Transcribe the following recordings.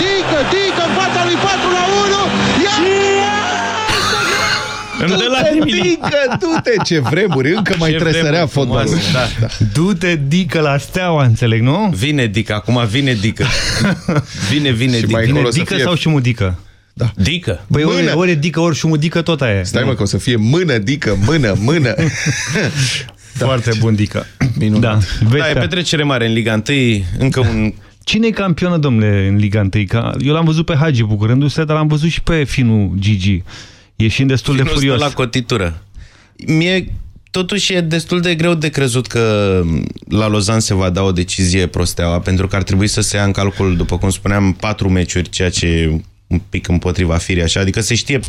Dică, Dică, în fața lui 4 la 1. Ia! Îmi dă la Du-te, du-te, ce vremuri, încă mai tresărea fotbalul. Da. da. Du-te, Dică, la steaua, înțeleg, nu? Vine Dică, acum vine Dică. Vine, vine Și Dică. mai Vine încolo să Dică fie- sau șumudică? Da. Dică. Băi, ori, Mână. ori e Dică, ori șumudică, tot aia e. Stai mă că o să fie mână, dică, mână, mână. Foarte bun, Dică. Minunat. Da, Da, e vestea. petrecere mare în Liga 1, încă un... Cine e campionă, domnule, în Liga 1? Ca... Eu l-am văzut pe Hagi bucurându-se, dar l-am văzut și pe Finu Gigi. Ieșind destul de Nu stă furios. la cotitură. Mie totuși e destul de greu de crezut că la Lozan se va da o decizie prosteaua, pentru că ar trebui să se ia în calcul, după cum spuneam, patru meciuri, ceea ce e un pic împotriva firii așa, adică se știe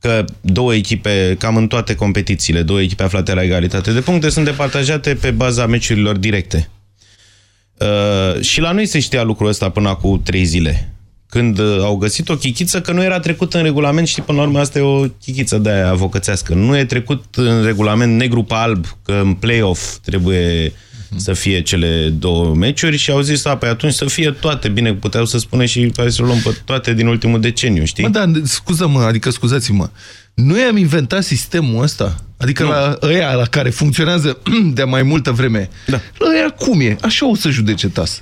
că două echipe, cam în toate competițiile, două echipe aflate la egalitate de puncte, sunt departajate pe baza meciurilor directe. Uh, și la noi se știa lucrul ăsta până acum trei zile. Când uh, au găsit o chichiță, că nu era trecut în regulament și până la urmă asta e o chichiță de aia avocățească. Nu e trecut în regulament negru pe alb, că în play-off trebuie să fie cele două meciuri și au zis, a, păi atunci să fie toate. Bine, puteau să spune și hai să luăm pe toate din ultimul deceniu, știi? Mă, dar scuză-mă, adică scuzați-mă, noi am inventat sistemul ăsta? Adică Nu. la ăia la care funcționează de mai multă vreme. Da. La ăia cum e? Așa o să judece TAS.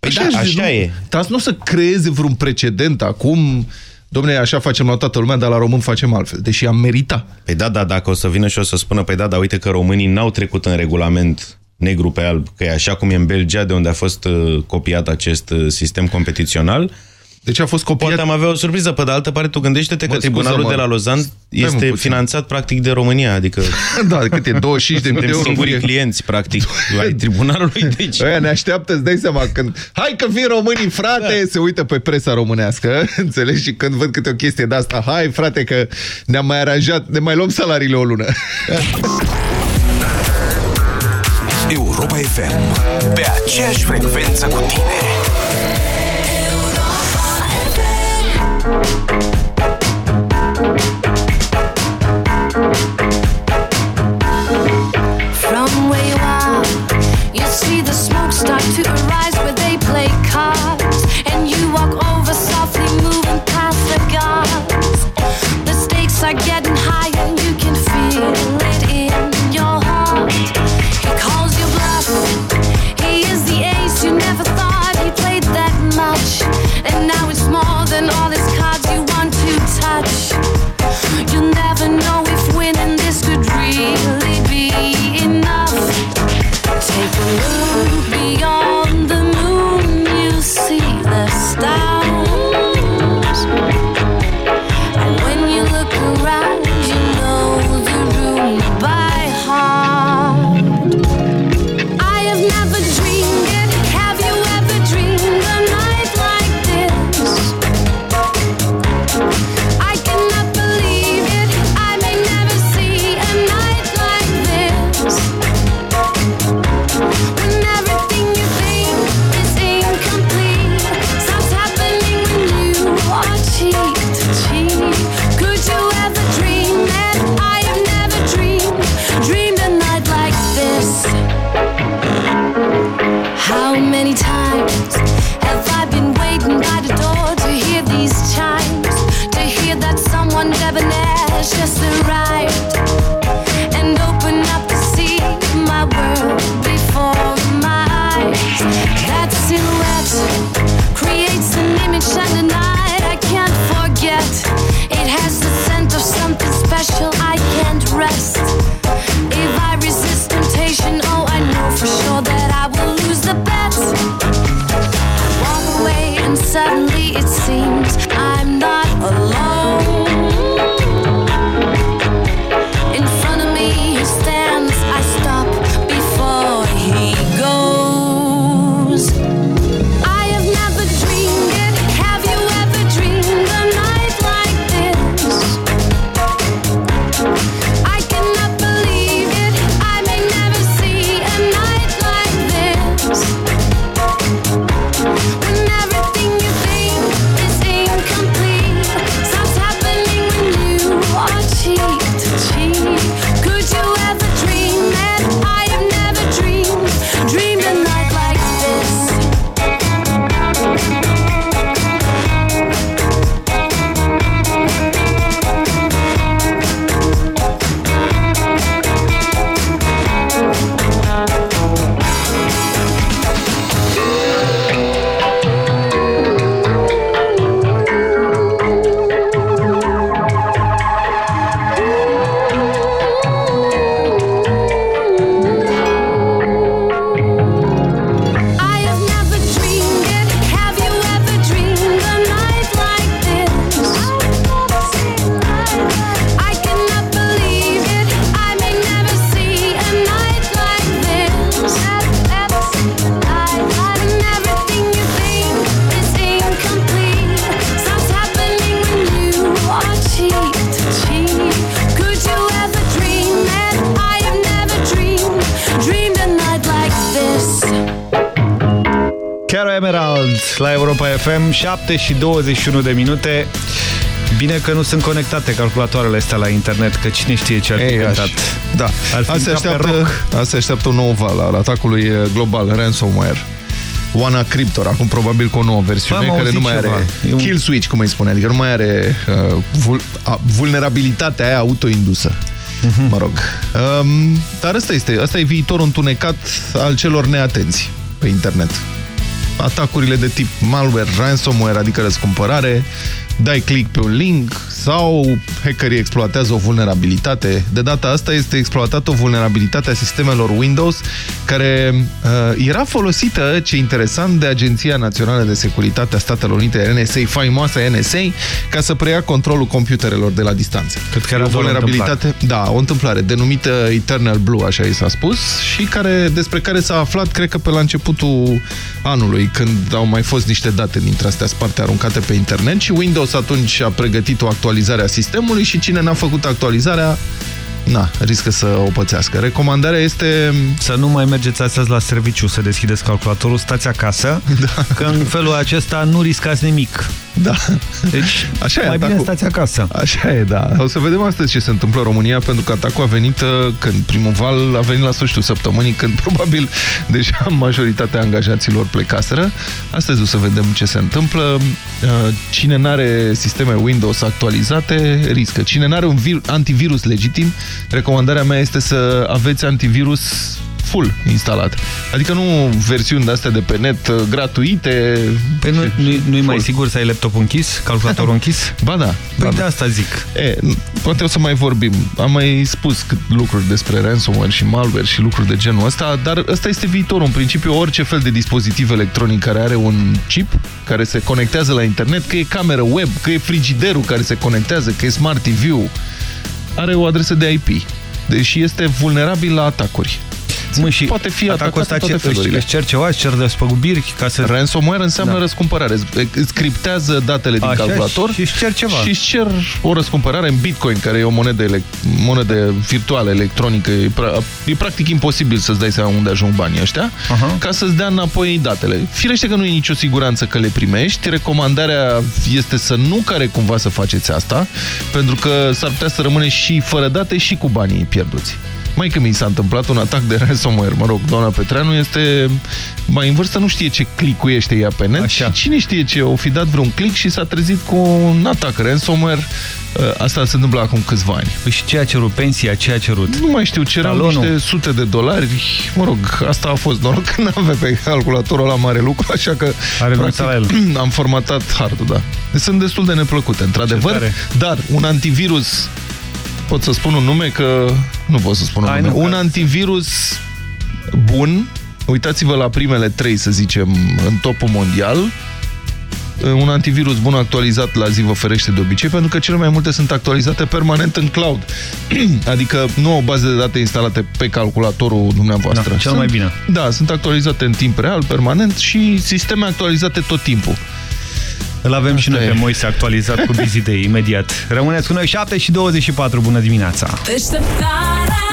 Păi da, așa nu, e. TAS nu o să creeze vreun precedent acum... Domne, așa facem la toată lumea, dar la român facem altfel. Deși am meritat. Păi da, da, dacă o să vină și o să spună, păi da, da, uite că românii n-au trecut în regulament negru pe alb, că e așa cum e în Belgia, de unde a fost uh, copiat acest uh, sistem competițional, Deci a fost copiat... poate am avea o surpriză. Pe de altă parte, tu gândește-te că Mă, tribunalul scuză-mă. de la Lozan mă este puțin. finanțat practic de România, adică da, cât e? 25 de mii de suntem euro. singurii E- clienți, practic, ai tribunalului, deci... Ăia ne așteaptă, îți dai seama, când hai că vin românii, frate, da. se uită pe presa românească, înțelegi? Și când văd câte o chestie de asta, hai, frate, că ne-am mai aranjat, ne mai luăm salariile o lună. Europa FM. Pe aceeași frecvență cu tine. Start to arise where they play cards, and you walk over softly, moving past the guards. The stakes are getting higher, you can feel it in your heart. He calls you bluff. He is the ace you never thought he played that much, and now it's more than all his cards you want to touch. You'll never know if winning this could really be enough. Take a look FM, 7 și 21 de minute. Bine că nu sunt conectate calculatoarele astea la internet, că cine știe ce ar fi Ei, cântat. aș, da. Ar fi Asta se, ca pe așteaptă, rock. asta se așteaptă un nou val al atacului eh, global, ransomware. Wana Cryptor, acum probabil cu o nouă versiune Am care auzit nu mai ceva. are E un- kill switch, cum îi spune, adică nu mai are uh, vul, a, vulnerabilitatea aia autoindusă. Mhm. Mă rog. Um, dar asta este, asta e viitorul întunecat al celor neatenți pe internet. Atacurile de tip malware, ransomware, adică răscumpărare, dai click pe un link sau hackerii exploatează o vulnerabilitate. De data asta este exploatată o vulnerabilitate a sistemelor Windows care uh, era folosită, ce interesant, de Agenția Națională de Securitate a Statelor Unite, NSA, faimoasa NSA, ca să preia controlul computerelor de la distanță. Cred că era o doar o vulnerabilitate, da, o întâmplare denumită Eternal Blue, așa i s-a spus, și care, despre care s-a aflat, cred că pe la începutul anului, când au mai fost niște date dintre astea sparte aruncate pe internet și Windows atunci a pregătit o actualizare a sistemului și cine n-a făcut actualizarea, na, riscă să o pățească. Recomandarea este... Să nu mai mergeți astăzi la serviciu să deschideți calculatorul, stați acasă, da. că în felul acesta nu riscați nimic. Da. Deci, Așa e mai bine atacul. stați acasă. Așa e, da. O să vedem astăzi ce se întâmplă în România, pentru că atacul a venit uh, când primul val a venit la sfârșitul săptămânii, când probabil deja majoritatea angajaților plecaseră. Astăzi o să vedem ce se întâmplă. Uh, Cine n-are sisteme Windows actualizate, riscă. Cine n-are un vir- antivirus legitim, recomandarea mea este să aveți antivirus full instalat. Adică nu versiuni de-astea de pe net uh, gratuite. Păi nu, nu, nu-i mai Full. sigur să ai laptopul închis, calculatorul închis? Ba da. Păi ba de da. asta zic. E, poate o să mai vorbim. Am mai spus cât lucruri despre ransomware și malware și lucruri de genul ăsta, dar ăsta este viitorul. În principiu, orice fel de dispozitiv electronic care are un chip, care se conectează la internet, că e cameră web, că e frigiderul care se conectează, că e smart TV-ul, are o adresă de IP. Deși este vulnerabil la atacuri. Mă, și Poate fi atacul atacat ăsta în ce, toate își, felurile. își cer ceva, își cer despăgubiri ca să... Ransomware înseamnă Da. da. răscumpărare. Îți criptează datele din Așa, calculator și își cer ceva. și își cer o răscumpărare în Bitcoin, care e o monedă, ele monedă virtuală, electronică. E, pra e practic imposibil să-ți dai seama unde ajung banii ăștia, Aha. ca să-ți dea înapoi datele. Firește că nu e nicio siguranță că le primești. Recomandarea este să nu care cumva să faceți asta, pentru că s-ar putea să rămâne și fără date și cu banii pierduți. Mai că mi s-a întâmplat un atac de ransomware, mă rog, doamna Petreanu este mai în vârstă, nu știe ce clicuiește ea pe net Așa. și cine știe ce, o fi dat vreun click și s-a trezit cu un atac ransomware. Uh, Asta se întâmplă acum câțiva ani. Păi și ce a cerut? Pensia, ce a cerut? Nu mai știu, cereau Talonul. niște sute de dolari. Mă rog, asta a fost noroc că n-avea pe calculatorul la mare lucru, așa că A renunțat la el. am formatat hardul, da. Sunt destul de neplăcute, într-adevăr, tare. dar un antivirus pot să spun un nume că nu pot să spun un Hai, nume. nu, un că- antivirus bun, uitați-vă la primele trei, să zicem, în topul mondial, un antivirus bun actualizat la zi vă ferește de obicei, pentru că cele mai multe sunt actualizate permanent în cloud. adică nu au baze de date instalate pe calculatorul dumneavoastră. Da, cel Sunt- mai bine. Da, sunt actualizate în timp real, permanent și sisteme actualizate tot timpul. Îl avem și Asta noi e. pe Moise actualizat cu Busy Day imediat. Rămâneți cu noi 7 și 24. Bună dimineața! Deșteptarea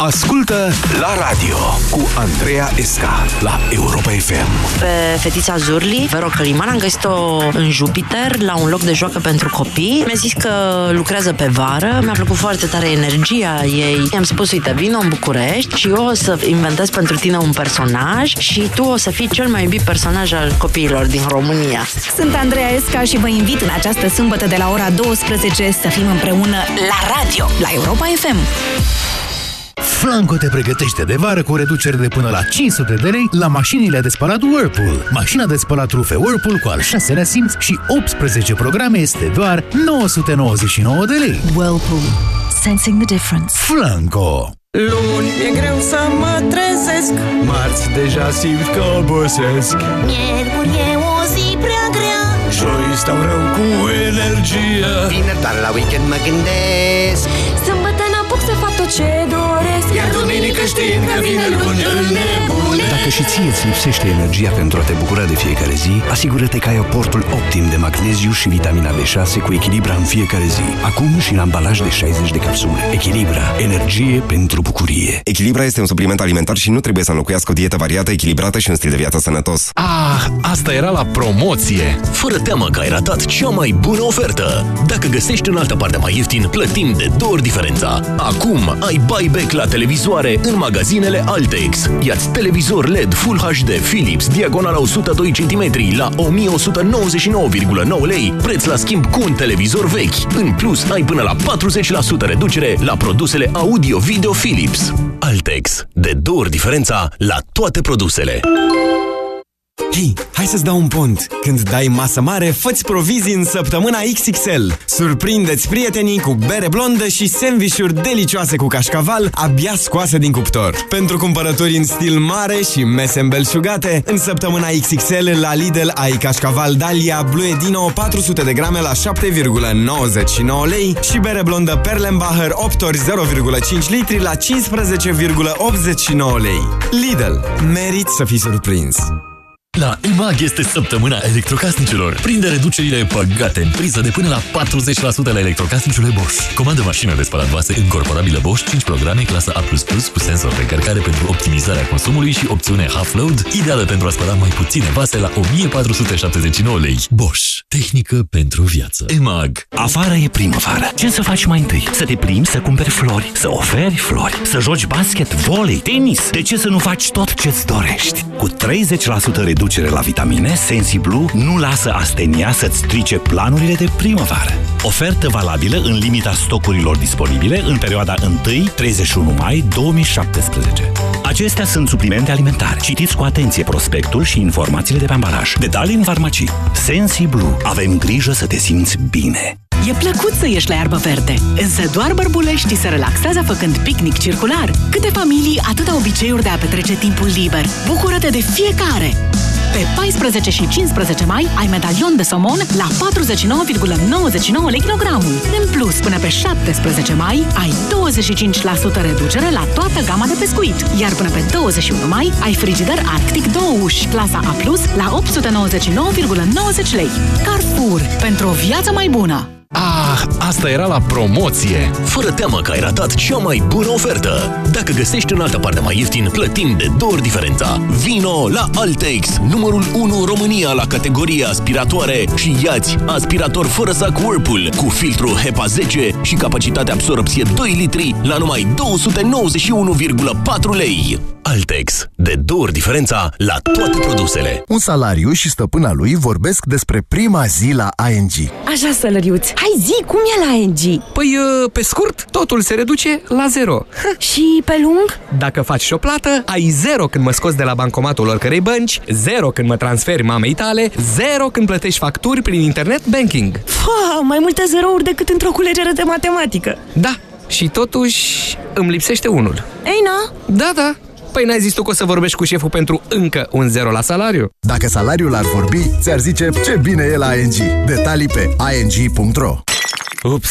Ascultă la radio cu Andreea Esca la Europa FM. Pe fetița Zurli, Vero Căliman, am găsit-o în Jupiter, la un loc de joacă pentru copii. Mi-a zis că lucrează pe vară, mi-a plăcut foarte tare energia ei. I-am spus, uite, vino în București și eu o să inventez pentru tine un personaj și tu o să fii cel mai iubit personaj al copiilor din România. Sunt Andreea Esca și vă invit în această sâmbătă de la ora 12 să fim împreună la radio, la Europa FM. Flanco te pregătește de vară cu reduceri de până la 500 de lei la mașinile de spălat Whirlpool. Mașina de spălat rufe Whirlpool cu al șaselea simț și 18 programe este doar 999 de lei. Whirlpool. Sensing the difference. Flanco! Luni e greu să mă trezesc Marți deja simt că obosesc Miercuri e o zi prea grea Joi stau rău cu energie Vineri, dar la weekend mă gândesc Sâmbătă n-apuc să fac tot ce doresc Iar duminică știind că vine luni îl nebune Dacă Dacă și ție îți lipsește energia pentru a te bucura de fiecare zi, asigură-te că ai aportul optim de magneziu și vitamina B6 cu Echilibra în fiecare zi. Acum și în ambalaj de 60 de capsule. Echilibra. Energie pentru bucurie. Echilibra este un supliment alimentar și nu trebuie să înlocuiască o dietă variată, echilibrată și un stil de viață sănătos. Ah, asta era la promoție! Fără teamă că ai ratat cea mai bună ofertă. Dacă găsești în altă parte mai ieftin, plătim de două ori diferența. Acum ai buyback la televizoare în magazinele Altex. Iați televizor LED Full HD Philips, diagonala 102 cm la 1199,9 lei, preț la schimb cu un televizor vechi. În plus, ai până la 40% reducere la produsele audio-video Philips. Altex. De două ori diferența la toate produsele. Hei, hai să-ți dau un pont! Când dai masă mare, fă provizii în săptămâna XXL. Surprindeți prietenii cu bere blondă și sandvișuri delicioase cu cașcaval abia scoase din cuptor. Pentru cumpărături în stil mare și mese îmbelșugate, în săptămâna XXL la Lidl ai cașcaval Dalia Blue Dino 400 de grame la 7,99 lei și bere blondă Perlenbacher 8 ori 0,5 litri la 15,89 lei. Lidl. Merit să fii surprins! La EMAG este săptămâna electrocasnicelor. Prinde reducerile păgate în priză de până la 40% la electrocasnicele Bosch. Comandă mașină de spălat vase incorporabilă Bosch, 5 programe, clasa A++ cu sensor de încărcare pentru optimizarea consumului și opțiune half-load, ideală pentru a spăla mai puține vase la 1479 lei. Bosch. Tehnică pentru viață. EMAG. Afară e primăvară. Ce să faci mai întâi? Să te plimbi, să cumperi flori, să oferi flori, să joci basket, volei, tenis. De ce să nu faci tot ce-ți dorești? Cu 30% reducere la vitamine, SensiBlue nu lasă astenia să-ți strice planurile de primăvară. Ofertă valabilă în limita stocurilor disponibile în perioada 1-31 mai 2017. Acestea sunt suplimente alimentare. Citiți cu atenție prospectul și informațiile de pe ambalaj. Detalii în farmacii. SensiBlue. Avem grijă să te simți bine. E plăcut să ieși la iarbă verde, însă doar bărbuleștii se relaxează făcând picnic circular. Câte familii, atâta obiceiuri de a petrece timpul liber. Bucură-te de fiecare! Pe 14 și 15 mai ai medalion de somon la 49,99 lei kilogramul. În plus, până pe 17 mai ai 25% reducere la toată gama de pescuit. Iar până pe 21 mai ai frigider Arctic 2 uși, clasa A+, la 899,90 lei. Carrefour. Pentru o viață mai bună! Ah, asta era la promoție! Fără teamă că ai ratat cea mai bună ofertă. Dacă găsești în altă parte mai ieftin, plătim de două ori diferența. Vino la Altex, numărul 1 România la categoria aspiratoare și iați aspirator fără sac Whirlpool cu filtru HEPA 10 și capacitate absorpție 2 litri la numai 291,4 lei. Altex. De două ori diferența la toate produsele. Un salariu și stăpâna lui vorbesc despre prima zi la ING. Așa, Sălăriuț, hai zi, cum e la ING? Păi, pe scurt, totul se reduce la zero. Și pe lung? Dacă faci și o plată, ai zero când mă scoți de la bancomatul oricărei bănci, zero când mă transferi mamei tale, zero când plătești facturi prin internet banking. Fa, mai multe zerouri decât într-o culegere de matematică. Da, și totuși îmi lipsește unul. Ei, na? Da, da. Păi n-ai zis tu că o să vorbești cu șeful pentru încă un zero la salariu? Dacă salariul ar vorbi, ți-ar zice ce bine e la ING. Detalii pe ing.ro Ups!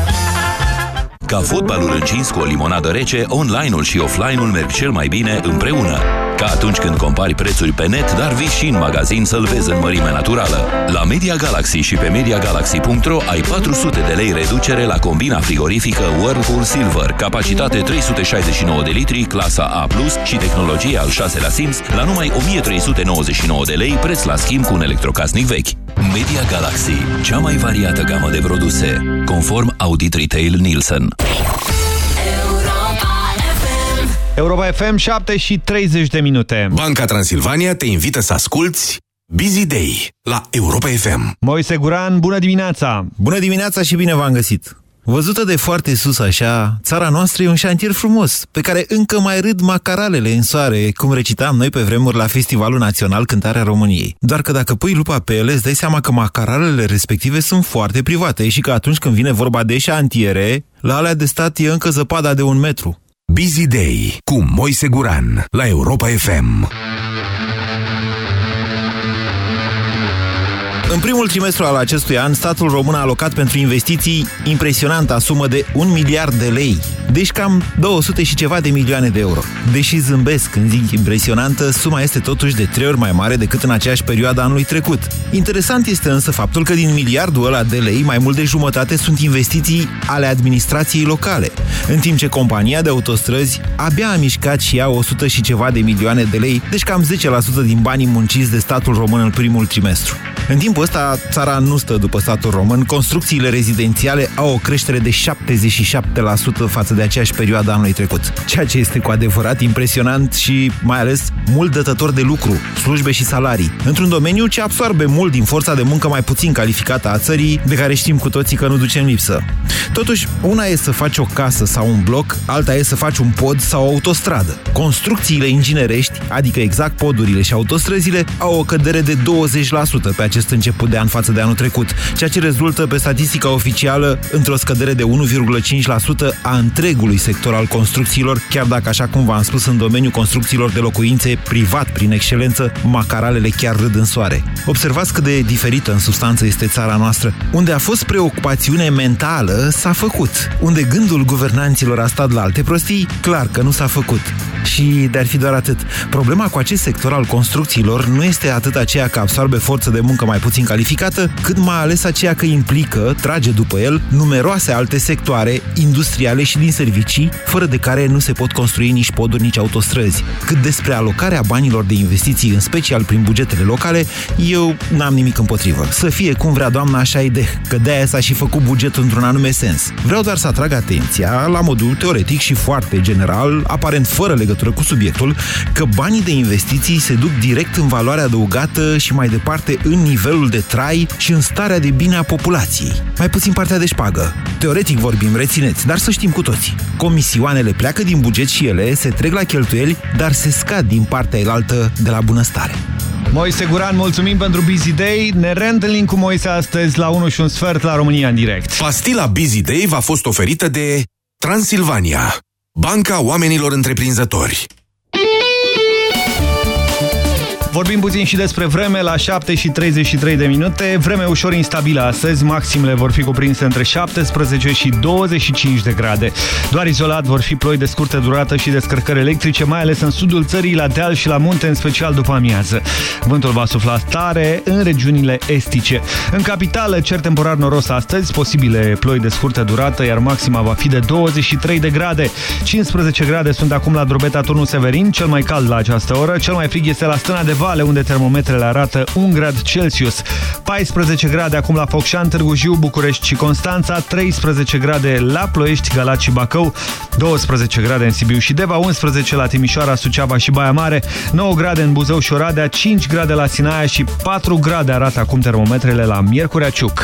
Ca fotbalul încins cu o limonadă rece, online-ul și offline-ul merg cel mai bine împreună. Ca atunci când compari prețuri pe net, dar vii și în magazin să-l vezi în mărime naturală. La Media Galaxy și pe MediaGalaxy.ro ai 400 de lei reducere la combina frigorifică Whirlpool Silver, capacitate 369 de litri, clasa A+, și tehnologie al 6-lea simț, la numai 1399 de lei, preț la schimb cu un electrocasnic vechi. Media Galaxy, cea mai variată gamă de produse, conform Audit Retail Nielsen. Europa FM 7 și 30 de minute. Banca Transilvania te invită să asculti Busy Day la Europa FM. Moise Guran, bună dimineața! Bună dimineața și bine v-am găsit! Văzută de foarte sus așa, țara noastră e un șantier frumos, pe care încă mai râd macaralele în soare, cum recitam noi pe vremuri la Festivalul Național Cântarea României. Doar că dacă pui lupa pe ele, îți dai seama că macaralele respective sunt foarte private și că atunci când vine vorba de șantiere, la alea de stat e încă zăpada de un metru. Busy Day cu Moise Guran la Europa FM. În primul trimestru al acestui an, statul român a alocat pentru investiții impresionanta sumă de un miliard de lei, deci cam 200 și ceva de milioane de euro. Deși zâmbesc când zic impresionantă, suma este totuși de trei ori mai mare decât în aceeași perioadă anului trecut. Interesant este însă faptul că din miliardul ăla de lei, mai mult de jumătate sunt investiții ale administrației locale, în timp ce compania de autostrăzi abia a mișcat și ea 100 și ceva de milioane de lei, deci cam 10% din banii munciți de statul român în primul trimestru. În timpul ăsta, țara nu stă după statul român. Construcțiile rezidențiale au o creștere de 77% față de aceeași perioadă anului trecut. Ceea ce este cu adevărat impresionant și, mai ales, mult dătător de lucru, slujbe și salarii. Într-un domeniu ce absorbe mult din forța de muncă mai puțin calificată a țării, de care știm cu toții că nu ducem lipsă. Totuși, una e să faci o casă sau un bloc, alta e să faci un pod sau o autostradă. Construcțiile inginerești, adică exact podurile și autostrăzile, au o cădere de 20% pe acest început de an față de anul trecut, ceea ce rezultă pe statistica oficială într-o scădere de 1,5% a întregului sector al construcțiilor, chiar dacă, așa cum v-am spus, în domeniul construcțiilor de locuințe privat prin excelență, macaralele chiar râd în soare. Observați cât de diferită în substanță este țara noastră. Unde a fost preocupațiune mentală, s-a făcut. Unde gândul guvernanților a stat la alte prostii, clar că nu s-a făcut. Și de-ar fi doar atât. Problema cu acest sector al construcțiilor nu este atât aceea că absorbe forță de muncă mai puțin calificată, cât mai ales aceea că implică, trage după el, numeroase alte sectoare industriale și din servicii, fără de care nu se pot construi nici poduri, nici autostrăzi. Cât despre alocarea banilor de investiții, în special prin bugetele locale, eu n-am nimic împotrivă. Să fie cum vrea doamna așa idee, că de-aia s-a și făcut bugetul într-un anume sens. Vreau doar să atrag atenția, la modul teoretic și foarte general, aparent fără legătură cu subiectul, că banii de investiții se duc direct în valoarea adăugată și mai departe în nivelul de trai și în starea de bine a populației. Mai puțin partea de șpagă. Teoretic vorbim, rețineți, dar să știm cu toții. Comisioanele pleacă din buget și ele se trec la cheltuieli, dar se scad din partea elaltă de la bunăstare. Moise Guran, mulțumim pentru Busy Day. Ne reîntâlnim cu Moise astăzi la 1 și un sfert la România în direct. Pastila Busy Day v-a fost oferită de Transilvania, Banca Oamenilor Întreprinzători. Vorbim puțin și despre vreme la 7 și 33 de minute. Vreme ușor instabilă astăzi, maximele vor fi cuprinse între 17 și 25 de grade. Doar izolat vor fi ploi de scurtă durată și descărcări electrice, mai ales în sudul țării, la deal și la munte, în special după amiază. Vântul va sufla tare în regiunile estice. În capitală, cer temporar noros astăzi, posibile ploi de scurtă durată, iar maxima va fi de 23 de grade. 15 grade sunt acum la Drobeta Turnul Severin, cel mai cald la această oră, cel mai frig este la Stâna de Vale, unde termometrele arată 1 grad Celsius. 14 grade acum la Focșan, Târgu Jiu, București și Constanța, 13 grade la Ploiești, Galați și Bacău, 12 grade în Sibiu și Deva, 11 la Timișoara, Suceava și Baia Mare, 9 grade în Buzău și Oradea, 5 grade la Sinaia și 4 grade arată acum termometrele la Miercurea Ciuc.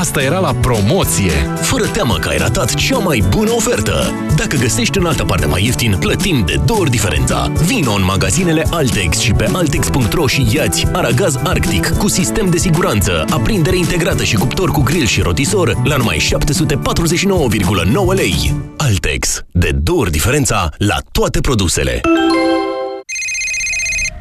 asta era la promoție. Fără teamă că ai ratat cea mai bună ofertă. Dacă găsești în altă parte mai ieftin, plătim de două ori diferența. Vino în magazinele Altex și pe altex.ro și iați aragaz Arctic cu sistem de siguranță, aprindere integrată și cuptor cu grill și rotisor la numai 749,9 lei. Altex. De două ori diferența la toate produsele.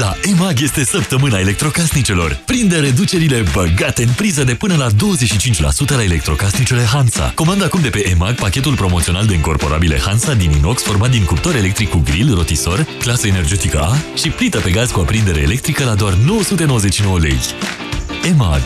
La EMAG este săptămâna electrocasnicelor. Prinde reducerile băgate în priză de până la 25% la electrocasnicele Hansa. Comanda acum de pe EMAG pachetul promoțional de incorporabile Hansa din inox format din cuptor electric cu grill, rotisor, clasă energetică A și plită pe gaz cu aprindere electrică la doar 999 lei. EMAG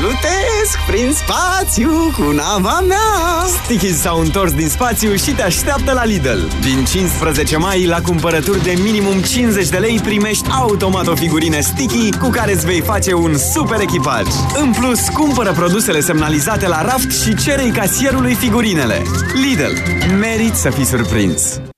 Plutesc prin spațiu cu nava mea. Stickies s-au întors din spațiu și te așteaptă la Lidl. Din 15 mai, la cumpărături de minimum 50 de lei Primești automat o figurină Sticky Cu care îți vei face un super echipaj. În plus, cumpără produsele semnalizate la raft Și cere casierului figurinele. Lidl. Merit să fii surprins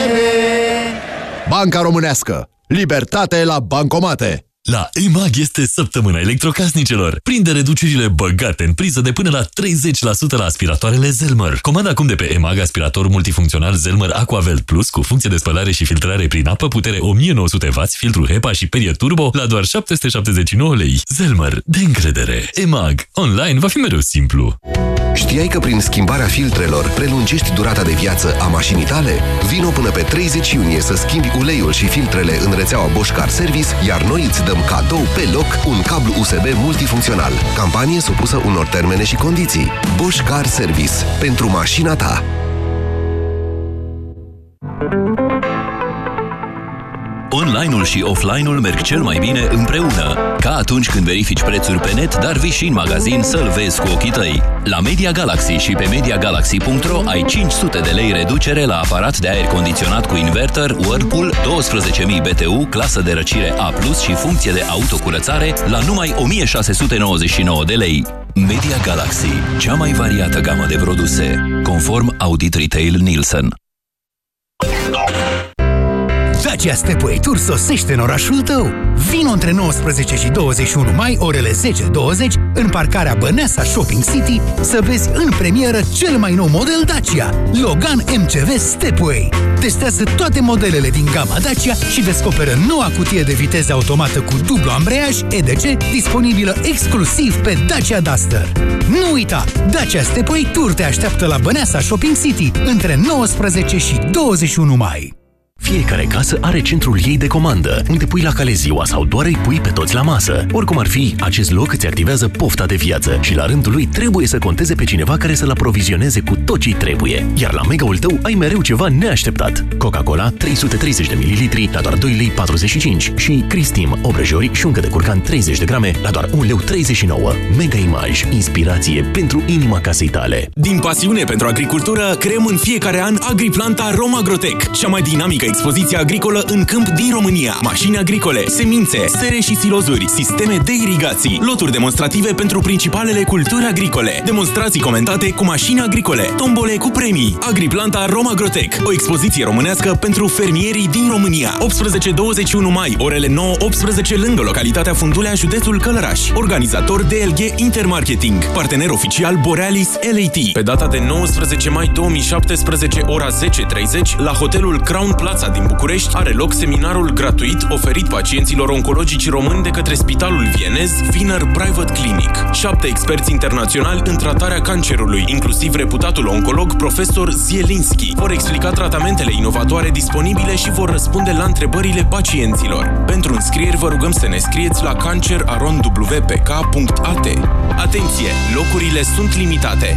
ATV! Banca Românească. Libertate la bancomate. La EMAG este săptămâna electrocasnicelor. Prinde reducerile băgate în priză de până la 30% la aspiratoarele Zelmer. Comanda acum de pe EMAG aspirator multifuncțional Zelmer Aquavelt Plus cu funcție de spălare și filtrare prin apă, putere 1900W, filtru HEPA și perie turbo la doar 779 lei. Zelmer, de încredere. EMAG. Online va fi mereu simplu. Știai că prin schimbarea filtrelor prelungești durata de viață a mașinii tale? Vino până pe 30 iunie să schimbi uleiul și filtrele în rețeaua Bosch Car Service, iar noi îți dăm cadou pe loc un cablu USB multifuncțional. Campanie supusă unor termene și condiții. Bosch Car Service. Pentru mașina ta. Online-ul și offline-ul merg cel mai bine împreună. Ca atunci când verifici prețuri pe net, dar vii și în magazin să-l vezi cu ochii tăi. La Media Galaxy și pe MediaGalaxy.ro ai 500 de lei reducere la aparat de aer condiționat cu inverter Whirlpool 12.000 BTU, clasă de răcire A+, și funcție de autocurățare la numai 1699 de lei. Media Galaxy, cea mai variată gamă de produse, conform Audit Retail Nielsen. Dacia Stepway Tour sosește în orașul tău. Vino între 19 și 21 mai, orele 10-20, în parcarea Băneasa Shopping City, să vezi în premieră cel mai nou model Dacia, Logan MCV Stepway. Testează toate modelele din gama Dacia și descoperă noua cutie de viteză automată cu dublu ambreiaj EDC, disponibilă exclusiv pe Dacia Duster. Nu uita, Dacia Stepway Tour te așteaptă la Băneasa Shopping City între 19 și 21 mai. Fiecare casă are centrul ei de comandă, unde pui la cale ziua sau doar îi pui pe toți la masă. Oricum ar fi, acest loc îți activează pofta de viață și la rândul lui trebuie să conteze pe cineva care să-l aprovizioneze cu tot ce trebuie. Iar la megaul tău ai mereu ceva neașteptat. Coca-Cola 330 de ml la doar 2,45 lei și Cristim, obrăjori și uncă de curcan 30 de grame la doar 1,39 lei. Mega Image, inspirație pentru inima casei tale. Din pasiune pentru agricultură, creăm în fiecare an Agriplanta Romagrotec, cea mai dinamică expoziție agricolă în câmp din România. Mașini agricole, semințe, sere și silozuri, sisteme de irigații, loturi demonstrative pentru principalele culturi agricole, demonstrații comentate cu mașini agricole, tombole cu premii. Agriplanta Romagrotec, o expoziție românească pentru fermierii din România. 18-21 mai, orele 9-18 lângă localitatea Fundulea, județul Călăraș. Organizator DLG Intermarketing, partener oficial Borealis LAT. Pe data de 19 mai 2017, ora 10.30, la hotelul Crown Plaza Piața din București are loc seminarul gratuit oferit pacienților oncologici români de către Spitalul Vienez Wiener Private Clinic. Șapte experți internaționali în tratarea cancerului, inclusiv reputatul oncolog profesor Zielinski, vor explica tratamentele inovatoare disponibile și vor răspunde la întrebările pacienților. Pentru înscrieri vă rugăm să ne scrieți la cancerarondwpk.at. Atenție! Locurile sunt limitate.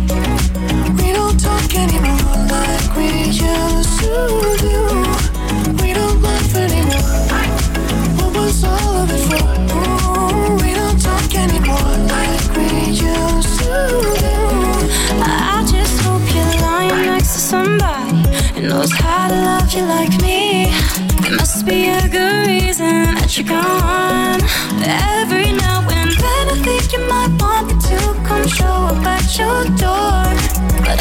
Talk anymore like we used to do. We don't laugh anymore. What was all of it for? We don't talk anymore like we used to do. I just hope you're lying next to somebody who knows how to love you like me. There must be a good reason that you're gone. Every now and then I think you might want me to come show up at your door.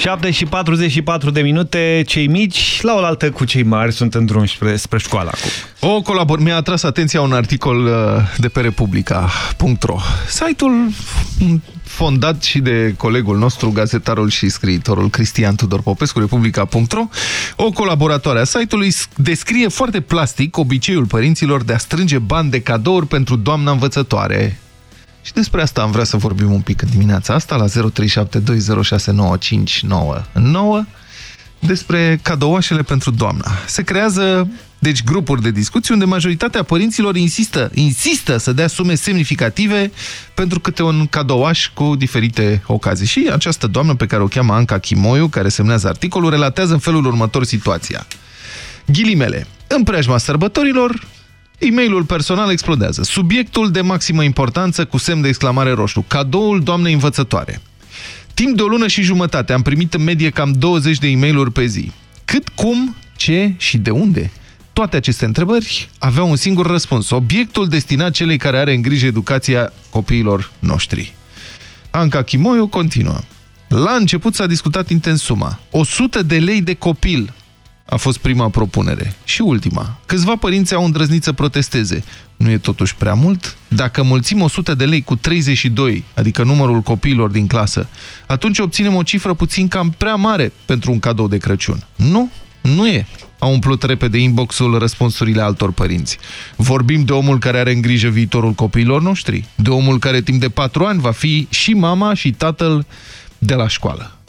7 și 44 de minute, cei mici, la oaltă cu cei mari, sunt în drum spre, spre școală acum. O colabor mi-a atras atenția un articol uh, de pe Republica.ro. Site-ul fondat și de colegul nostru, gazetarul și scriitorul Cristian Tudor Popescu, Republica.ro, o colaboratoare a site-ului descrie foarte plastic obiceiul părinților de a strânge bani de cadouri pentru doamna învățătoare. Și despre asta am vrea să vorbim un pic în dimineața asta, la 0372069599. despre cadouașele pentru doamna. Se creează, deci, grupuri de discuții unde majoritatea părinților insistă, insistă să dea sume semnificative pentru câte un cadouaș cu diferite ocazii. Și această doamnă pe care o cheamă Anca Chimoiu, care semnează articolul, relatează în felul următor situația. Ghilimele. În preajma sărbătorilor, E-mailul personal explodează. Subiectul de maximă importanță cu semn de exclamare roșu. Cadoul doamnei învățătoare. Timp de o lună și jumătate am primit în medie cam 20 de e mail pe zi. Cât, cum, ce și de unde? Toate aceste întrebări aveau un singur răspuns. Obiectul destinat celei care are în grijă educația copiilor noștri. Anca Chimoiu continuă. La început s-a discutat intens suma. 100 de lei de copil a fost prima propunere. Și ultima. Câțiva părinți au îndrăznit să protesteze. Nu e totuși prea mult? Dacă mulțim 100 de lei cu 32, adică numărul copiilor din clasă, atunci obținem o cifră puțin cam prea mare pentru un cadou de Crăciun. Nu, nu e. Au umplut repede inboxul răspunsurile altor părinți. Vorbim de omul care are în grijă viitorul copiilor noștri, de omul care timp de patru ani va fi și mama și tatăl de la școală.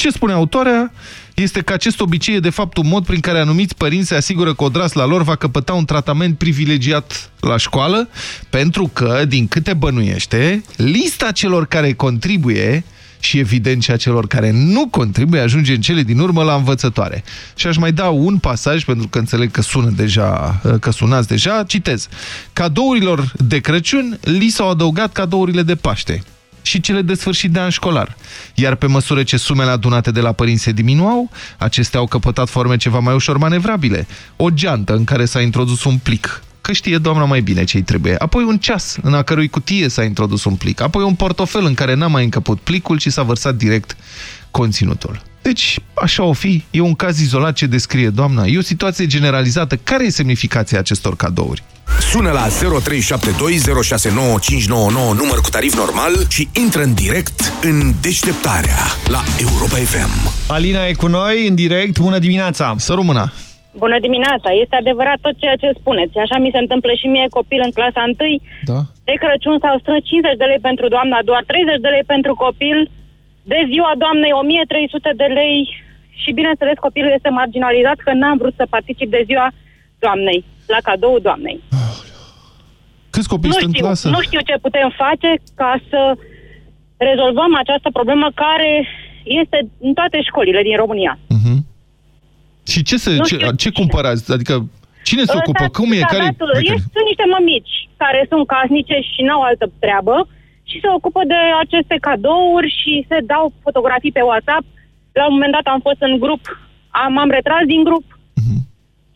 Ce spune autoarea este că acest obicei e de fapt un mod prin care anumiți părinți se asigură că odrasla lor va căpăta un tratament privilegiat la școală, pentru că, din câte bănuiește, lista celor care contribuie și evident și a celor care nu contribuie ajunge în cele din urmă la învățătoare. Și aș mai da un pasaj, pentru că înțeleg că sună deja, că sunați deja, citez. Cadourilor de Crăciun li s-au adăugat cadourile de Paște și cele de sfârșit de an școlar. Iar pe măsură ce sumele adunate de la părinți se diminuau, acestea au căpătat forme ceva mai ușor manevrabile. O geantă în care s-a introdus un plic, că știe doamna mai bine ce-i trebuie. Apoi un ceas în a cărui cutie s-a introdus un plic. Apoi un portofel în care n-a mai încăput plicul și s-a vărsat direct conținutul. Deci, așa o fi, e un caz izolat ce descrie doamna, e o situație generalizată. Care e semnificația acestor cadouri? Sună la 0372069599 număr cu tarif normal și intră în direct în deșteptarea la Europa FM. Alina e cu noi în direct. Bună dimineața! Să rămână! Bună dimineața! Este adevărat tot ceea ce spuneți. Așa mi se întâmplă și mie copil în clasa 1. Da. De Crăciun s-au strâns 50 de lei pentru doamna, doar 30 de lei pentru copil. De ziua doamnei 1300 de lei și bineînțeles copilul este marginalizat că n-am vrut să particip de ziua doamnei, la cadou doamnei. Câți copii nu sunt în știu, clasă? nu știu ce putem face ca să rezolvăm această problemă care este în toate școlile din România. Și ce, se, Nu ce, știu ce cumpărați? Adică cine se ocupă? Da, Cum e? da, Care, datul- care? e- Sunt niște mămici care sunt casnice și n-au altă treabă și se ocupă de aceste cadouri și se dau fotografii pe WhatsApp. La un moment dat am fost în grup, am, am retras din grup Mhm.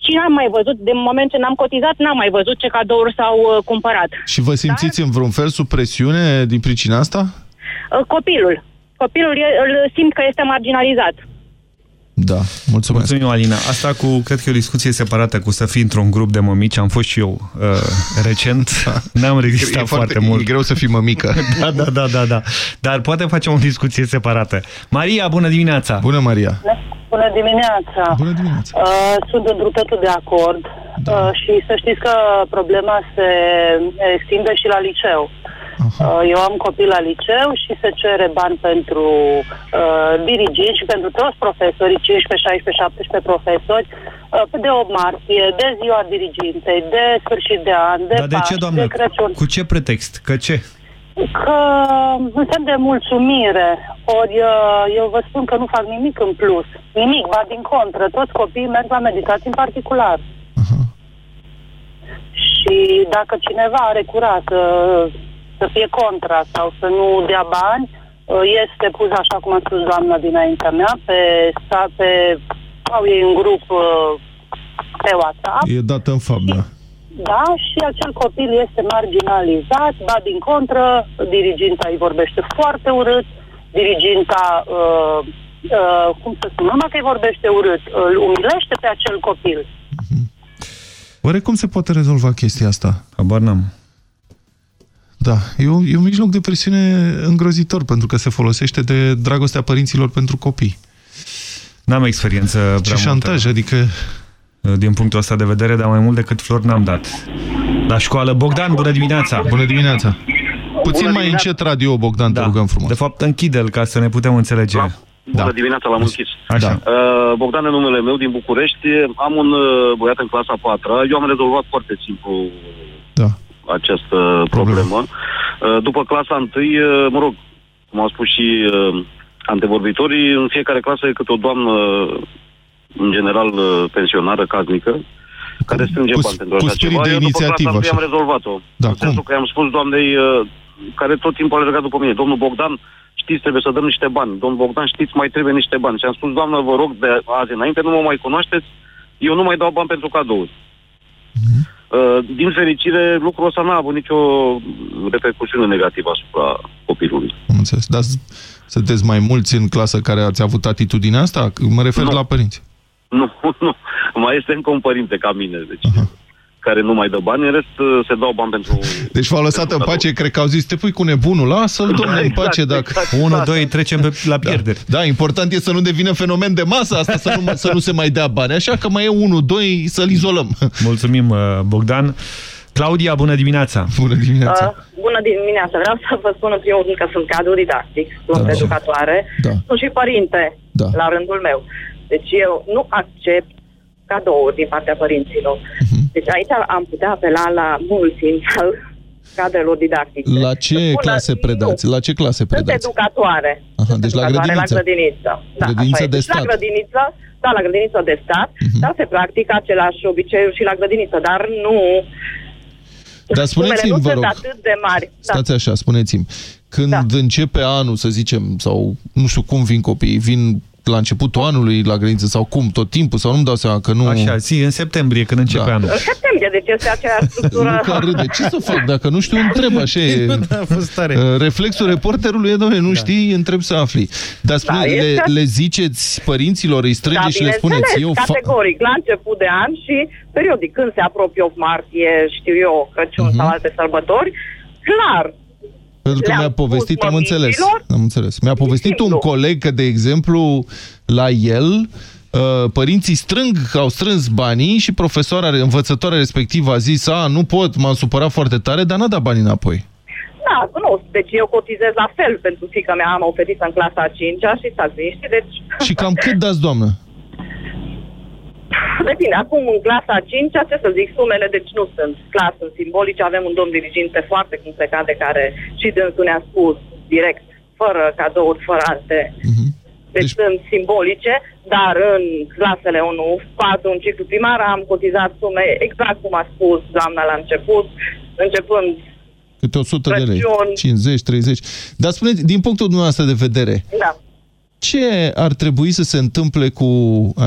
Și n-am mai văzut, de moment ce n-am cotizat, n-am mai văzut ce cadouri s-au uh, cumpărat. Și vă simțiți în vreun fel sub presiune din pricina asta? Uh, copilul. Copilul e, îl simt că este marginalizat. Da, mulțumesc. Mulțumim, Alina. Asta cu, cred că e o discuție separată cu să fii într-un grup de mămici. Am fost și eu uh, recent. N-am rezistat E foarte, foarte- mult. e greu să fii mămică. da, da, da, da, da. Dar poate facem o discuție separată. Maria, bună dimineața! Bună, Maria! Bună dimineața! Bună dimineața! Uh, sunt într totul de acord da. uh, și să știți că problema se extinde și la liceu. Uh, eu am copii la liceu și se cere bani pentru uh, diriginți și pentru toți profesorii, 15, 16, 17 profesori, uh, pe de 8 martie, de ziua dirigintei, de sfârșit de an, de Dar de ce, Paști, doamnă? de Crăciun. Cu ce pretext? Că ce? Că în semn de mulțumire, ori uh, eu vă spun că nu fac nimic în plus. Nimic, ba din contră, toți copiii merg la medicații în particular. Și dacă cineva are curaj să, să fie contra sau să nu dea bani, uh, este pus așa cum a spus doamna dinaintea mea, pe, sta- pe au ei un grup uh, pe WhatsApp. E dată în fapt, da. Da, și acel copil este marginalizat, ba din contră, diriginta îi vorbește foarte urât, diriginta, uh, uh, cum să spun, numai că îi vorbește urât, îl umilește pe acel copil. Oare cum se poate rezolva chestia asta? Habar n-am. Da, e un, e un mijloc de presiune îngrozitor, pentru că se folosește de dragostea părinților pentru copii. N-am experiență prea Ce șantaj, multă. adică... Din punctul ăsta de vedere, dar mai mult decât flori n-am dat. La școală, Bogdan, bună dimineața! Bună dimineața! Puțin mai încet radio, Bogdan, te da. rugăm frumos. De fapt, închide-l ca să ne putem înțelege. Bună dimineața, l-am închis. Așa. Uh, Bogdan e numele meu din București. Am un uh, băiat în clasa 4 Eu am rezolvat foarte simplu da. Această problemă. Uh, după clasa 1, uh, mă rog, cum au spus și uh, antevorbitorii, în fiecare clasă e câte o doamnă, în general uh, pensionară, casnică, care strânge cu- bani pentru cu așa spirit ceva. de Eu după inițiativă, clasa 1 am așa. rezolvat-o. Da, în sensul că i-am spus doamnei uh, care tot timpul a alergat după mine, domnul Bogdan, știți, trebuie să dăm niște bani. Domnul Bogdan, știți, mai trebuie niște bani. Și am spus, doamnă, vă rog, de azi înainte, nu mă mai cunoașteți, eu nu mai dau bani pentru cadouri. Mhm. Uh, din fericire, lucrul ăsta n-a avut nicio repercusiune negativă asupra copilului. Am înțeles. Dar s- sunteți mai mulți în clasă care ați avut atitudinea asta? Mă refer la părinți. Nu, nu. Mai este încă un părinte ca mine, deci, care nu mai dă bani, în rest uh, se dau bani pentru... Deci v-au lăsat în pace, cred că au zis, te pui cu nebunul, lasă-l, Da, domnule, în exact, pace. Dacă... exact, 1, exact. 2, trecem pe, la pierderi. Da, da, important e să nu devină fenomen de masă asta, să nu, să nu se mai dea bani. Așa că mai e 1, 2, să-l izolăm. Mulțumim, uh, Bogdan. Claudia, bună dimineața! Bună Uh, bună dimineața. Vreau să vă spun în primul rând că sunt cadru didactic, sunt Da. educatoare, Da. sunt și părinte Da. la rândul meu. Deci eu nu accept cadouri din partea părinților. Mhm. Deci aici am putea apela la mulți al cadrelor didactice. La ce Să spună, clase predați? La ce clase Sunt predați? educatoare. Aha, Sunt deci la educatoare grădiniță. La grădiniță. Da, Grădiniță așa e. de Deci stat. Mhm. La grădiniță, da, la grădiniță de stat, dar se practică același obiceiuri și la grădiniță, dar nu... Dar spuneți-mi, sumele nu vă sunt rog, atât de mari. Da. Stați așa, spuneți-mi, când da. începe anul, să zicem, sau nu știu cum vin copiii, vin la începutul anului la grădiniță sau cum, tot timpul, sau nu-mi dau seama că nu... Așa, zi, în septembrie, când începe Da. anul. În septembrie, deci este aceeași structură. Nu că râde. Ce să fac? Dacă nu știu, întreb așa. E, a fost tare. Uh, Reflexul reporterului e, domnule, nu da. știi, întreb să afli. Dar spune, Da, le, este- le ziceți părinților, îi strângeți și le spuneți, bineînțeles, eu fac... categoric, la început de an și periodic, când se apropie 8 martie, știu eu, Crăciun Mhm. sau alte sărbători, clar, Pentru că le-am mi-a povestit, spus am înțeles. mămicilor, Am înțeles. Mi-a povestit un coleg că, de exemplu, la el, uh, părinții strâng, au strâns banii și profesoara, învățătoarea respectivă a zis, a, nu pot, m-am supărat foarte tare, dar n-a dat banii înapoi. da, nu, deci eu cotizez la fel pentru fica mea, am o fetiță în clasa a 5-a și stați liniști, deci Și cam cât dați, doamnă? Depinde, acum în clasa a 5 ce să zic, sumele deci nu sunt clar, sunt simbolice, avem un domn diriginte foarte cum se cade, care și dânsul ne-a spus direct, fără cadouri, fără alte. Deci, sunt simbolice, dar în clasele 1, 4, în ciclu primar, am cotizat sume exact cum a spus doamna la început, începând Câte 100 de lei. Crăciun. 50, 30. Dar spuneți, din punctul dumneavoastră de vedere, Da. Ce ar trebui să se întâmple cu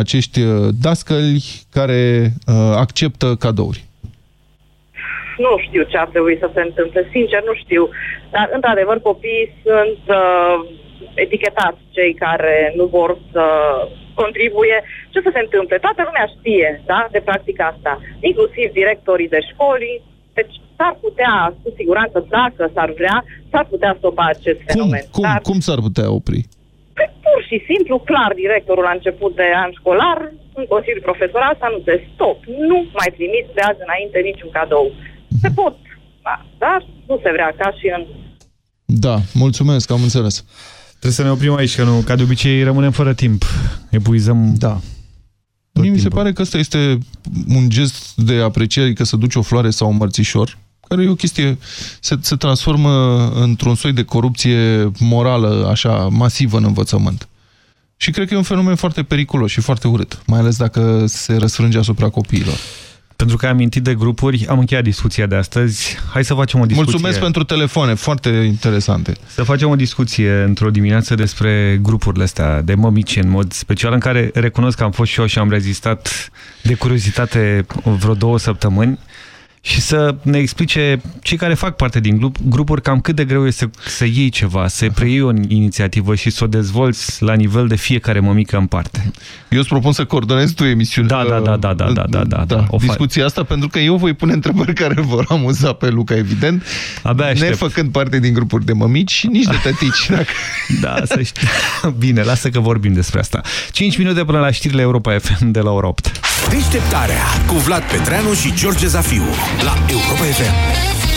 acești uh, dascăli care uh, acceptă cadouri? Nu știu ce ar trebui să se întâmple, sincer nu știu. Dar, într-adevăr, copiii sunt uh, etichetați cei care nu vor să contribuie. Ce să se întâmple? Toată lumea știe da, de practica asta, inclusiv directorii de școli. Deci s-ar putea, cu siguranță, dacă s-ar vrea, s-ar putea stopa acest fenomen. Cum, Dar, cum s-ar putea opri? Păi, pur și simplu, clar, directorul la început de an școlar, în Consiliul Profesoral, să nu se stop. Nu mai primiți de azi înainte niciun cadou. Se pot, da, dar nu se vrea ca și în Da, mulțumesc, am înțeles. Trebuie să ne oprim aici, că nu, ca de obicei rămânem fără timp. Epuizăm Da. Mie mi se pare că ăsta este un gest de apreciere, că să duci o floare sau un mărțișor, care e o chestie, se, se transformă într-un soi de corupție morală, așa, masivă în învățământ. Și cred că e un fenomen foarte periculos și foarte urât, mai ales dacă se răsfrânge asupra copiilor. Pentru că ai amintit de grupuri, am încheiat discuția de astăzi. Hai să facem o discuție. Mulțumesc pentru telefoane, foarte interesante. Să facem o discuție într-o dimineață despre grupurile astea de mămici în mod special, în care recunosc că am fost și eu și am rezistat de curiozitate vreo două săptămâni și să ne explice cei care fac parte din grup, grupuri cam cât de greu este să, să iei ceva, să preiei o inițiativă și să o dezvolți la nivel de fiecare mămică în parte. Eu îți propun să coordonezi tu emisiunea. Da, da, da, da, da, da, da, da, da. O fac. discuția asta, pentru că eu voi pune întrebări care vor amuza pe Luca, evident, Abia aștept. nefăcând parte din grupuri de mămici și nici de tătici. Dacă... Da, să știi. Bine, lasă că vorbim despre asta. 5 minute până la știrile Europa FM de la ora 8. Deșteptarea cu Vlad Petreanu și George Zafiu la Europa FM.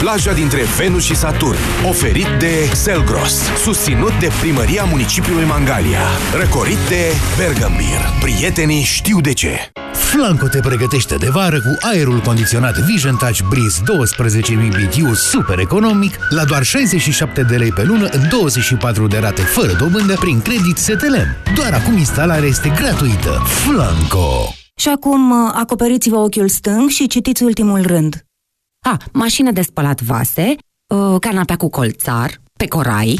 plaja dintre Venus și Saturn. Oferit de Selgros. Susținut de Primăria Municipiului Mangalia. Răcorit de Bergambir. Prietenii știu de ce. Flanco te pregătește de vară cu aerul condiționat Vision Touch Breeze 12.000 BTU super economic la doar 67 de lei pe lună în 24 de rate fără dobândă prin credit STLM. Doar acum instalarea este gratuită. Flanco! Și acum uh, acoperiți-vă ochiul stâng și citiți ultimul rând. A, mașină de spălat vase, uh, canapea cu colțar, pe corai...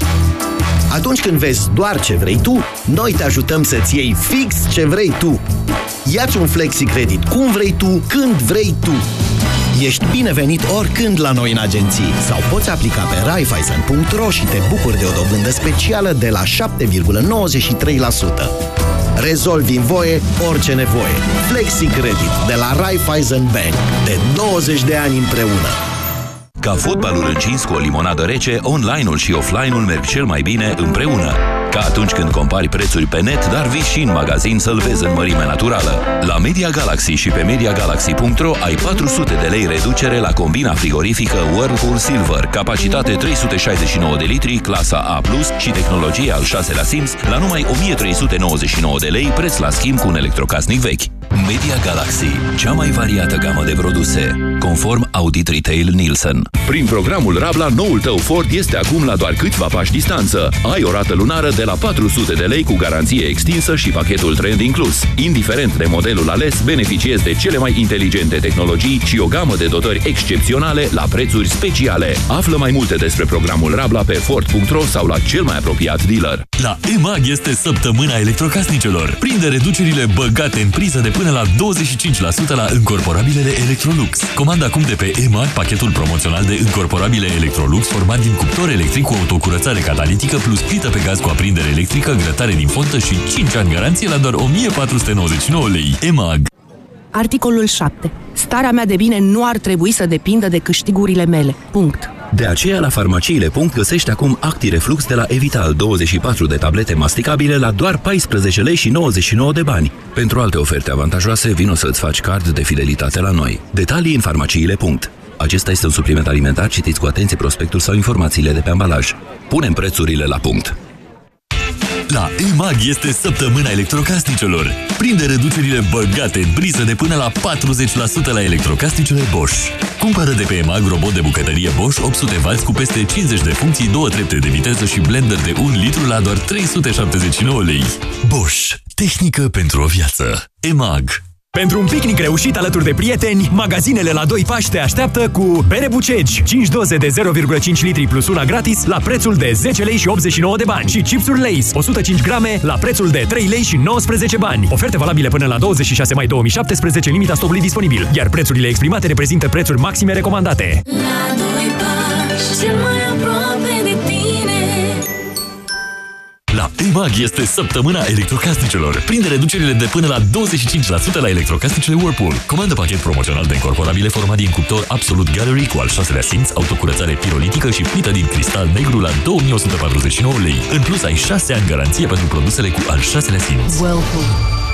Atunci când vezi doar ce vrei tu, noi te ajutăm să-ți iei fix ce vrei tu. Iați un flexi credit cum vrei tu, când vrei tu. Ești binevenit oricând la noi în agenții sau poți aplica pe raiffeisen.ro și te bucuri de o dobândă specială de la 7,93%. Rezolvi în voie orice nevoie. Flexi Credit de la Raiffeisen Bank. De 20 de ani împreună. Ca fotbalul încins cu o limonadă rece, online-ul și offline-ul merg cel mai bine împreună. Ca atunci când compari prețuri pe net, dar vii și în magazin să-l vezi în mărime naturală. La Media Galaxy și pe MediaGalaxy.ro ai 400 de lei reducere la combina frigorifică Whirlpool Silver, capacitate 369 de litri, clasa A+, și tehnologie al 6-lea Sims, la numai 1399 de lei, preț la schimb cu un electrocasnic vechi. Media Galaxy, cea mai variată gamă de produse, conform Audit Retail Nielsen. Prin programul Rabla, noul tău Ford este acum la doar câțiva pași distanță. Ai o rată lunară de la 400 de lei cu garanție extinsă și pachetul trend inclus. Indiferent de modelul ales, beneficiezi de cele mai inteligente tehnologii și o gamă de dotări excepționale la prețuri speciale. Află mai multe despre programul Rabla pe Ford.ro sau la cel mai apropiat dealer. La EMAG este săptămâna electrocasnicelor. Prinde reducerile băgate în priză de până la 25% la încorporabilele Electrolux. Comanda acum de pe EMAG pachetul promoțional de încorporabile Electrolux format din cuptor electric cu autocurățare catalitică plus plită pe gaz cu aprindere electrică, grătare din fontă și 5 ani garanție la doar 1499 lei. EMAG. Articolul 7. Starea mea de bine nu ar trebui să depindă de câștigurile mele. Punct. De aceea, la farmaciile. găsești acum ActiReflux de la Evital 24 de tablete masticabile la doar 14 lei și 99 de bani. Pentru alte oferte avantajoase, vino să-ți faci card de fidelitate la noi. Detalii în farmaciile. Acesta este un supliment alimentar, citiți cu atenție prospectul sau informațiile de pe ambalaj. Punem prețurile la punct. La EMAG este săptămâna electrocasnicelor. Prinde reducerile băgate în priză de până la 40% la electrocasnicele Bosch. Cumpără de pe EMAG robot de bucătărie Bosch 800W cu peste 50 de funcții, două trepte de viteză și blender de 1 litru la doar 379 lei. Bosch. Tehnică pentru o viață. EMAG. Pentru un picnic reușit alături de prieteni, magazinele la 2 pași te așteaptă cu bere Bucegi, 5 doze de 0,5 litri plus una gratis la prețul de 10 lei și 89 de bani și chipsuri Lay's, 105 grame la prețul de 3 lei și 19 bani. Oferte valabile până la 26 mai 2017, limita stocului disponibil, iar prețurile exprimate reprezintă prețuri maxime recomandate. La doi pași, cel mai aproape EMAG este săptămâna electrocasnicelor. Prinde reducerile de până la 25% la electrocasnicele Whirlpool. Comandă pachet promoțional de încorporabile format din cuptor Absolut Gallery cu al șaselea simț, autocurățare pirolitică și plită din cristal negru la 2149 lei. În plus, ai 6 ani garanție pentru produsele cu al șaselea simț. Whirlpool.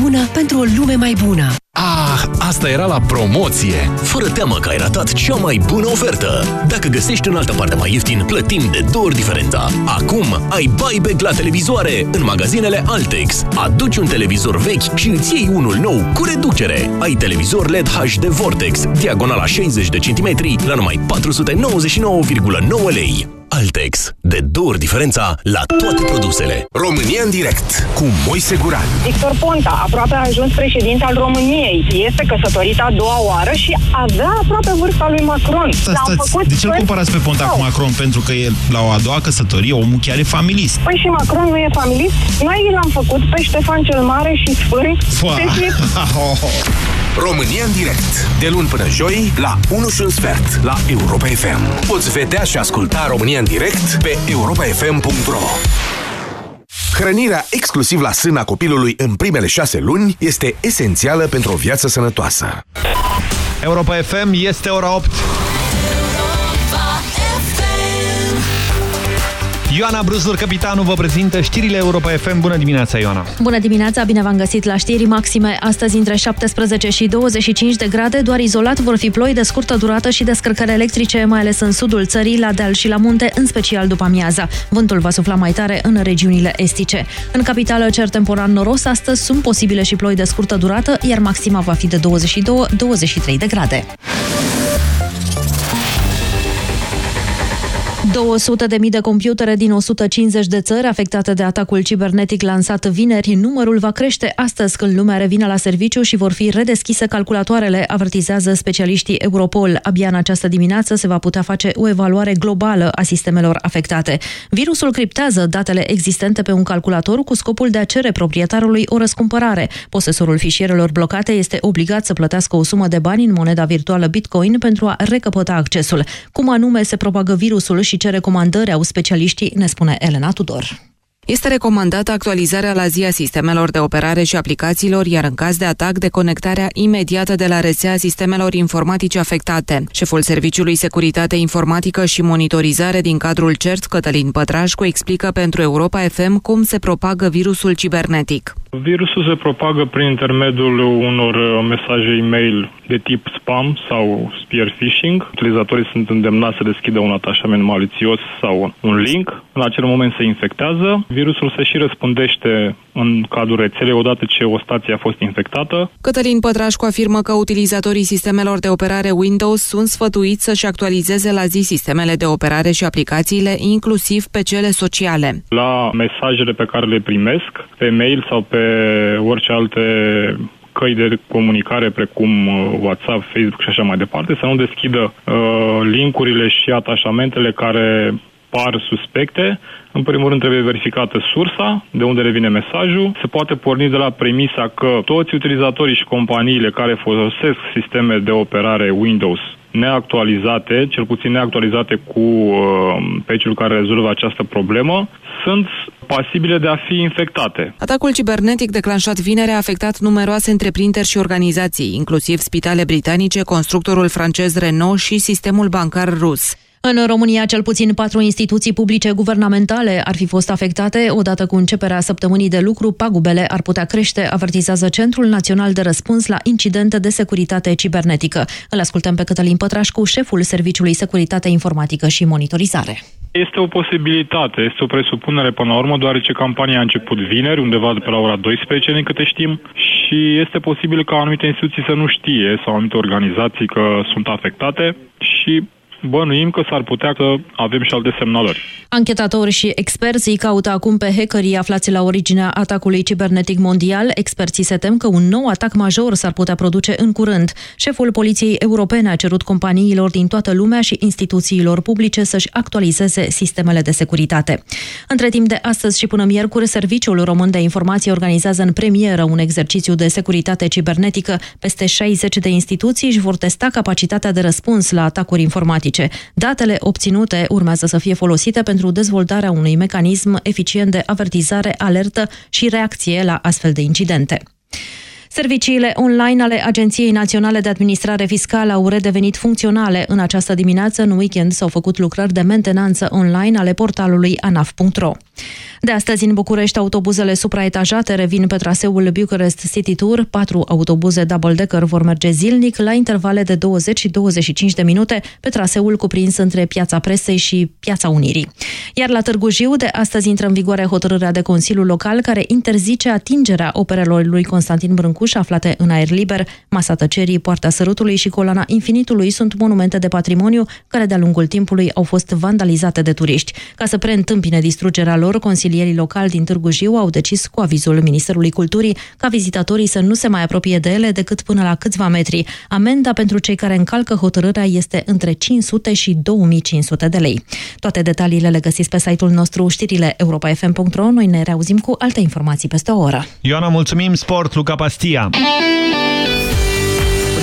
bună pentru o lume mai bună. Ah, asta era la promoție! Fără teamă că ai ratat cea mai bună ofertă! Dacă găsești în altă parte mai ieftin, plătim de două ori diferența. Acum ai buyback la televizoare în magazinele Altex. Aduci un televizor vechi și îți iei unul nou cu reducere. Ai televizor LED HD Vortex, diagonala 60 de centimetri, la numai 499,9 lei. Altex. De două ori diferența la toate produsele. România în direct cu Moise Guran. Victor Ponta, aproape a ajuns președinte al României. Este căsătorit a doua oară și avea aproape vârsta lui Macron. Stați, stați. De ce îl comparați pe Ponta cu Macron? Pentru că el, la o a doua căsătorie, omul chiar e familist. Păi și Macron nu e familist? Noi l-am făcut pe Ștefan cel Mare și Sfânt. Fua. Deci, România în direct. De luni până joi, la 1 și un sfert, la Europa FM. Poți vedea și asculta România în direct pe europafm.ro Hrănirea exclusiv la sâna copilului în primele șase luni este esențială pentru o viață sănătoasă. Europa FM este ora 8. Ioana Brustur, capitanul, vă prezintă știrile Europa FM. Bună dimineața, Ioana! Bună dimineața, bine v-am găsit la știri maxime. Astăzi între 17 și 25 de grade, doar izolat vor fi ploi de scurtă durată și descărcări electrice, mai ales în sudul țării, la deal și la munte, în special după amiaza. Vântul va sufla mai tare în regiunile estice. În capitală, cer temporar noros, astăzi sunt posibile și ploi de scurtă durată, iar maxima va fi de 22-23 de grade. 200 de mii de computere din 150 de țări afectate de atacul cibernetic lansat vineri. Numărul va crește astăzi când lumea revine la serviciu și vor fi redeschise calculatoarele, avertizează specialiștii Europol. Abia în această dimineață se va putea face o evaluare globală a sistemelor afectate. Virusul criptează datele existente pe un calculator cu scopul de a cere proprietarului o răscumpărare. Posesorul fișierelor blocate este obligat să plătească o sumă de bani în moneda virtuală Bitcoin pentru a recăpăta accesul. Cum anume se propagă virusul și ce recomandări au specialiștii, ne spune Elena Tudor. Este recomandată actualizarea la zi a sistemelor de operare și aplicațiilor, iar în caz de atac, deconectarea imediată de la rețea sistemelor informatice afectate. Șeful Serviciului Securitate Informatică și Monitorizare din cadrul CERT, Cătălin Pătrașcu, explică pentru Europa FM cum se propagă virusul cibernetic. Virusul se propagă prin intermediul unor uh, mesaje e-mail de tip spam sau spear phishing. Utilizatorii sunt îndemnați să deschidă un atașament malițios sau un link. În acel moment se infectează. Virusul se și răspundește în cadrul rețelei odată ce o stație a fost infectată. Cătălin Pătrașcu afirmă că utilizatorii sistemelor de operare Windows sunt sfătuiți să-și actualizeze la zi sistemele de operare și aplicațiile, inclusiv pe cele sociale. La mesajele pe care le primesc, pe mail sau pe orice alte căi de comunicare precum uh, WhatsApp, Facebook și așa mai departe, să nu deschidă uh, linkurile și atașamentele care par suspecte, în primul rând trebuie verificată sursa, de unde revine mesajul. Se poate porni de la premisa că toți utilizatorii și companiile care folosesc sisteme de operare Windows neactualizate, cel puțin neactualizate cu uh, peciul care rezolvă această problemă, sunt pasibile de a fi infectate. Atacul cibernetic declanșat vineri a afectat numeroase întreprinderi și organizații, inclusiv spitale britanice, constructorul francez Renault și sistemul bancar rus. În România, cel puțin patru instituții publice guvernamentale ar fi fost afectate. Odată cu începerea săptămânii de lucru, pagubele ar putea crește, avertizează Centrul Național de Răspuns la Incidente de Securitate Cibernetică. Îl ascultăm pe Cătălin Pătrașcu, șeful Serviciului Securitate Informatică și Monitorizare. Este o posibilitate, este o presupunere până la urmă, deoarece campania a început vineri, undeva de pe la ora 12, din câte știm, și este posibil ca anumite instituții să nu știe sau anumite organizații că sunt afectate și bănuim că s-ar putea să avem și alte semnalări. Anchetatori și experții caută acum pe hackerii aflați la originea atacului cibernetic mondial. Experții se tem că un nou atac major s-ar putea produce în curând. Șeful Poliției Europene a cerut companiilor din toată lumea și instituțiilor publice să-și actualizeze sistemele de securitate. Între timp de astăzi și până miercuri, Serviciul Român de Informații organizează în premieră un exercițiu de securitate cibernetică. Peste 60 de instituții își vor testa capacitatea de răspuns la atacuri informatice informatice. Datele obținute urmează să fie folosite pentru dezvoltarea unui mecanism eficient de avertizare, alertă și reacție la astfel de incidente. Serviciile online ale Agenției Naționale de Administrare Fiscală au redevenit funcționale. În această dimineață, în weekend, s-au făcut lucrări de mentenanță online ale portalului anaf.ro. De astăzi, în București, autobuzele supraetajate revin pe traseul Bucharest City Tour. Patru autobuze double-decker vor merge zilnic la intervale de 20 și 25 de minute pe traseul cuprins între Piața Presei și Piața Unirii. Iar la Târgu Jiu, de astăzi intră în vigoare hotărârea de Consiliu Local care interzice atingerea operelor lui Constantin Brâncuș aflate în aer liber. Masa Tăcerii, Poarta Sărutului și Colana Infinitului sunt monumente de patrimoniu care de-a lungul timpului au fost vandalizate de turiști. Ca să preîntâmpine distrugerea lor, consilierii locali din Târgu Jiu au decis cu avizul Ministerului Culturii ca vizitatorii să nu se mai apropie de ele decât până la câțiva metri. Amenda pentru cei care încalcă hotărârea este între 500 și 2500 de lei. Toate detaliile le găsiți pe site-ul nostru știrile europa.fm.ro. Noi ne reauzim cu alte informații peste o oră. Ioana, mulțumim! Sport, Luca Pastia!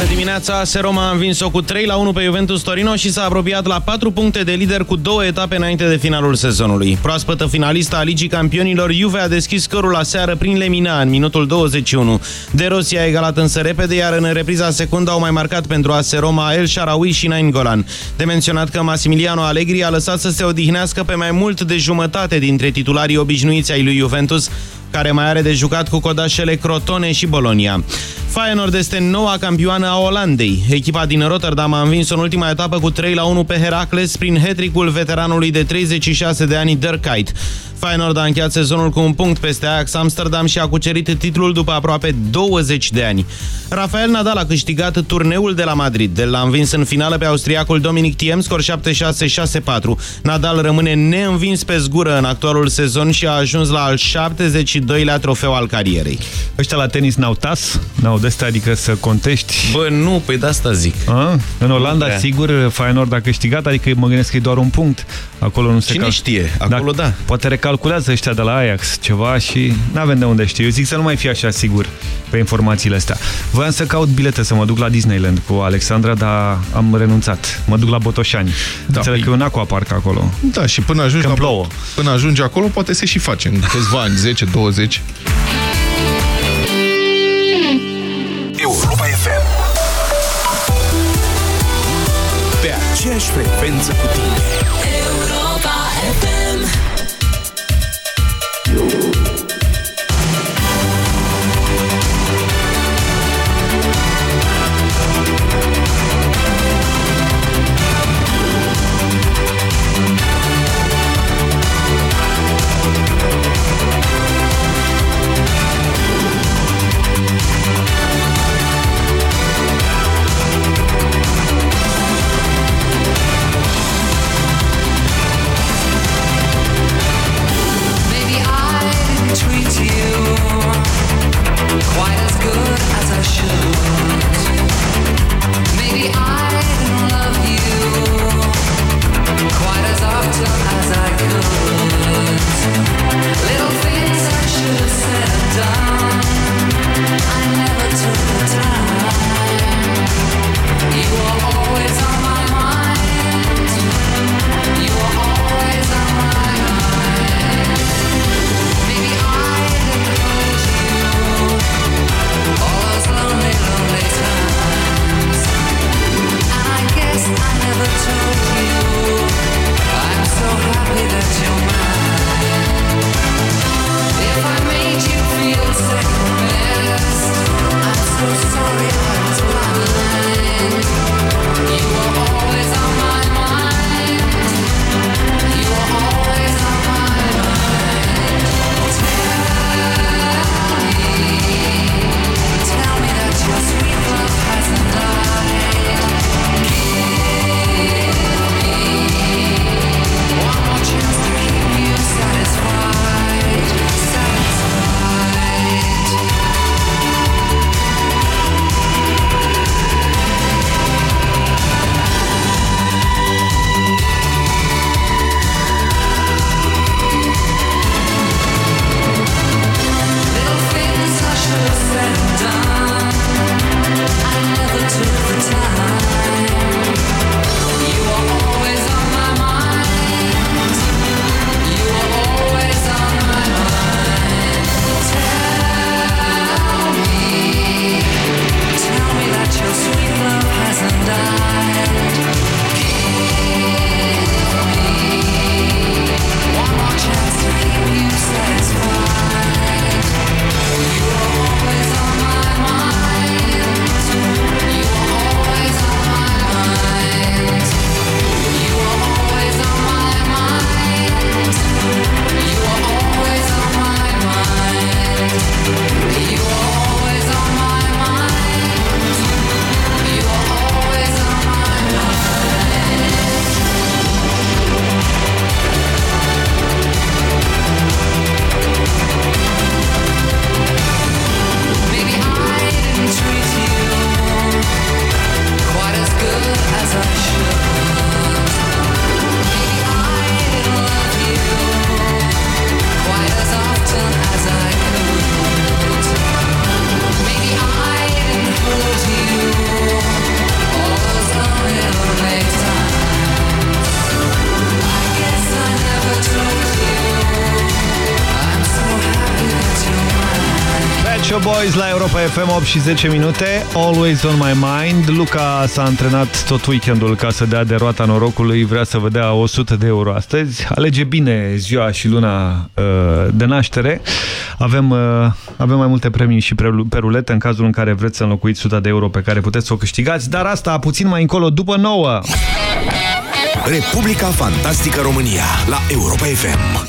Bună dimineața! AS Roma a învins-o cu 3 la 1 pe Juventus Torino și s-a apropiat la 4 puncte de lider cu două etape înainte de finalul sezonului. Proaspătă finalistă a Ligii Campionilor, Juve a deschis cărul la seară prin Lemina în minutul 21. De Rossi a egalat însă repede, iar în repriza secundă au mai marcat pentru AS Roma El Sharawi și Nain Golan. De menționat că Massimiliano Allegri a lăsat să se odihnească pe mai mult de jumătate dintre titularii obișnuiți ai lui Juventus, care mai are de jucat cu codașele Crotone și Bolonia. Feyenoord este noua campioană a Olandei. Echipa din Rotterdam a învins în ultima etapă cu 3 la 1 pe Heracles prin hetricul veteranului de 36 de ani Dirk Kuyt. Feyenoord a încheiat sezonul cu un punct peste Ajax Amsterdam și a cucerit titlul după aproape 20 de ani. Rafael Nadal a câștigat turneul de la Madrid. De l-a învins în finală pe austriacul Dominic Thiem, scor 7-6-6-4. Nadal rămâne neînvins pe zgură în actualul sezon și a ajuns la al 72-lea trofeu al carierei. Ăștia la tenis n-au tas? N-au de adică să contești? Bă, nu, păi de asta zic. A? În Olanda, Da. sigur, Feyenoord a câștigat, adică mă gândesc că e doar un punct. Acolo nu se Cine cal- știe? Acolo da. Poate recalculează ăștia de la Ajax ceva și n-avem de unde știu. Eu zic să nu mai fie așa sigur pe informațiile astea. Voiam să caut bilete să mă duc la Disneyland cu Alexandra, dar am renunțat. Mă duc la Botoșani. Da, Înțeleg că e un aquapark acolo. Da, și până ajungi, Că la, plouă. până ajungi acolo, poate se și face în câțiva ani, 10-20. Europa FM. Pe aceeași frecvență cu tine. FM 8 și 10 minute. Always on my mind. Luca s-a antrenat tot weekendul ca să dea de roata norocului. Vrea să vă dea 100 de euro astăzi. Alege bine ziua și luna uh, de naștere. Avem, uh, avem mai multe premii și pe rulete În cazul în care vreți să înlocuiți 100 de euro Pe care puteți să o câștigați Dar asta puțin mai încolo după 9 Republica Fantastică România la Europa FM.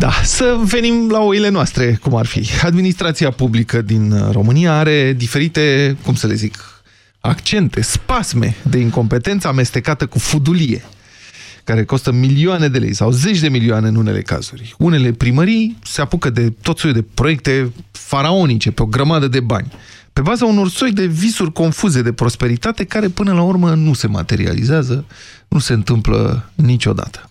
Da, să venim la oile noastre, cum ar fi. Administrația publică din România are diferite, cum să le zic, accente, spasme de incompetență amestecată cu fudulie care costă milioane de lei sau zeci de milioane în unele cazuri. Unele primării se apucă de tot soiul de proiecte faraonice pe o grămadă de bani, pe baza unor soi de visuri confuze de prosperitate care până la urmă nu se materializează, nu se întâmplă niciodată.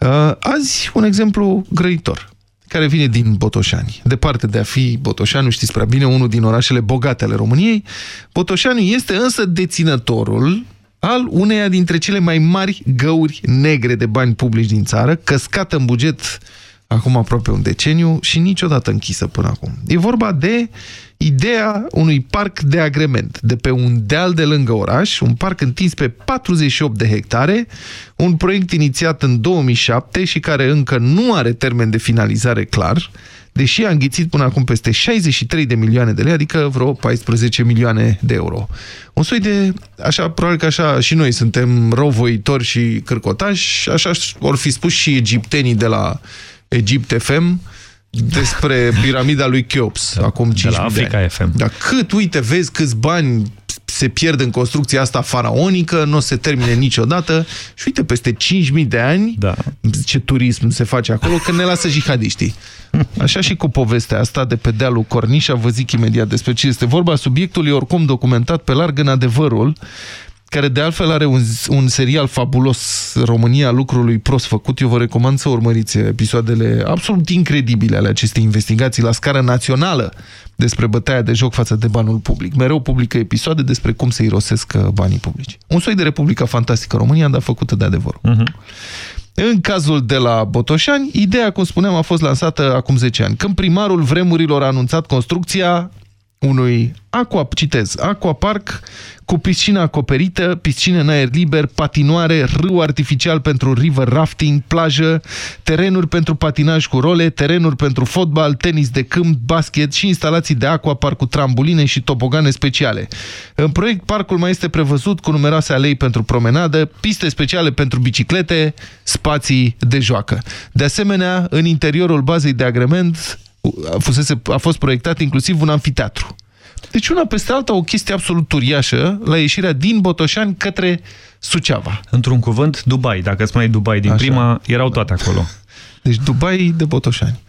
Uh, azi, un exemplu grăitor, care vine din Botoșani. Departe de a fi Botoșani, știți prea bine, unul din orașele bogate ale României, Botoșani este însă deținătorul al uneia dintre cele mai mari găuri negre de bani publici din țară, căscată în buget acum aproape un deceniu și niciodată închisă până acum. E vorba de ideea unui parc de agrement de pe un deal de lângă oraș, un parc întins pe 48 de hectare, un proiect inițiat în 2007 și care încă nu are termen de finalizare clar, deși a înghițit până acum peste 63 de milioane de lei, adică vreo 14 milioane de euro. Un soi de, așa, probabil că așa și noi suntem răuvoitori și cârcotași, așa vor fi spus și egiptenii de la Egipt FM, despre piramida lui Cheops, da, acum 5 de la Africa ani. FM. Dar cât, uite, vezi câți bani se pierd în construcția asta faraonică, nu se termine niciodată și uite, peste 5.000 de ani, da. ce turism se face acolo, când ne lasă jihadiștii. Așa și cu povestea asta de pe dealul Cornișa, vă zic imediat despre ce este vorba. Subiectul e oricum documentat pe larg în adevărul, care de altfel are un, un serial fabulos, România lucrului prost făcut. Eu vă recomand să urmăriți episoadele absolut incredibile ale acestei investigații la scară națională despre bătaia de joc față de banul public. Mereu publică episoade despre cum se irosesc banii publici. Un soi de Republica Fantastică România, dar făcută de adevăr. Uh -huh. În cazul de la Botoșani, ideea, cum spuneam, a fost lansată acum 10 ani. Când primarul vremurilor a anunțat construcția unui aqua, citez, aquapark cu piscină acoperită, piscină în aer liber, patinoare, râu artificial pentru river rafting, plajă, terenuri pentru patinaj cu role, terenuri pentru fotbal, tenis de câmp, basket și instalații de aquapark cu trambuline și tobogane speciale. În proiect, parcul mai este prevăzut cu numeroase alei pentru promenadă, piste speciale pentru biciclete, spații de joacă. De asemenea, în interiorul bazei de agrement a, fusese, a fost proiectat inclusiv un amfiteatru. Deci una peste alta o chestie absolut uriașă la ieșirea din Botoșani către Suceava. Într-un cuvânt, Dubai. Dacă îți mai Dubai din Așa. prima, erau toate acolo. Deci Dubai de Botoșani.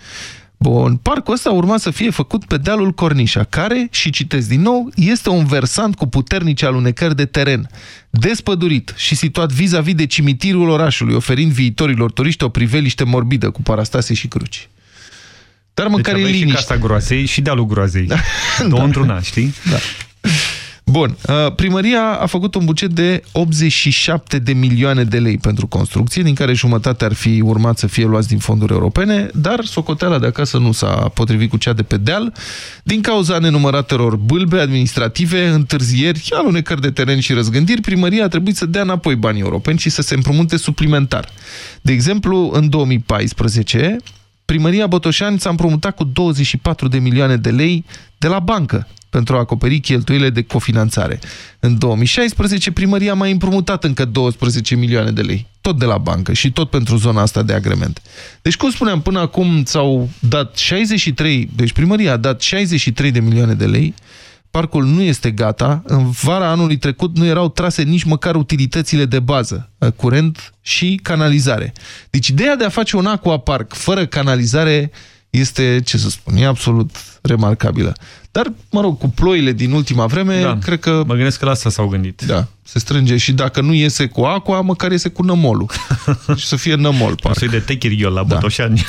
Bun, parcul ăsta urma să fie făcut pe dealul Cornișa, care, și citesc din nou, este un versant cu puternice alunecări de teren, despădurit și situat vis-a-vis -vis de cimitirul orașului, oferind viitorilor turiști o priveliște morbidă cu parastase și cruci. Dar măcar deci e liniște. și Casa Groasei și dealul Groazei. Da. Două da. într-una, știi? Da. Bun, uh, primăria a făcut un buget de 87 de milioane de lei pentru construcție, din care jumătate ar fi urmat să fie luați din fonduri europene, dar socoteala de acasă nu s-a potrivit cu cea de pe deal, din cauza nenumăratelor bâlbe administrative, întârzieri, alunecări de teren și răzgândiri, primăria a trebuit să dea înapoi banii europeni și să se împrumute suplimentar. De exemplu, în 2014, Primăria Botoșani s-a împrumutat cu 24 de milioane de lei de la bancă pentru a acoperi cheltuielile de cofinanțare. În 2016, primăria a mai împrumutat încă 12 milioane de lei, tot de la bancă și tot pentru zona asta de agrement. Deci, cum spuneam, până acum s-au dat 63, deci primăria a dat 63 de milioane de lei parcul nu este gata. În vara anului trecut nu erau trase nici măcar utilitățile de bază, uh, curent și canalizare. Deci ideea de a face un aquapark fără canalizare este, ce să spun, e absolut remarcabilă. Dar, mă rog, cu ploile din ultima vreme, da, cred că... Mă gândesc că la asta s-au gândit. Da, se strânge și dacă nu iese cu aqua, măcar iese cu nămolul. și să fie nămol, parc. Să de techiriol la da. Botoșani.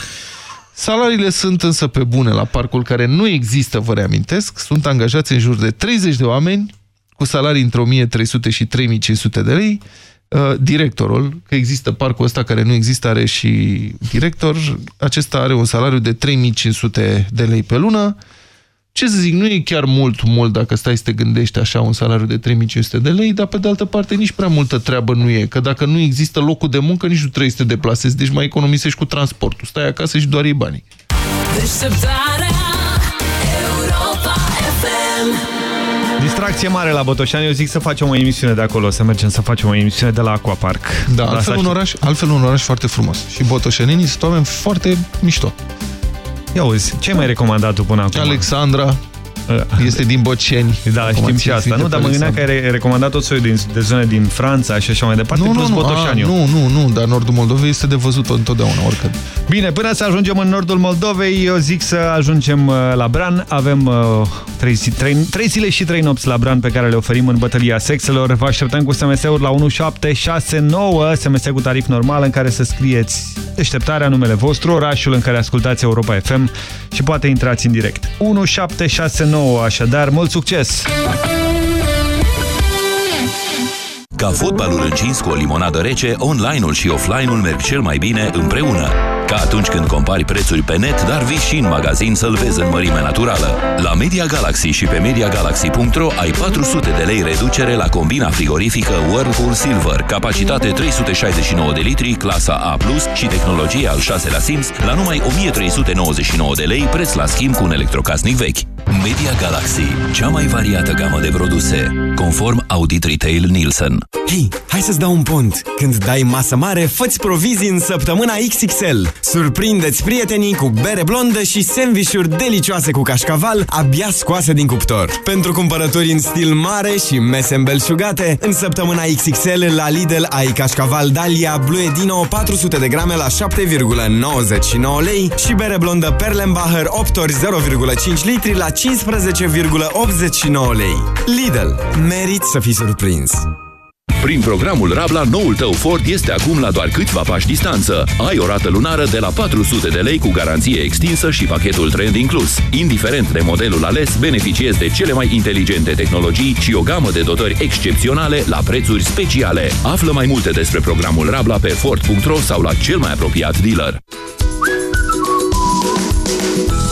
Salariile sunt însă pe bune la parcul care nu există, vă reamintesc. Sunt angajați în jur de 30 de oameni cu salarii între 1300 și 3500 de lei. Uh, directorul, că există parcul ăsta care nu există, are și director. Acesta are un salariu de 3500 de lei pe lună ce să zic, nu e chiar mult, mult dacă stai să te gândești așa un salariu de 3500 de lei, dar pe de altă parte nici prea multă treabă nu e, că dacă nu există locul de muncă, nici nu trebuie să te deplasezi, deci mai economisești cu transportul. Stai acasă și doar iei banii. Deșteptarea Europa FM Distracție mare la Botoșani, eu zic să facem o emisiune de acolo, să mergem să facem o emisiune de la Aquapark. Da, altfel un, oraș, altfel un oraș foarte frumos. Și botoșenenii sunt oameni foarte mișto. Ia uzi, ce ai mai recomandat tu până acum? Alexandra este din Boceni. Da, știm și asta. Nu, dar mă gândeam că ai recomandat tot soiul din, de zone din Franța și așa mai departe, nu, plus nu, Botoșani. a, nu, nu, nu, dar Nordul Moldovei este de văzut întotdeauna, oricând. Bine, până să ajungem în nordul Moldovei, eu zic să ajungem uh, la Bran. Avem uh, trei, zi, trei, trei zile și trei nopți la Bran pe care le oferim în bătălia sexelor. Vă așteptăm cu SMS-uri la 1769, SMS cu tarif normal în care să scrieți deșteptarea, numele vostru, orașul în care ascultați Europa FM și poate intrați în direct. 1769, așadar, mult succes! Ca fotbalul încins cu o limonadă rece, online-ul și offline-ul merg cel mai bine împreună. Ca atunci când compari prețuri pe net, dar vii și în magazin să-l vezi în mărime naturală. La Media Galaxy și pe MediaGalaxy.ro ai 400 de lei reducere la combina frigorifică Whirlpool Silver, capacitate 369 de litri, clasa A+, și tehnologie al 6-lea Sims, la numai 1399 de lei, preț la schimb cu un electrocasnic vechi. Media Galaxy, cea mai variată gamă de produse, conform Audit Retail Nielsen. Hei, hai să-ți dau un pont! Când dai masă mare, fă provizii în săptămâna XXL. Surprindeți prietenii cu bere blondă și sandvișuri delicioase cu cașcaval abia scoase din cuptor. Pentru cumpărături în stil mare și mese îmbelșugate, în săptămâna XXL la Lidl ai cașcaval Dalia Blue Dino 400 de grame la 7,99 lei și bere blondă Perlenbacher 8 ori 0,5 litri la 15,89 lei. Lidl. Merit să fii surprins! Prin programul Rabla, noul tău Ford este acum la doar câțiva pași distanță. Ai o rată lunară de la 400 de lei cu garanție extinsă și pachetul trend inclus. Indiferent de modelul ales, beneficiezi de cele mai inteligente tehnologii și o gamă de dotări excepționale la prețuri speciale. Află mai multe despre programul Rabla pe Ford.ro sau la cel mai apropiat dealer.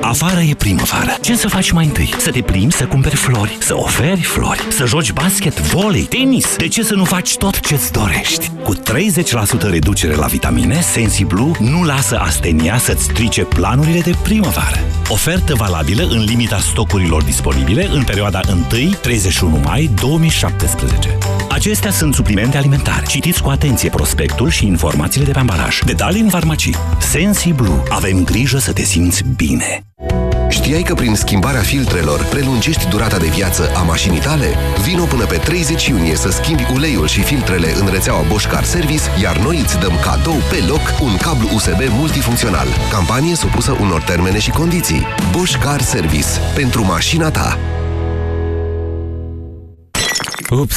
Afară e primăvară. Ce să faci mai întâi? Să te plimbi, să cumperi flori, să oferi flori, să joci basket, volei, tenis. De ce să nu faci tot ce-ți dorești? Cu 30% reducere la vitamine, SensiBlue nu lasă astenia să-ți strice planurile de primăvară. Ofertă valabilă în limita stocurilor disponibile în perioada 1-31 mai 2017. Acestea sunt suplimente alimentare. Citiți cu atenție prospectul și informațiile de pe ambalaj. Detalii în farmacii. SensiBlue. Avem grijă să te simți bine. Știai că prin schimbarea filtrelor prelungești durata de viață a mașinii tale? Vino până pe 30 iunie să schimbi uleiul și filtrele în rețeaua Bosch Car Service, iar noi îți dăm cadou pe loc un cablu USB multifuncțional. Campanie supusă unor termene și condiții. Bosch Car Service. Pentru mașina ta. Ups!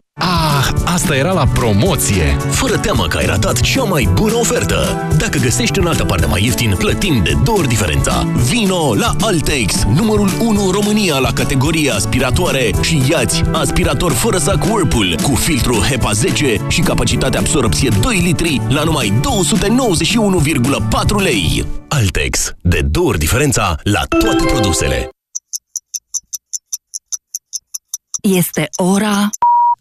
Ah, asta era la promoție! Fără teamă că ai ratat cea mai bună ofertă! Dacă găsești în altă parte mai ieftin, plătim de două ori diferența. Vino la Altex, numărul 1 în România la categoria aspiratoare și iați aspirator fără sac Whirlpool cu filtru HEPA 10 și capacitate absorpție 2 litri la numai 291,4 lei. Altex, de două ori diferența la toate produsele. Este ora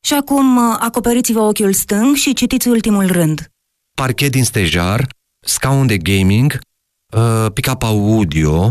Și acum uh, acoperiți-vă ochiul stâng și citiți ultimul rând. Parchet din stejar, scaun de gaming, uh, pick-up audio...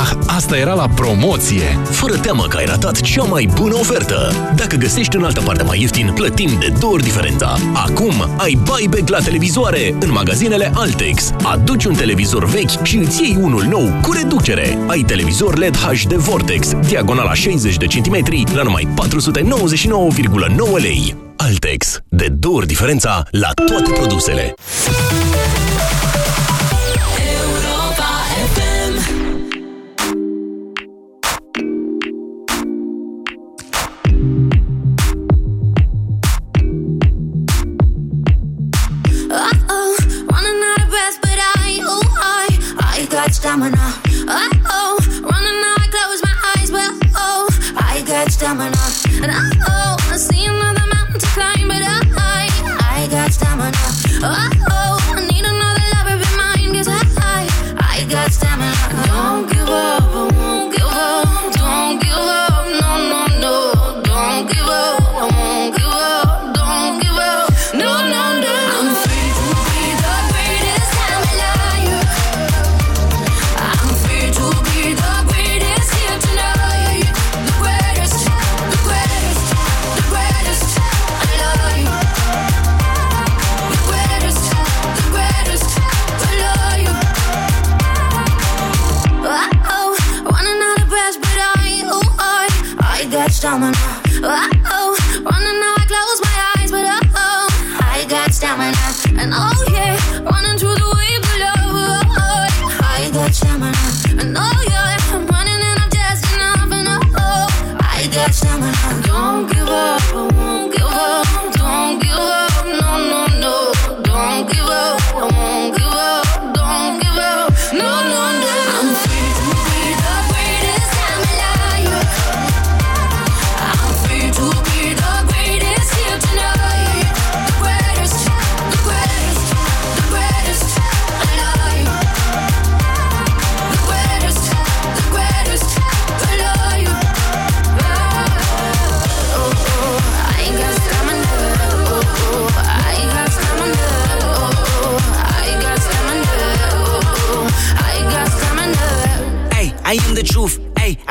Ah, asta era la promoție! Fără teamă că ai ratat cea mai bună ofertă! Dacă găsești în altă parte mai ieftin, plătim de două ori diferența. Acum ai buyback la televizoare în magazinele Altex. Aduci un televizor vechi și îți iei unul nou cu reducere. Ai televizor LED HD Vortex, diagonala 60 de centimetri, la numai 499,9 lei. Altex. De două ori diferența la toate produsele.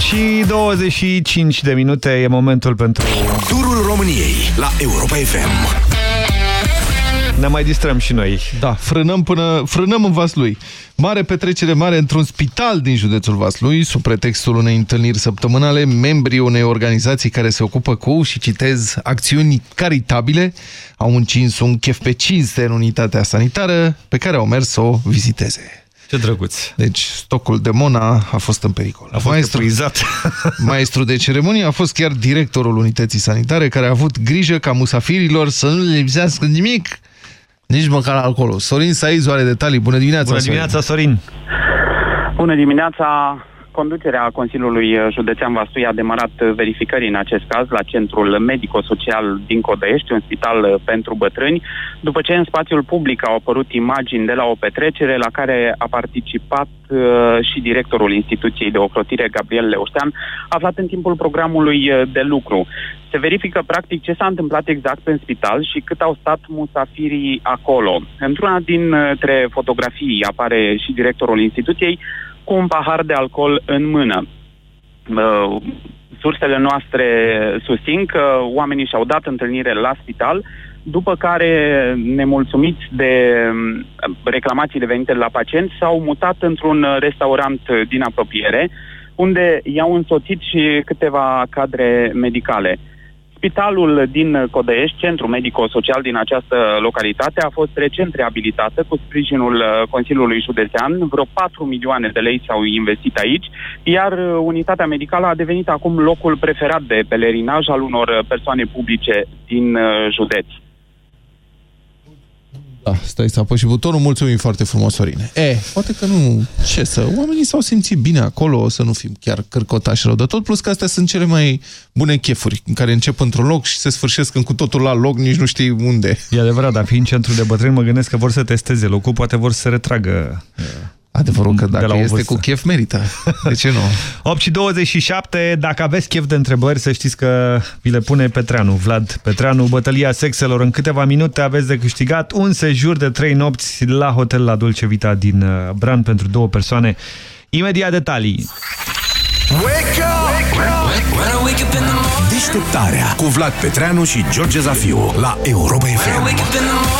Și 25 de minute e momentul pentru... Turul României la Europa FM. Ne mai distrăm și noi. Da, frânăm, până, frânăm în Vaslui. Mare petrecere mare într-un spital din județul Vaslui, sub pretextul unei întâlniri săptămânale, membrii unei organizații care se ocupă cu, și citez, acțiuni caritabile, au încins un chef pe cinste în unitatea sanitară pe care au mers să o viziteze. Ce drăguț. Deci stocul de Mona a fost în pericol. A fost maestru, maestru de ceremonie a fost chiar directorul unității sanitare care a avut grijă ca musafirilor să nu le lipsească nimic nici măcar alcoolul. Sorin Saiz are detalii. Bună dimineața, Bună dimineața, Sorin. Sorin. Bună dimineața. Conducerea Consiliului Județean Vaslui a demarat verificări în acest caz la Centrul Medico-Social din Codăiești, un spital pentru bătrâni, după ce în spațiul public au apărut imagini de la o petrecere la care a participat uh, și directorul instituției de ocrotire, Gabriel Leuștean, aflat în timpul programului de lucru. Se verifică practic ce s-a întâmplat exact în spital și cât au stat musafirii acolo. Într-una dintre fotografii apare și directorul instituției, cu un pahar de alcool în mână. Uh, sursele noastre susțin că oamenii și-au dat întâlnire la spital, după care, nemulțumiți de um, reclamațiile venite de la pacienți, s-au mutat într-un restaurant din apropiere, unde i-au însoțit și câteva cadre medicale. Spitalul din Codăiești, centru medico-social din această localitate, a fost recent reabilitată cu sprijinul uh, Consiliului Județean. Vreo 4 milioane de lei s-au investit aici, iar uh, unitatea medicală a devenit acum locul preferat de pelerinaj al unor uh, persoane publice din județ. Da, stai să apăși butonul. Mulțumim foarte frumos, Sorine. E, poate că nu... Ce să... Oamenii s-au simțit bine acolo, o să nu fim chiar cărcotași rău de tot, plus că astea sunt cele mai bune chefuri, în care încep într-un loc și se sfârșesc în cu totul la loc, nici nu știi unde. E adevărat, dar fiind centru de bătrâni, mă gândesc că vor să testeze locul, poate vor să se retragă Adevărul că dacă este vârstă. cu chef, merită. De ce nu? 8 și 27, dacă aveți chef de întrebări, să știți că vi le pune Petreanu, Vlad Petreanu, bătălia sexelor. În câteva minute aveți de câștigat un sejur de 3 nopți la hotel la Dulce Vita din uh, Bran pentru două persoane. Imediat detalii. Wake up! Wake up! Deșteptarea cu Vlad Petreanu și George Zafiu la Europa FM.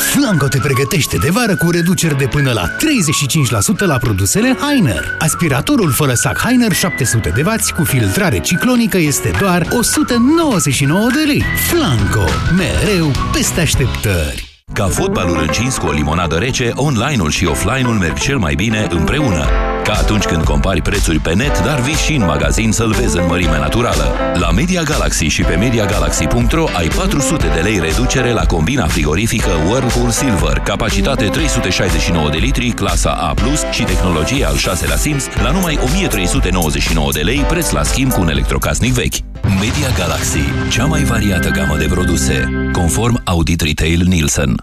Flanco te pregătește de vară cu reduceri de până la 35% la produsele Heiner. Aspiratorul fără sac Heiner 700 de W cu filtrare ciclonică este doar 199 de lei. Flanco. Mereu peste așteptări. Ca fotbalul încins cu o limonadă rece, online-ul și offline-ul merg cel mai bine împreună. Ca atunci când compari prețuri pe net, dar vii și în magazin să-l vezi în mărime naturală. La Media Galaxy și pe MediaGalaxy.ro ai 400 de lei reducere la combina frigorifică Whirlpool Silver, capacitate 369 de litri, clasa A+, și tehnologie al 6-lea Sims, la numai 1399 de lei, preț la schimb cu un electrocasnic vechi. Media Galaxy, cea mai variată gamă de produse, conform Audit Retail Nielsen.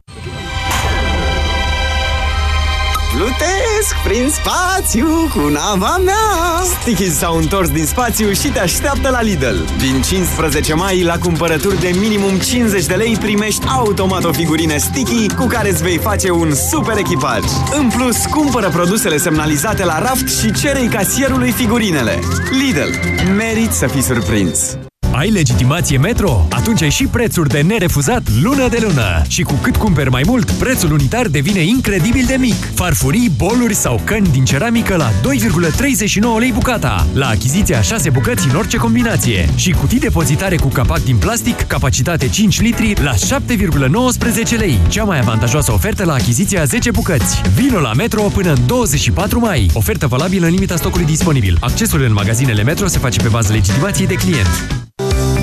Plutesc prin spațiu cu nava mea. Sticky s-au întors din spațiu și te așteaptă la Lidl. Din 15 mai, la cumpărături de minimum 50 de lei Primești automat o figurină Sticky Cu care îți vei face un super echipaj. În plus, cumpără produsele semnalizate la raft Și cere casierului figurinele. Lidl. Merit să fii surprins ai legitimație Metro? Atunci ai și prețuri de nerefuzat lună de lună. Și cu cât cumperi mai mult, prețul unitar devine incredibil de mic. Farfurii, boluri sau căni din ceramică la 2,39 lei bucata. La achiziția 6 bucăți în orice combinație. Și cutii depozitare cu capac din plastic, capacitate 5 litri la 7,19 lei. Cea mai avantajoasă ofertă la achiziția 10 bucăți. Vino la Metro până în 24 mai. Ofertă valabilă în limita stocului disponibil. Accesul în magazinele Metro se face pe bază legitimației de client.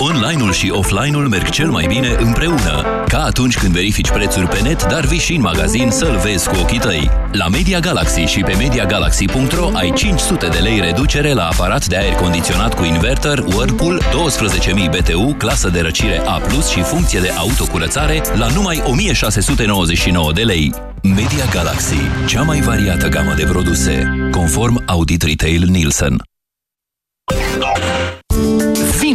Online-ul și offline-ul merg cel mai bine împreună. Ca atunci când verifici prețuri pe net, dar vii și în magazin să-l vezi cu ochii tăi. La Media Galaxy și pe MediaGalaxy.ro ai 500 de lei reducere la aparat de aer condiționat cu inverter Whirlpool 12.000 BTU, clasă de răcire A+, și funcție de autocurățare la numai 1699 de lei. Media Galaxy, cea mai variată gamă de produse, conform Audit Retail Nielsen.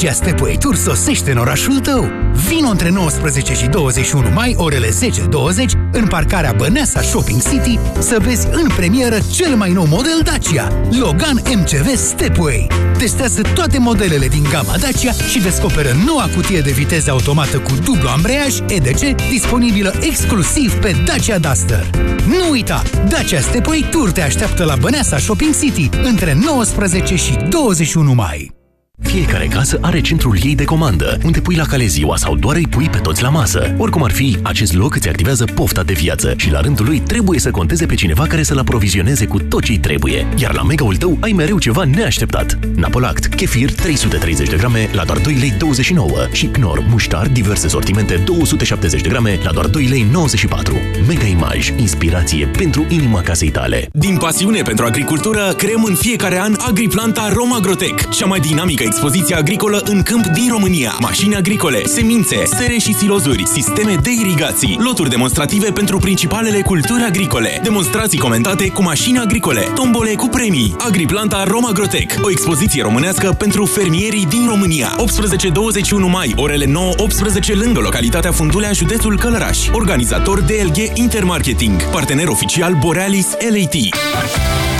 Dacia Stepway Tour sosește în orașul tău. Vino între 19 și 21 mai, orele 10-20, în parcarea Băneasa Shopping City, să vezi în premieră cel mai nou model Dacia, Logan MCV Stepway. Testează toate modelele din gama Dacia și descoperă noua cutie de viteză automată cu dublu ambreiaj EDC, disponibilă exclusiv pe Dacia Duster. Nu uita, Dacia Stepway Tour te așteaptă la Băneasa Shopping City între 19 și 21 mai. Fiecare casă are centrul ei de comandă, unde pui la cale ziua sau doar îi pui pe toți la masă. Oricum ar fi, acest loc îți activează pofta de viață și la rândul lui trebuie să conteze pe cineva care să-l aprovizioneze cu tot ce trebuie. Iar la mega-ul tău ai mereu ceva neașteptat. Napolact, kefir 330 de grame la doar 2 lei 29 și Knorr muștar diverse sortimente 270 de grame la doar 2 lei 94. Mega Image, inspirație pentru inima casei tale. Din pasiune pentru agricultură, creăm în fiecare an Agriplanta Romagrotec, cea mai dinamică expoziție agricolă în câmp din România. Mașini agricole, semințe, sere și silozuri, sisteme de irigații, loturi demonstrative pentru principalele culturi agricole, demonstrații comentate cu mașini agricole, tombole cu premii, Agriplanta Romagrotec, o expoziție românească pentru fermierii din România. 18-21 mai, orele 9-18 lângă localitatea Fundulea, județul Călăraș. Organizator DLG Intermarketing, partener oficial Borealis LAT.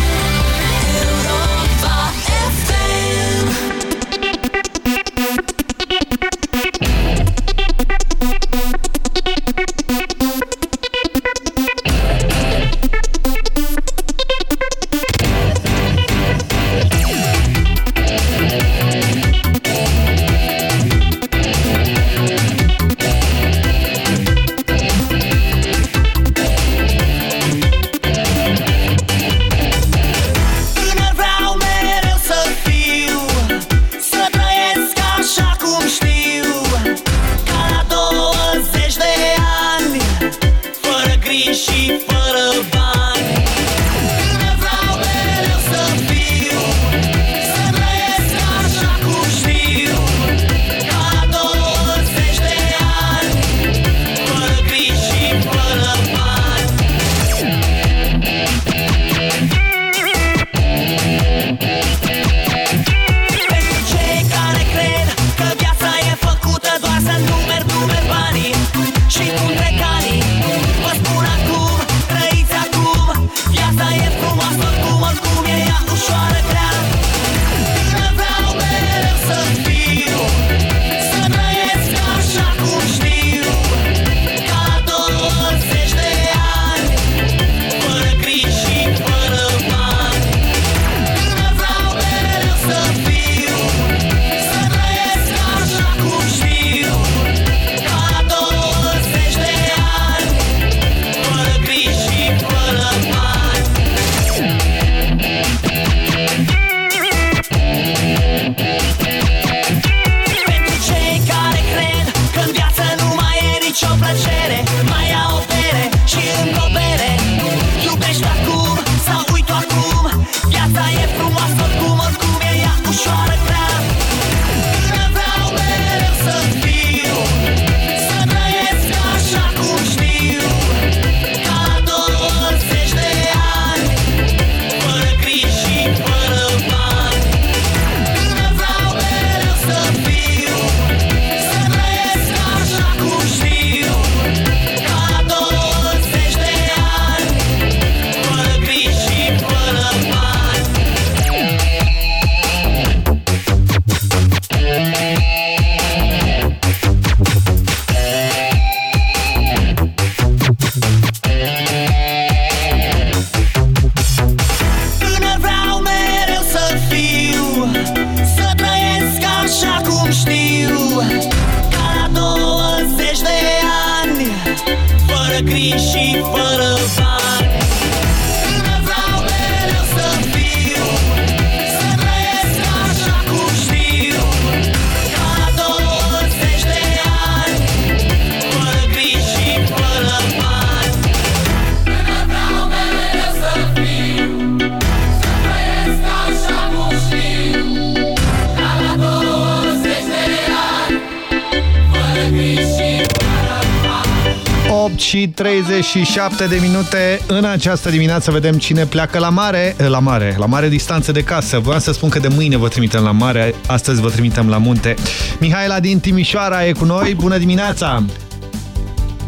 37 de minute în această dimineață vedem cine pleacă la mare, la mare, la mare distanță de casă. Vreau să spun că de mâine vă trimitem la mare, astăzi vă trimitem la munte. Mihaela din Timișoara e cu noi, bună dimineața!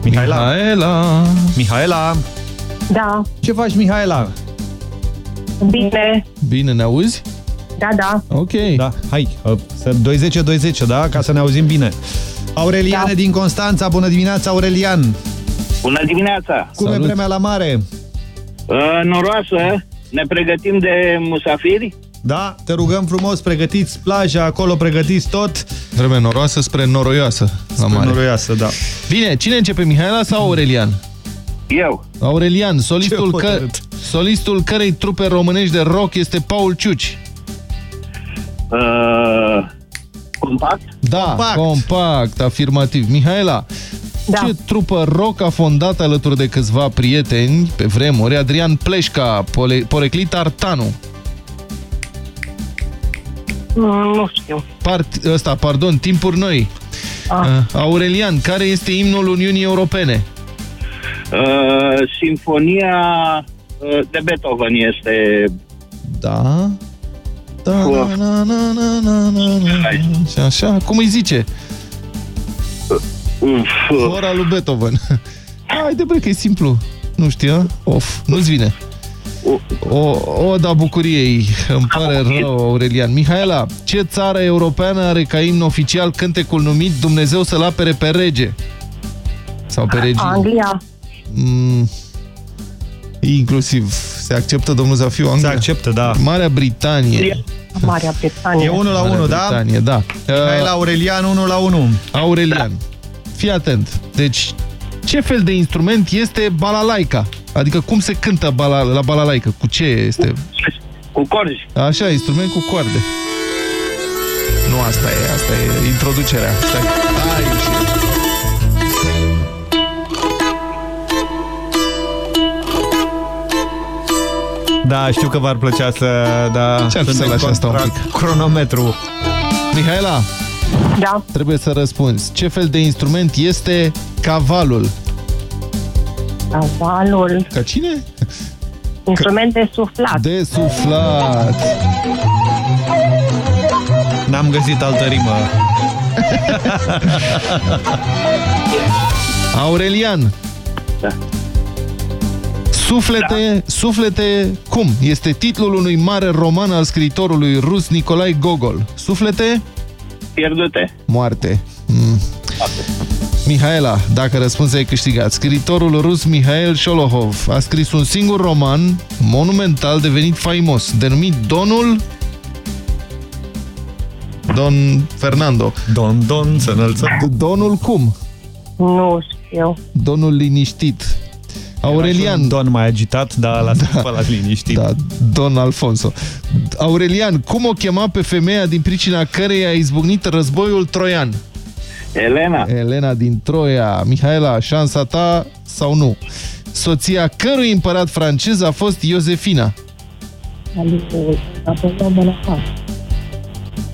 Mihaela! Mihaela! Mihaela! Da, Ce faci, Mihaela? bine, Bine, ne auzi? da, da. Ok. Da, hai, uh, să 20-20, da? Ca să ne auzim bine. Aureliane da. din Constanța, bună dimineața, Aurelian! Bună dimineața! Cum e vremea la mare? Uh, noroasă, ne pregătim de musafiri? Da, te rugăm frumos, pregătiți plaja, acolo pregătiți tot. Vreme noroasă spre noroioasă la mare. noroioasă, da. Bine, cine începe, Mihaela sau Aurelian? Eu. Aurelian, solistul, Ce că... hotărât. solistul cărei trupe românești de rock este Paul Ciuci. Uh, compact? Da, compact, compact afirmativ. Mihaela, Da. ce trupă rock a fondat alături de câțiva prieteni pe vremuri Adrian Pleșca, Pole Poreclit Artanu? Mm, Nu știu. Part, ăsta, pardon, timpuri noi. Ah. Uh, Aurelian, care este imnul Uniunii Europene? Uh, Sinfonia uh, de Beethoven este... Da. Da, na, na, na, na, na, na, na. Și așa, cum îi zice? Ora lui Beethoven. Haide, bre, că e simplu. Nu știu, of, nu-ți vine. O, o da bucuriei, îmi pare rău, Aurelian. Mihaela, ce țară europeană are ca imn oficial cântecul numit Dumnezeu să-l apere pe rege? Sau pe regie? Anglia. Mm, inclusiv se acceptă, domnul Zafiu, Anglia? Se acceptă, da. Marea Britanie. Marea Britanie. E 1 la 1, da? Britanie, da. Mihaela Aurelian 1 la 1. Aurelian, fii atent. Deci, ce fel de instrument este balalaica? Adică cum se cântă bala, la balalaică? Cu ce este? Cu corzi. Așa, instrument cu coarde. Nu, asta e, asta e introducerea. Stai. Ai, și... Da, știu că v-ar plăcea să... Da, Ce-ar fi să lași asta un pic? Cronometru. Mihaela, da. trebuie să răspunzi. Ce fel de instrument este cavalul? Cavalul. Ca cine? Instrument de suflat. De suflat. N-am găsit altă rimă. Aurelian. Da. Suflete, da. suflete, cum? Este titlul unui mare roman al scriitorului rus Nicolae Gogol. Suflete? Pierdute. Moarte. Mm. Mihaela, dacă răspunzi ai câștigat. Scriitorul rus Mihail Sholohov a scris un singur roman monumental devenit faimos, denumit Donul Don Fernando. Don, Don, să înălță. Donul cum? Nu știu. Donul liniștit. Aurelian. Don mai agitat, dar la da, la liniștit. Da, Don Alfonso. Aurelian, cum o chema pe femeia din pricina căreia a izbucnit războiul troian? Elena. Elena din Troia. Mihaela, șansa ta sau nu? soția cărui împărat francez a fost Iosefina? Napoleon Bonaparte.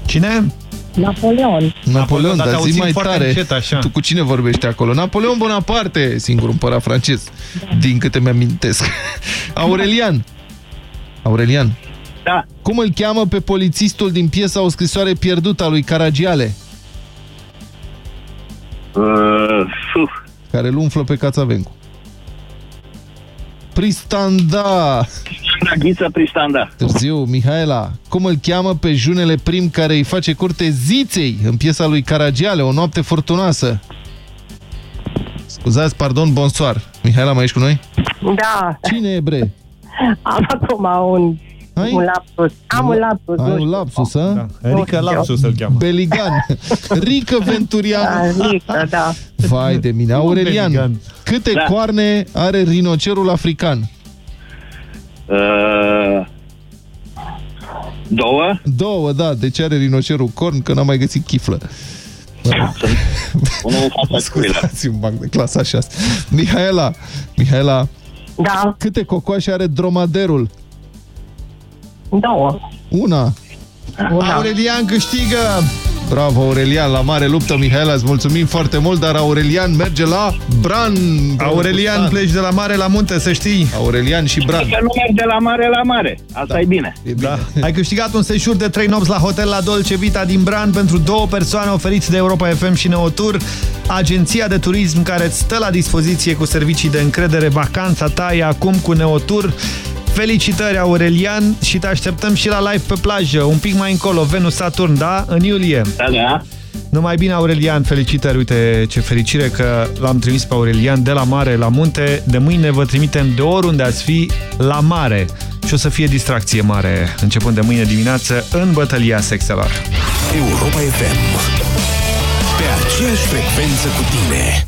Cine? Napoleon. Napoleon, dar te dar zi auzim mai foarte tare. încet, așa. Tu cu cine vorbești acolo? Napoleon Bonaparte, singur împărat francez, din câte mi-amintesc. Aurelian. Aurelian. Da. Cum îl cheamă pe polițistul din piesa O scrisoare pierdută a lui Caragiale, Uh, fuh. care îl umflă pe Cațavencu? Pristanda. Da, Ghiță Pristanda. Târziu, Mihaela. Cum îl cheamă pe junele prim care îi face curte ziței în piesa lui Caragiale, O noapte furtunoasă? Scuzați, pardon, bonsoir. Mihaela, mai ești cu noi? Da. Cine e bre? Am acum un, Ai? un lapsus. Am un lapsus. Ai nu un știu. lapsus, a? Da. Rică Lapsus îl cheamă. Beligan. Rică Venturian. Da, Rică, da. Vai de mine. Aurelian, Beligan. câte Da. coarne are rinocerul african? Uh, două. Două, da. De ce are rinocerul corn? Că n-am mai găsit chiflă. Unul în fața cuiilor. Scuzați un banc de clasa 6. Mihaela, Mihaela, Da, câte cocoașe are dromaderul? două. Una. Una. Aurelian câștigă! Bravo, Aurelian, la mare luptă, Mihaela, îți mulțumim foarte mult, dar Aurelian merge la Bran. Aurelian, pleci de la mare la munte, să știi. Aurelian și Bran. Că nu merg de la mare la mare. Asta da. e bine. E bine. Da. Ai câștigat un sejur de 3 nopți la hotel la Dolce Vita din Bran pentru două persoane oferiți de Europa FM și Neotur, agenția de turism care îți stă la dispoziție cu servicii de încredere. Vacanța ta e acum cu Neotur. Felicitări, Aurelian, și te așteptăm și la live pe plajă, un pic mai încolo, Venus Saturn, da? În iulie. Da, da. Numai bine, Aurelian, felicitări, uite ce fericire că l-am trimis pe Aurelian de la mare la munte. De mâine vă trimitem de oriunde ați fi la mare și o să fie distracție mare începând de mâine dimineață în bătălia sexelor. Europa FM. Pe aceeași frecvență cu tine.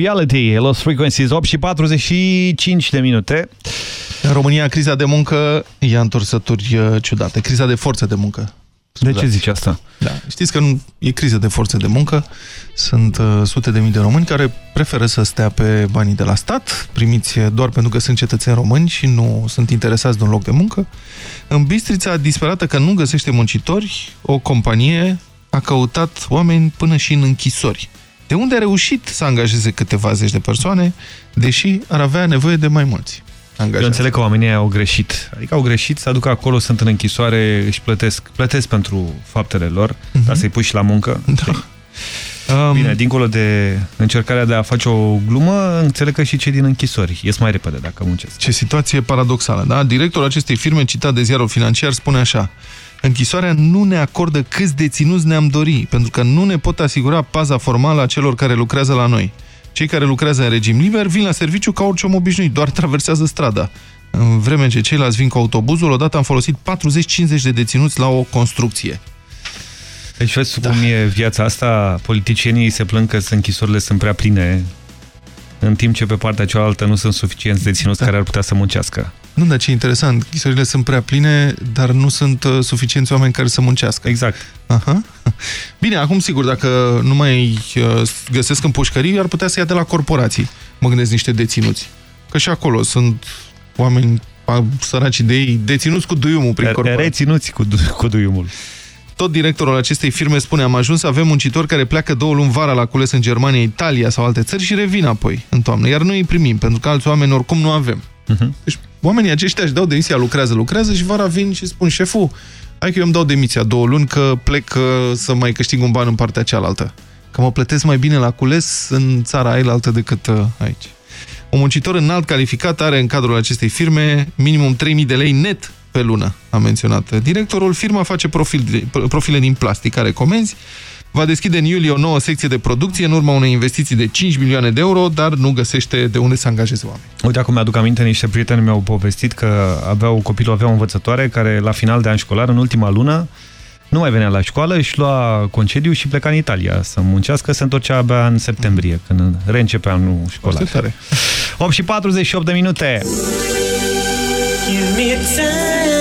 Reality, Lost Frequencies, 8 și 45 de minute. În România, criza de muncă ia întorsături uh, ciudate. Criza de forță de muncă De ce zici asta? Da. Știți că nu, e criză de forțe de muncă, sunt uh, sute de mii de români care preferă să stea pe banii de la stat, primiți doar pentru că sunt cetățeni români și nu sunt interesați de un loc de muncă. În Bistrița, disperată că nu găsește muncitori, o companie a căutat oameni până și în închisori. De unde a reușit să angajeze câteva zeci de persoane, deși ar avea nevoie de mai mulți. Angajați. Eu înțeleg că oamenii au greșit. Adică au greșit să aducă acolo, sunt în închisoare, își plătesc, plătesc pentru faptele lor, uh -huh. dar să-i pui și la muncă. Da. Um... Bine, dincolo de încercarea de a face o glumă, înțeleg că și cei din închisori ies mai repede dacă muncesc. Ce situație paradoxală, da? Directorul acestei firme, citat de ziarul financiar, spune așa Închisoarea nu ne acordă câți deținuți ne-am dori, pentru că nu ne pot asigura paza formală a celor care lucrează la noi. Cei care lucrează în regim liber vin la serviciu ca orice om obișnuit, doar traversează strada. În vreme ce ceilalți vin cu autobuzul, odată am folosit 40-50 de deținuți la o construcție. Deci vezi da. cum e viața asta? Politicienii se plâng că închisorile sunt prea pline, în timp ce pe partea cealaltă nu sunt suficienți deținuți da. care ar putea să muncească. Nu, dar ce interesant, închisorile sunt prea pline, dar nu sunt uh, suficienți oameni care să muncească. Exact. Aha. Bine, acum sigur, dacă nu mai uh, găsesc în pușcării, ar putea să ia de la corporații. Mă gândesc niște deținuți. Că și acolo sunt oameni săraci de ei, deținuți cu duiumul prin corporații. Reținuți cu, du cu duiumul. Tot directorul acestei firme spune, am ajuns să avem muncitori care pleacă două luni vara la cules în Germania, Italia sau alte țări și revin apoi în toamnă, iar noi îi primim, pentru că alți oameni oricum nu avem. Uh Mhm. -huh. Deci oamenii aceștia își dau demisia, lucrează, lucrează și vara vin și spun, șeful, hai că eu îmi dau demisia două luni că plec uh, să mai câștig un ban în partea cealaltă. Că mă plătesc mai bine la cules în țara ailaltă decât uh, aici. Un muncitor înalt calificat are în cadrul acestei firme minimum 3000 de lei net pe lună, a menționat. Directorul firma face profil, profile din plastic, are comenzi, va deschide în iulie o nouă secție de producție în urma unei investiții de 5 milioane de euro, dar nu găsește de unde să angajeze oameni. Uite, acum mi-aduc aminte, niște prieteni mi-au povestit că aveau, copilul avea o învățătoare care la final de an școlar, în ultima lună, nu mai venea la școală, își lua concediu și pleca în Italia să muncească, se întorcea abia în septembrie, când reîncepe anul școlar. 8 și 48 de minute. Give me time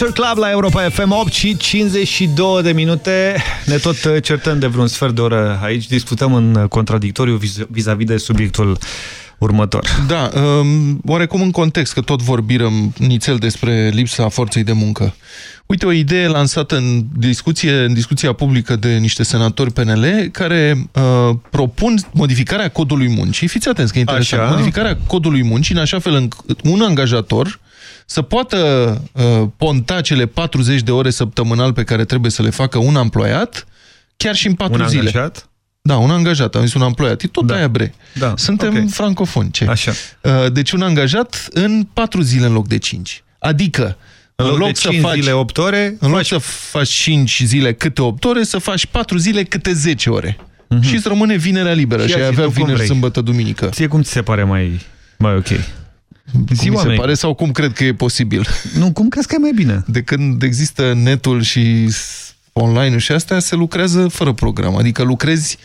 Culture Club la Europa FM 8 și 52 de minute. Ne tot uh, certăm de vreun sfert de oră aici. Discutăm în uh, contradictoriu vis- vis-a-vis de subiectul următor. Da, um, oarecum în context, că tot vorbim nițel despre lipsa forței de muncă. Uite, o idee lansată în discuție, în discuția publică de niște senatori PNL care uh, propun modificarea codului muncii. Fiți atenți că e interesant. Așa. Modificarea codului muncii în așa fel încât un angajator să poată uh, ponta cele 40 de ore săptămânal pe care trebuie să le facă un emploiat chiar și în 4 Un zile. angajat? Da, un angajat, am zis un emploiat. E tot da. aia bre. Da. Suntem Ok. francofoni. Ce? Așa. Uh, Deci un angajat în 4 zile în loc de 5. Adică, În loc de cinci zile, 8 ore, în loc să faci 5 zile câte 8 ore, să faci 4 zile câte 10 ore. Și îți rămâne vinerea liberă. Și Și, ia ai zi avea tu cum vineri, vrei. sămbătă, duminică. Ție cum ți se pare mai, mai ok? Cum mi se oamenii. pare sau cum cred că e posibil? Nu, cum crezi că e mai bine? De când există netul și online și astea, se lucrează fără program. Adică lucrezi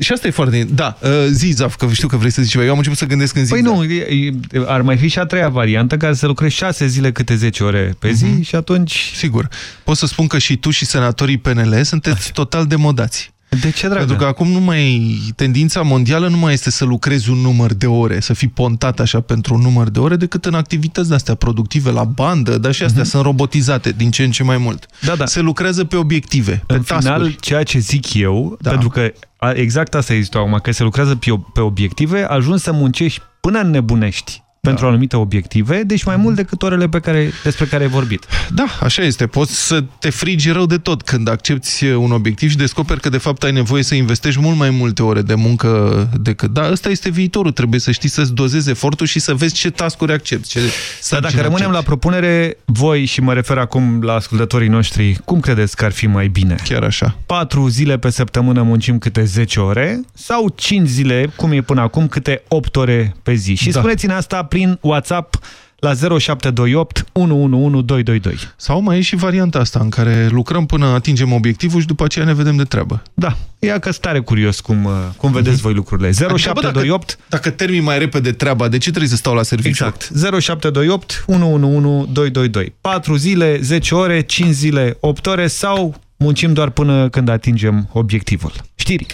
și asta e foarte... Da, uh, zi, Zaf, că știu că vrei să zici ceva. Eu am început să gândesc în zi. Păi nu, e- e- ar mai fi și a treia variantă, care să lucrezi 6 zile câte 10 ore pe zi Mhm. și atunci... Sigur. Pot să spun că și tu și senatorii PNL sunteți total demodați. De ce, dragă? Pentru că acum nu mai... Tendința mondială nu mai este să lucrezi un număr de ore, să fii pontat așa pentru un număr de ore, decât în activități de-astea productive, la bandă, dar și astea sunt robotizate din ce în ce mai mult. Da, da. Se lucrează pe obiective, pe În task-uri. final, ceea ce zic eu, Da. pentru că a- exact asta este acum, că se lucrează pe, pe obiective, ajungi să muncești până nebunești pentru anumite obiective, deci mai mult decât orele pe care, despre care ai vorbit. Da, așa este. Poți să te frigi rău de tot când accepti un obiectiv și descoperi că de fapt ai nevoie să investești mult mai multe ore de muncă decât... Da, ăsta este viitorul. Trebuie să știi să-ți dozezi efortul și să vezi ce task-uri accepti. Ce Dar sarcini dacă rămânem la accepti. propunere, voi, și mă refer acum la ascultătorii noștri, cum credeți că ar fi mai bine? Chiar așa. 4 zile pe săptămână muncim câte 10 ore sau 5 zile, cum e până acum, câte 8 ore pe zi? Și Da. spuneți-ne asta prin WhatsApp la 0728 111222. Sau mai e și varianta asta în care lucrăm până atingem obiectivul și după aceea ne vedem de treabă. Da, e că stare curios cum, uh, cum vedeți voi lucrurile. Adică, bă, 0728 dacă, dacă termin mai repede treaba, de ce trebuie să stau la serviciu? Exact. 0728 111222. 4 zile, 10 ore, 5 zile, 8 ore sau muncim doar până când atingem obiectivul. Știri.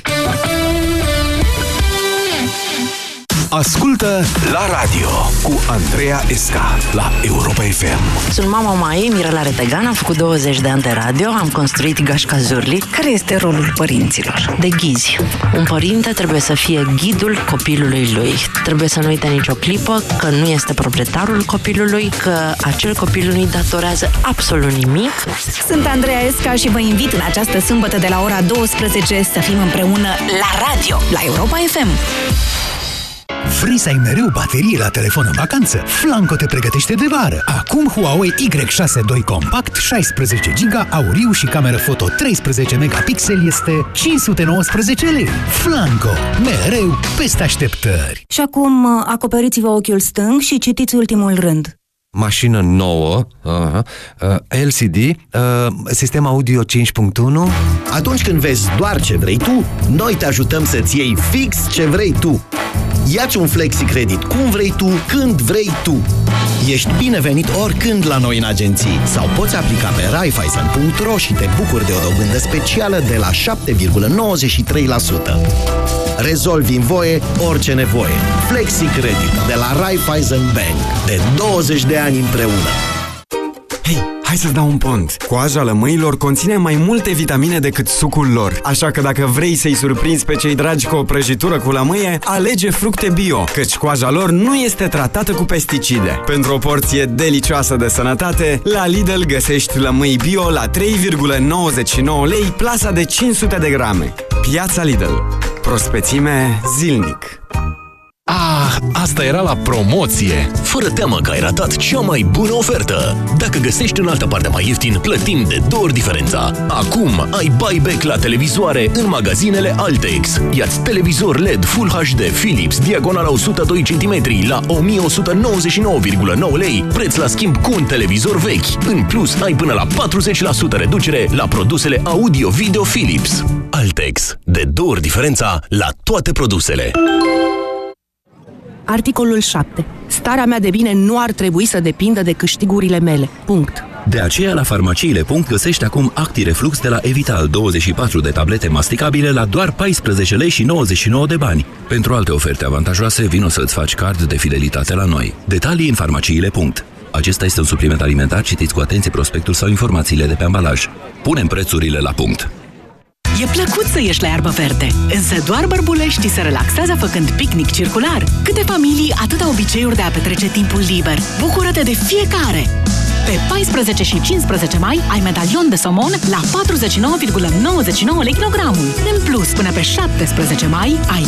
Ascultă la radio cu Andreea Esca la Europa FM. Sunt mama Mai, Mirela Retegan, am făcut 20 de ani de radio, am construit Gașca Zurli. Care este rolul părinților? De ghizi. Un părinte trebuie să fie ghidul copilului lui. Trebuie să nu uite nicio clipă că nu este proprietarul copilului, că acel copil nu-i datorează absolut nimic. Sunt Andreea Esca și vă invit în această sâmbătă de la ora 12 să fim împreună la radio, la Europa FM. Vrei să ai mereu baterie la telefon în vacanță? Flanco te pregătește de vară. Acum Huawei Y6 2 Compact, 16 GB, auriu și cameră foto 13 megapixeli este 519 lei. Flanco, mereu peste așteptări. Și acum uh, acoperiți-vă ochiul stâng și citiți ultimul rând. Mașină nouă, uh, uh, LCD, uh, sistem audio 5.1. Atunci când vezi doar ce vrei tu, noi te ajutăm să-ți iei fix ce vrei tu. Iați un flexi-credit cum vrei tu, când vrei tu. Ești binevenit oricând la noi în agenții sau poți aplica pe raiffeisen.ro și te bucuri de o dobândă specială de la 7,93%. Rezolvi în voie orice nevoie. Flexi Credit de la Raiffeisen Bank. De 20 de ani împreună. Hei, hai să-ți dau un pont. Coaja lămâilor conține mai multe vitamine decât sucul lor. Așa că dacă vrei să-i surprinzi pe cei dragi cu o prăjitură cu lămâie, alege fructe bio, căci coaja lor nu este tratată cu pesticide. Pentru o porție delicioasă de sănătate, la Lidl găsești lămâi bio la 3,99 lei plasa de 500 de grame. Piața Lidl. Prospețime zilnic. Ah, asta era la promoție! Fără teamă că ai ratat cea mai bună ofertă! Dacă găsești în altă parte mai ieftin, plătim de două ori diferența. Acum ai buyback la televizoare în magazinele Altex. Iați televizor LED Full HD Philips, diagonala 102 cm la 1199,9 lei, preț la schimb cu un televizor vechi. În plus, ai până la 40% reducere la produsele audio-video Philips. Altex. De două ori diferența la toate produsele. Articolul 7. Starea mea de bine nu ar trebui să depindă de câștigurile mele. Punct. De aceea, la farmaciile. găsești acum ActiReflux de la Evital 24 de tablete masticabile la doar 14 lei și 99 de bani. Pentru alte oferte avantajoase, vino să-ți faci card de fidelitate la noi. Detalii în farmaciile. Acesta este un supliment alimentar, citiți cu atenție prospectul sau informațiile de pe ambalaj. Punem prețurile la punct. E plăcut să ieși la iarbă verde, însă doar bărbuleștii se relaxează făcând picnic circular. Câte familii, atâta obiceiuri de a petrece timpul liber. Bucură-te de fiecare! Pe 14 și 15 mai ai medalion de somon la 49,99 lei kilogramul. În plus, până pe 17 mai ai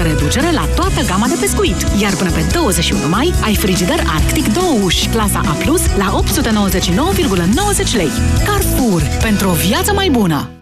25% reducere la toată gama de pescuit. Iar până pe 21 mai ai frigider Arctic 2 uși, clasa A+, la 899,90 lei. Carrefour, pentru o viață mai bună!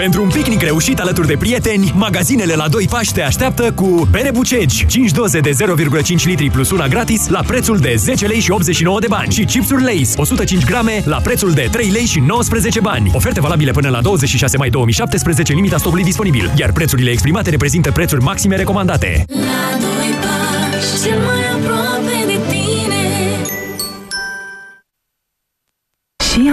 Pentru un picnic reușit alături de prieteni, magazinele la 2 pași te așteaptă cu bere bucegi, 5 doze de 0,5 litri plus una gratis la prețul de 10 lei și 89 de bani și chipsuri Lay's 105 grame la prețul de 3 lei și 19 bani. Oferte valabile până la 26 mai 2017, limita stocului disponibil, iar prețurile exprimate reprezintă prețuri maxime recomandate. La doi pași, cel mai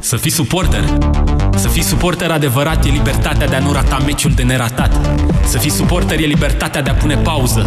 Să fii suporter. Să fii suporter adevărat e libertatea de a nu rata meciul de neratat. Să fii suporter e libertatea de a pune pauză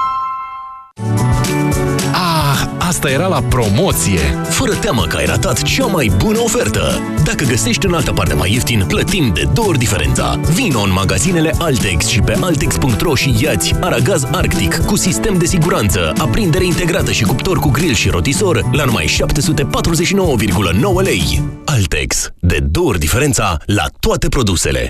Ah, asta era la promoție! Fără teamă că ai ratat cea mai bună ofertă! Dacă găsești în altă parte mai ieftin, plătim de două ori diferența. Vino în magazinele Altex și pe altex.ro și iați aragaz Arctic cu sistem de siguranță, aprindere integrată și cuptor cu grill și rotisor la numai 749,9 lei. Altex. De două ori diferența la toate produsele.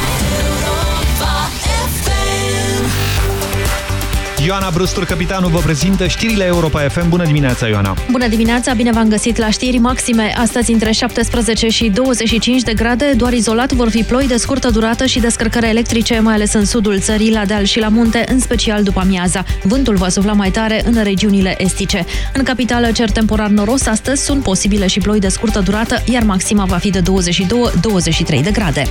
Ioana Brustur, capitanul, vă prezintă știrile Europa FM. Bună dimineața, Ioana! Bună dimineața, bine v-am găsit la știri maxime. Astăzi între 17 și 25 de grade, doar izolat vor fi ploi de scurtă durată și descărcări electrice, mai ales în sudul țării, la deal și la munte, în special după amiaza. Vântul va sufla mai tare în regiunile estice. În capitală, cer temporar noros, astăzi sunt posibile și ploi de scurtă durată, iar maxima va fi de 22-23 de grade.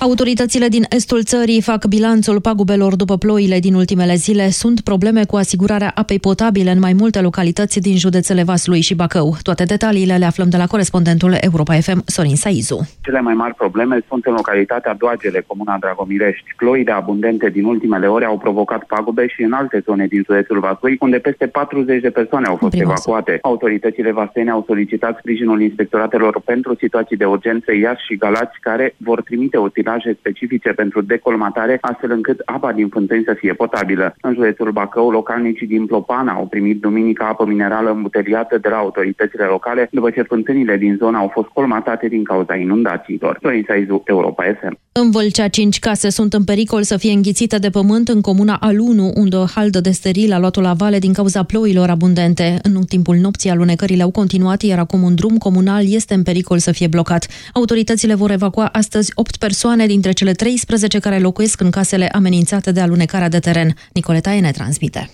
Autoritățile din estul țării fac bilanțul pagubelor după ploile din ultimele zile. Sunt probleme cu asigurarea apei potabile în mai multe localități din județele Vaslui și Bacău. Toate detaliile le aflăm de la corespondentul Europa FM, Sorin Saizu. Cele mai mari probleme sunt în localitatea Doagele, comuna Dragomirești. Ploile abundente din ultimele ore au provocat pagube și în alte zone din județul Vaslui, unde peste 40 de persoane au fost evacuate. Autoritățile vastene au solicitat sprijinul inspectoratelor pentru situații de urgență Iași și Galați, care vor trimite util utilaje specifice pentru decolmatare, astfel încât apa din fântâni să fie potabilă. În județul Bacău, localnicii din Plopana au primit duminica apă minerală îmbuteliată de la autoritățile locale, după ce fântânile din zona au fost colmatate din cauza inundațiilor. Florin Saizu, Europa FM. În Vâlcea, cinci case sunt în pericol să fie înghițite de pământ în comuna Alunu, unde o haldă de steril a luat-o la vale din cauza ploilor abundente. În timpul nopții, alunecările au continuat, iar acum un drum comunal este în pericol să fie blocat. Autoritățile vor evacua astăzi 8 persoane persoane dintre cele 13 care locuiesc în casele amenințate de alunecarea de teren. Nicoleta ne transmite.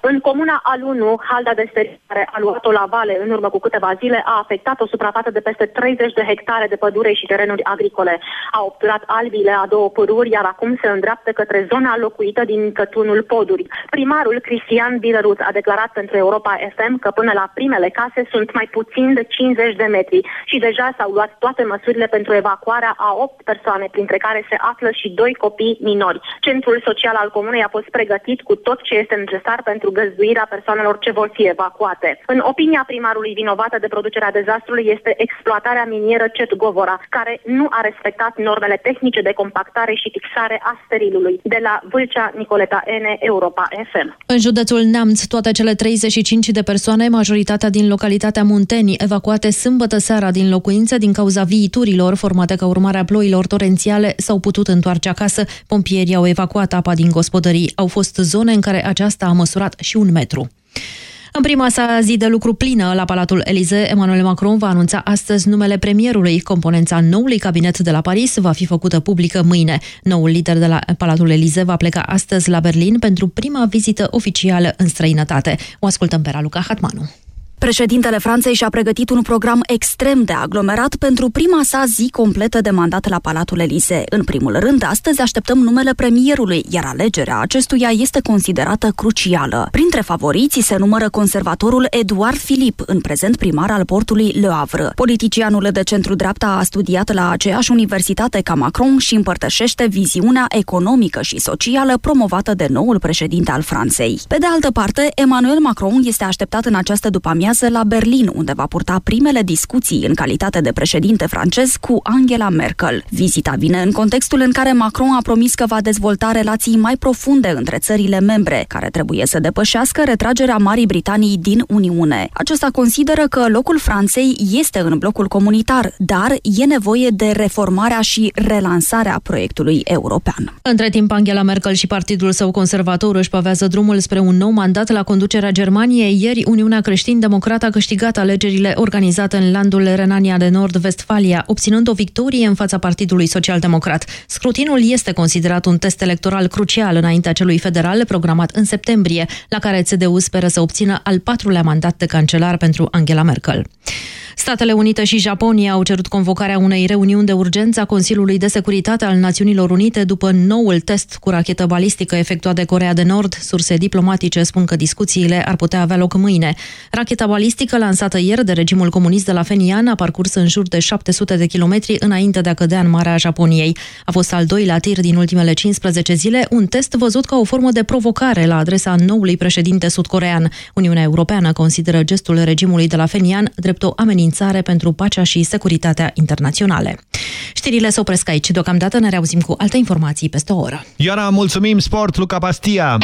În comuna Alunu, halda de steril care a luat-o la vale în urmă cu câteva zile a afectat o suprafață de peste 30 de hectare de pădure și terenuri agricole. A obturat albile a două păruri, iar acum se îndreaptă către zona locuită din Cătunul Poduri. Primarul Cristian Bilerut a declarat pentru Europa FM că până la primele case sunt mai puțin de 50 de metri și deja s-au luat toate măsurile pentru evacuarea a 8 persoane, printre care se află și doi copii minori. Centrul social al comunei a fost pregătit cu tot ce este necesar pentru pentru găzduirea persoanelor ce vor fi evacuate. În opinia primarului vinovată de producerea dezastrului este exploatarea minieră Cet Govora, care nu a respectat normele tehnice de compactare și fixare a sterilului. De la Vâlcea, Nicoleta N, Europa FM. În județul Neamț, toate cele 35 de persoane, majoritatea din localitatea Munteni, evacuate sâmbătă seara din locuințe din cauza viiturilor formate ca urmare a ploilor torențiale, s-au putut întoarce acasă. Pompierii au evacuat apa din gospodării. Au fost zone în care aceasta a măsurat și un metru. În prima sa zi de lucru plină la Palatul Elize, Emmanuel Macron va anunța astăzi numele premierului. Componența noului cabinet de la Paris va fi făcută publică mâine. Noul lider de la Palatul Elize va pleca astăzi la Berlin pentru prima vizită oficială în străinătate. O ascultăm pe Raluca Hatmanu. Președintele Franței și-a pregătit un program extrem de aglomerat pentru prima sa zi completă de mandat la Palatul Elise. În primul rând, astăzi așteptăm numele premierului, iar alegerea acestuia este considerată crucială. Printre favoriții se numără conservatorul Eduard Philippe, în prezent primar al portului Le Havre. Politicianul de centru-dreapta a studiat la aceeași universitate ca Macron și împărtășește viziunea economică și socială promovată de noul președinte al Franței. Pe de altă parte, Emmanuel Macron este așteptat în această după urmează la Berlin, unde va purta primele discuții în calitate de președinte francez cu Angela Merkel. Vizita vine în contextul în care Macron a promis că va dezvolta relații mai profunde între țările membre, care trebuie să depășească retragerea Marii Britanii din Uniune. Acesta consideră că locul Franței este în blocul comunitar, dar e nevoie de reformarea și relansarea proiectului european. Între timp, Angela Merkel și partidul său conservator își pavează drumul spre un nou mandat la conducerea Germaniei. Ieri, Uniunea Creștin-Democrată Democrat a câștigat alegerile organizate în landul Renania de Nord-Vestfalia, obținând o victorie în fața Partidului Social-Democrat. Scrutinul este considerat un test electoral crucial înaintea celui federal programat în septembrie, la care CDU speră să obțină al patrulea mandat de cancelar pentru Angela Merkel. Statele Unite și Japonia au cerut convocarea unei reuniuni de urgență a Consiliului de Securitate al Națiunilor Unite după noul test cu rachetă balistică efectuat de Corea de Nord. Surse diplomatice spun că discuțiile ar putea avea loc mâine. Racheta balistică lansată ieri de regimul comunist de la Fenian a parcurs în jur de 700 de kilometri înainte de a cădea în Marea Japoniei. A fost al doilea tir din ultimele 15 zile, un test văzut ca o formă de provocare la adresa noului președinte sudcorean. Uniunea Europeană consideră gestul regimului de la Fenian drept o amenințare amenințare pentru pacea și securitatea internaționale. Știrile se opresc aici. Deocamdată ne reauzim cu alte informații peste o oră. Ioana, mulțumim! Sport, Luca Pastia!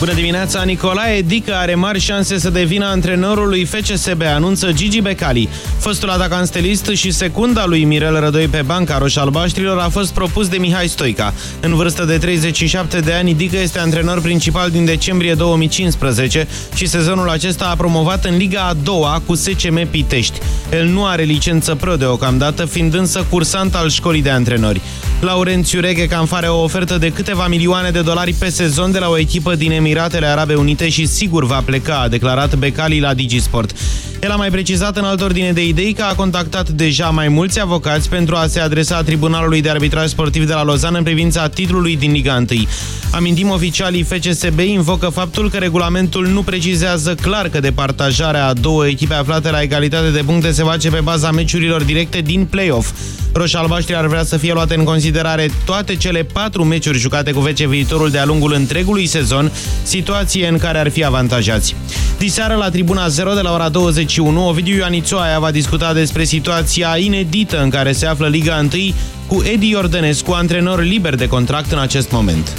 Bună dimineața! Nicolae Dică are mari șanse să devină antrenorul lui FCSB, anunță Gigi Becali. Fostul atacant stelist și secunda lui Mirel Rădoi pe banca roșalbaștrilor a fost propus de Mihai Stoica. În vârstă de 37 de ani, Dică este antrenor principal din decembrie 2015 și sezonul acesta a promovat în Liga a doua cu SCM Pitești. El nu are licență pro deocamdată, fiind însă cursant al școlii de antrenori. Laurențiu Reghe are o ofertă de câteva milioane de dolari pe sezon de la o echipă din Emiratele Arabe Unite și sigur va pleca, a declarat Becali la Digisport. El a mai precizat în alt ordine de idei că a contactat deja mai mulți avocați pentru a se adresa Tribunalului de Arbitraj Sportiv de la Lozan în privința titlului din Liga 1. Amintim, oficialii FCSB invocă faptul că regulamentul nu precizează clar că departajarea a două echipe aflate la egalitate de puncte se face pe baza meciurilor directe din play-off. Roșalbaștri ar vrea să fie luate în considerare toate cele patru meciuri jucate cu VC Viitorul de-a lungul întregului sezon, situație în care ar fi avantajați. Diseară la Tribuna 0 de la ora 21, Ovidiu Ioanițoaia va discuta despre situația inedită în care se află Liga 1 cu Edi Iordănescu, antrenor liber de contract în acest moment.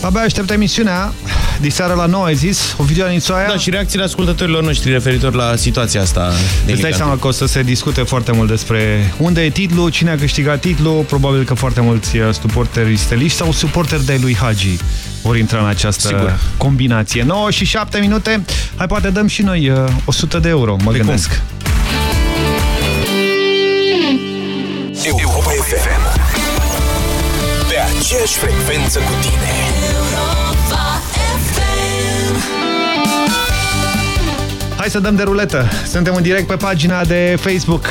Abia aștept emisiunea. Diseară la 9 ai zis, Ovidiu Anițoaia. Da, și reacțiile ascultătorilor noștri referitor la situația asta. Îți dai seama că o să se discute foarte mult despre unde e titlul, cine a câștigat titlul, probabil că foarte mulți uh, suporteri steliști sau suporteri de lui Hagi vor intra în această Sigur. combinație. 9 și 7 minute, hai poate dăm și noi 100 uh, de euro, mă de gândesc. Cum? Europa FM Pe aceeași frecvență cu tine Hai să dăm de ruletă. Suntem în direct pe pagina de Facebook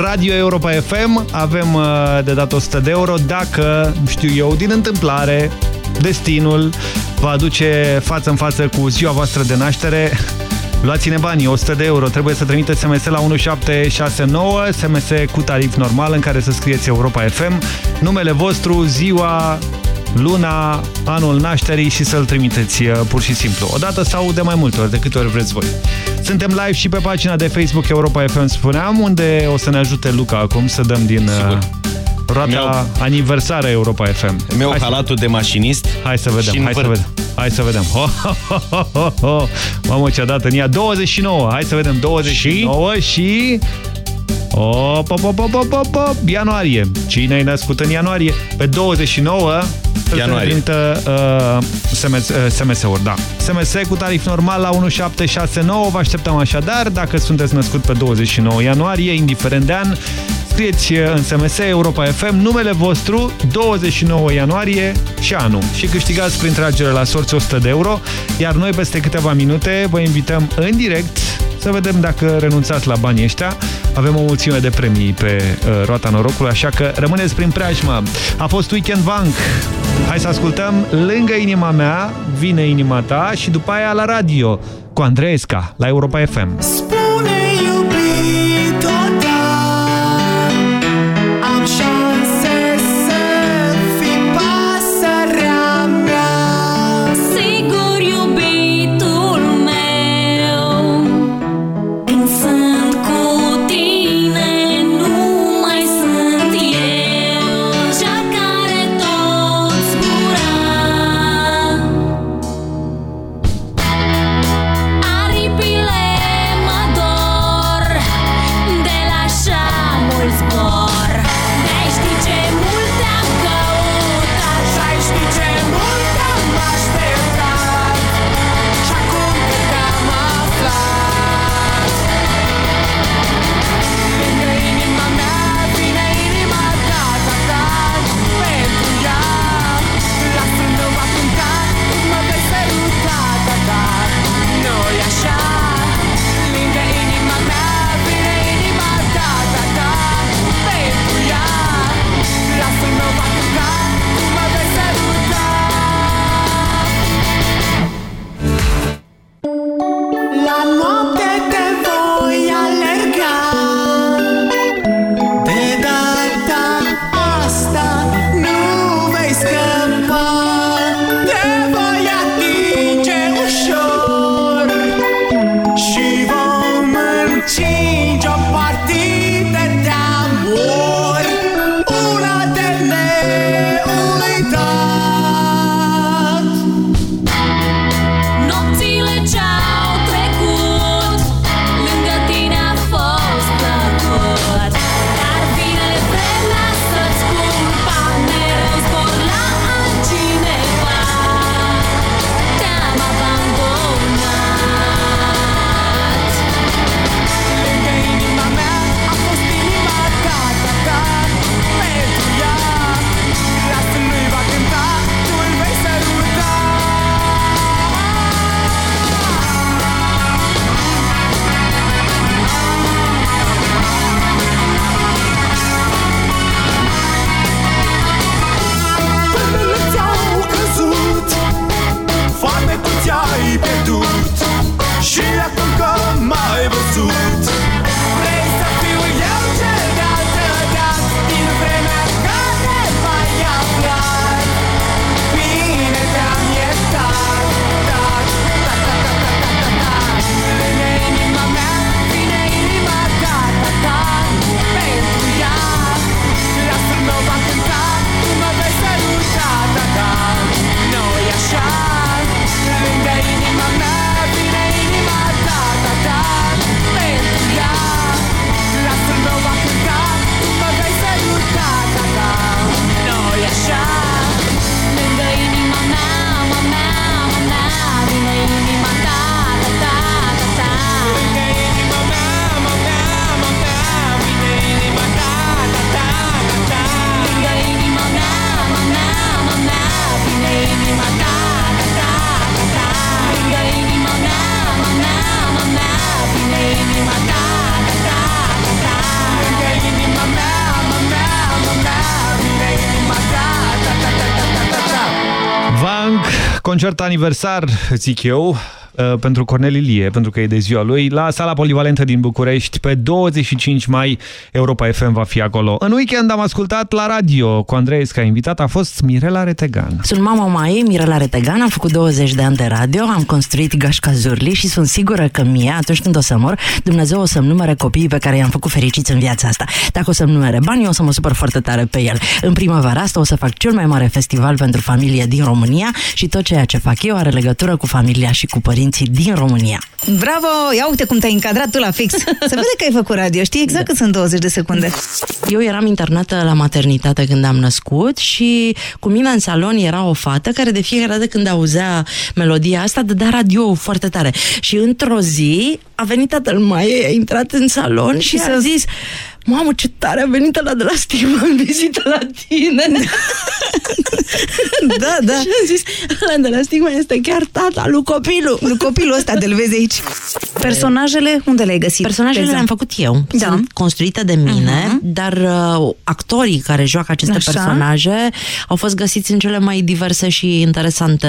Radio Europa FM. Avem uh, de dat 100 de euro dacă, știu eu, din întâmplare, destinul va aduce față în față cu ziua voastră de naștere Luați-ne banii, 100 de euro. Trebuie să trimiteți SMS la 1769, SMS cu tarif normal în care să scrieți Europa FM, numele vostru, ziua, luna, anul nașterii și să-l trimiteți uh, pur și simplu. O dată sau de mai multe ori, de câte ori vreți voi. Suntem live și pe pagina de Facebook Europa FM, spuneam, unde o să ne ajute Luca acum să dăm din... Uh, Sigur. Roata aniversară Europa FM. Meu halatul de mașinist. Hai să vedem, hai să vedem. Hai să vedem. Ho, ho, ho, ho, ho. Mamă, ce-a dat în ea. 29. Hai să vedem. 29 și... și... Op, op, op, op, op, op, op. Ianuarie. Cine ai născut în ianuarie? Pe 29 ianuarie. Trimită, uh, SMS, uh, SMS-uri, da. SMS cu tarif normal la 1769. Vă așteptăm așadar. Dacă sunteți născut pe 29 ianuarie, indiferent de an, scrieți în SMS Europa FM numele vostru 29 ianuarie și anul și câștigați prin tragere la sorți 100 de euro, iar noi peste câteva minute vă invităm în direct să vedem dacă renunțați la banii ăștia. Avem o mulțime de premii pe uh, roata norocului, așa că rămâneți prin preajmă. A fost Weekend Bank. Hai să ascultăm Lângă inima mea, vine inima ta și după aia la radio cu Andreesca la Europa FM. Concert aniversar, zic eu, Uh, pentru Cornel Ilie, pentru că e de ziua lui, la sala polivalentă din București. Pe 25 mai Europa FM va fi acolo. În weekend am ascultat la radio cu Andrees ca invitat, a fost Mirela Retegan. Sunt mama Mai, Mirela Retegan, am făcut 20 de ani de radio, am construit gașca Zurli și sunt sigură că mie, atunci când o să mor, Dumnezeu o să-mi numere copiii pe care i-am făcut fericiți în viața asta. Dacă o să-mi numere bani, o să mă supăr foarte tare pe el. În primăvara asta o să fac cel mai mare festival pentru familie din România și tot ceea ce fac eu are legătură cu familia și cu părinții părinții din România. Bravo! Ia uite cum te-ai încadrat tu la fix. Se vede că ai făcut radio, știi exact da. cât sunt 20 de secunde. Eu eram internată la maternitate când am născut și cu mine în salon era o fată care de fiecare dată când auzea melodia asta dădea radio foarte tare. Și într-o zi a venit tatăl mai, a intrat în salon și, și a zis mamă, ce tare a venit la de la Stigma în vizită la tine. da, da. Și am zis, ăla de la Stigma este chiar tata lui copilul. Lui copilul ăsta, de-l vezi aici. Personajele, unde le-ai găsit? Personajele le-am făcut eu. Da. Sunt construite de mine, uh-huh. dar uh, actorii care joacă aceste Așa. personaje au fost găsiți în cele mai diverse și interesante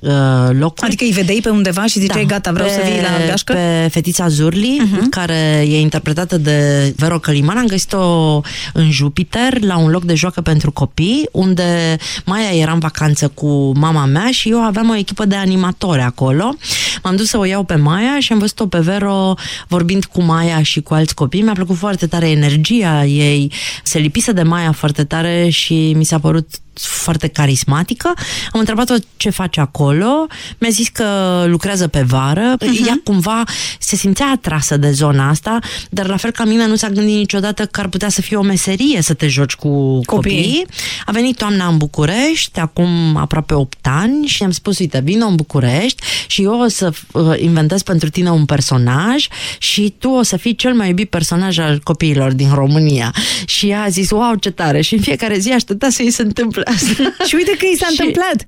uh, locuri. Adică îi vedeai pe undeva și ziceai, da. gata, vreau pe, să vii la gașcă? Pe fetița Zurli, uh-huh. care e interpretată de Vero Căliman, Liman, am găsit-o în Jupiter, la un loc de joacă pentru copii, unde Maia era în vacanță cu mama mea și eu aveam o echipă de animatori acolo. M-am dus să o iau pe Maia și am văzut-o pe Vero vorbind cu Maia și cu alți copii. Mi-a plăcut foarte tare energia ei, se lipise de Maia foarte tare și mi s-a părut foarte carismatică. Am întrebat-o ce face acolo. Mi-a zis că lucrează pe vară. Uh-huh. Ea cumva se simțea atrasă de zona asta, dar la fel ca mine nu s-a gândit niciodată că ar putea să fie o meserie să te joci cu copiii. copiii. A venit toamna în București, acum aproape 8 ani și am spus, uite, vină în București și eu o să uh, inventez pentru tine un personaj și tu o să fii cel mai iubit personaj al copiilor din România. Și ea a zis, wow, ce tare! Și în fiecare zi aștepta să îi se întâmple asta. și uite că i s-a și... întâmplat.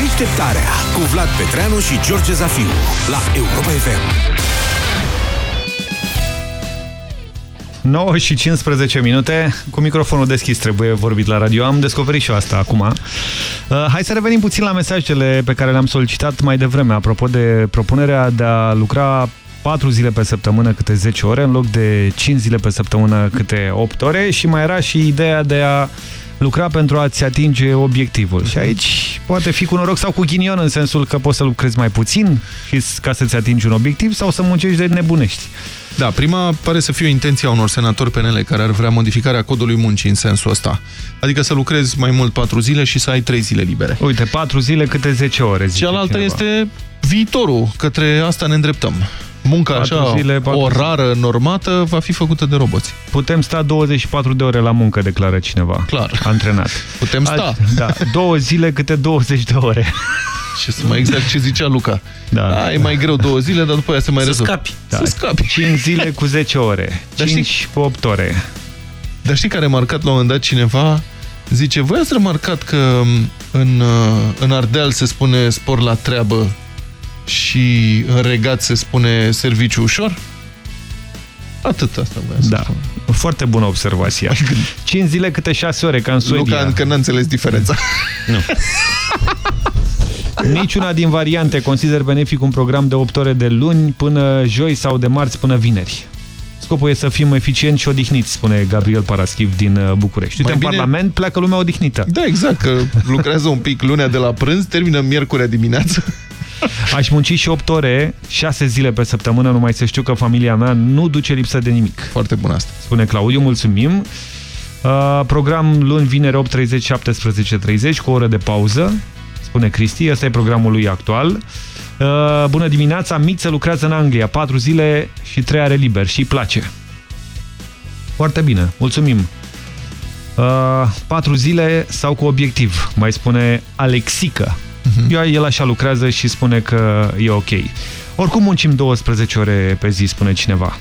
Deșteptarea cu Vlad Petreanu și George Zafiu la Europa FM. 9 și 15 minute, cu microfonul deschis trebuie vorbit la radio. Am descoperit și asta acum. Uh, hai să revenim puțin la mesajele pe care le-am solicitat mai devreme, apropo de propunerea de a lucra 4 zile pe săptămână câte 10 ore, în loc de 5 zile pe săptămână câte 8 ore și mai era și ideea de a lucra pentru a-ți atinge obiectivul. Și aici poate fi cu noroc sau cu ghinion, în sensul că poți să lucrezi mai puțin ca să-ți atingi un obiectiv sau să muncești de nebunești. Da, prima pare să fie o intenție a unor senatori PNL care ar vrea modificarea codului muncii în sensul ăsta. Adică să lucrezi mai mult 4 zile și să ai 3 zile libere. Uite, 4 zile câte 10 ore. Cealaltă este viitorul, către asta ne îndreptăm munca așa zile, orară, normată, va fi făcută de roboți. Putem sta 24 de ore la muncă, declară cineva. Clar. Antrenat. Putem sta. Azi, da, două zile câte 20 de ore. Și să mai exact ce zicea Luca. Da, da, e mai greu două zile, dar după aia se mai rezolvă. Scapi. Da. Să scapi. 5 zile cu 10 ore. 5 cu 8 ore. Dar știi care a marcat la un moment dat cineva? Zice, voi ați remarcat că în, în Ardeal se spune spor la treabă și în regat se spune serviciu ușor? Atât asta vreau să da. spun. Foarte bună observație. 5 zile câte 6 ore, ca în Suedia. Nu, ca încă n-a înțeles diferența. nu. Niciuna din variante consider benefic un program de 8 ore de luni până joi sau de marți până vineri. Scopul e să fim eficienți și odihniți, spune Gabriel Paraschiv din uh, București. Uite, în bine... Parlament pleacă lumea odihnită. Da, exact, că lucrează un pic lunea de la prânz, termină miercurea dimineață. Aș munci și 8 ore, 6 zile pe săptămână, numai să știu că familia mea nu duce lipsă de nimic. Foarte bun asta. Spune Claudiu, mulțumim. Uh, program luni, vineri, 8.30, 17.30, cu o oră de pauză, spune Cristi. Ăsta e programul lui actual. Uh, bună dimineața, Miță lucrează în Anglia, 4 zile și 3 are liber și îi place. Foarte bine, mulțumim. Uh, 4 zile sau cu obiectiv, mai spune Alexica. Uh-huh. Eu, el așa lucrează și spune că e ok. Oricum muncim 12 ore pe zi, spune cineva.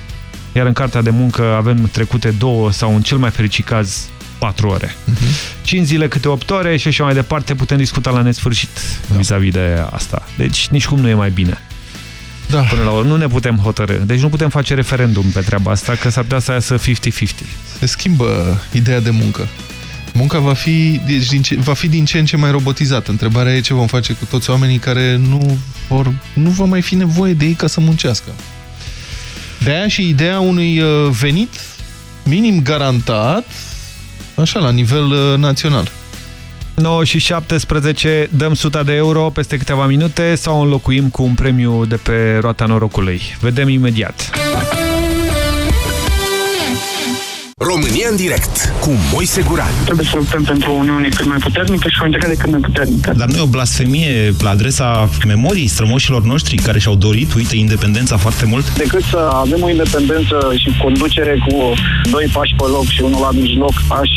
Iar în cartea de muncă avem trecute două sau în cel mai fericit caz 4 ore. Uh -huh. 5 zile câte 8 ore și așa mai departe putem discuta la nesfârșit da. vis-a-vis -vis de asta. Deci nici cum nu e mai bine. Da. Până la urmă nu ne putem hotărâ. Deci nu putem face referendum pe treaba asta, că s-ar putea să iasă 50-50. Se schimbă ideea de muncă. Munca va fi, deci, din ce, va fi din ce în ce mai robotizată. Întrebarea e ce vom face cu toți oamenii care nu, vor, nu va mai fi nevoie de ei ca să muncească. De aia și ideea unui uh, venit minim garantat, așa, la nivel uh, național. 9 și 17, dăm 100 de euro peste câteva minute sau înlocuim cu un premiu de pe roata norocului. Vedem imediat. România în direct cu Moise Guran. Trebuie să luptăm pentru o Uniune cât mai puternică și o integrare cât mai puternică. Dar nu e o blasfemie la adresa memoriei strămoșilor noștri care și-au dorit, uite, independența foarte mult? Decât să avem o independență și conducere cu doi pași pe loc și unul la mijloc, aș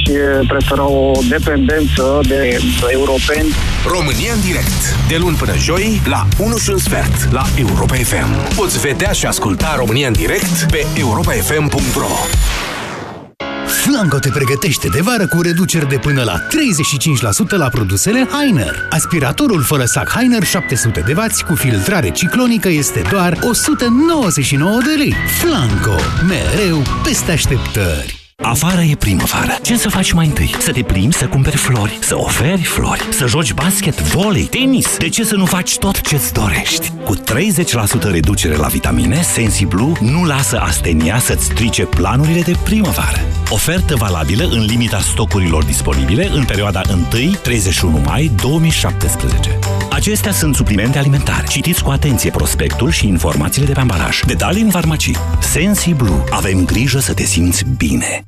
prefera o dependență de europeni. România în direct. De luni până joi la 1 și un sfert la Europa FM. Poți vedea și asculta România în direct pe europafm.ro Flanco te pregătește de vară cu reduceri de până la 35% la produsele Heiner. Aspiratorul fără sac Heiner 700 de W cu filtrare ciclonică este doar 199 de lei. Flanco, mereu peste așteptări. Afară e primăvară. Ce să faci mai întâi? Să te plimbi, să cumperi flori, să oferi flori, să joci basket, volei, tenis. De ce să nu faci tot ce-ți dorești? Cu 30% reducere la vitamine, SensiBlue nu lasă astenia să-ți strice planurile de primăvară. Ofertă valabilă în limita stocurilor disponibile în perioada 1-31 mai 2017. Acestea sunt suplimente alimentare. Citiți cu atenție prospectul și informațiile de pe ambalaj. Detalii în farmacii. SensiBlue. Avem grijă să te simți bine.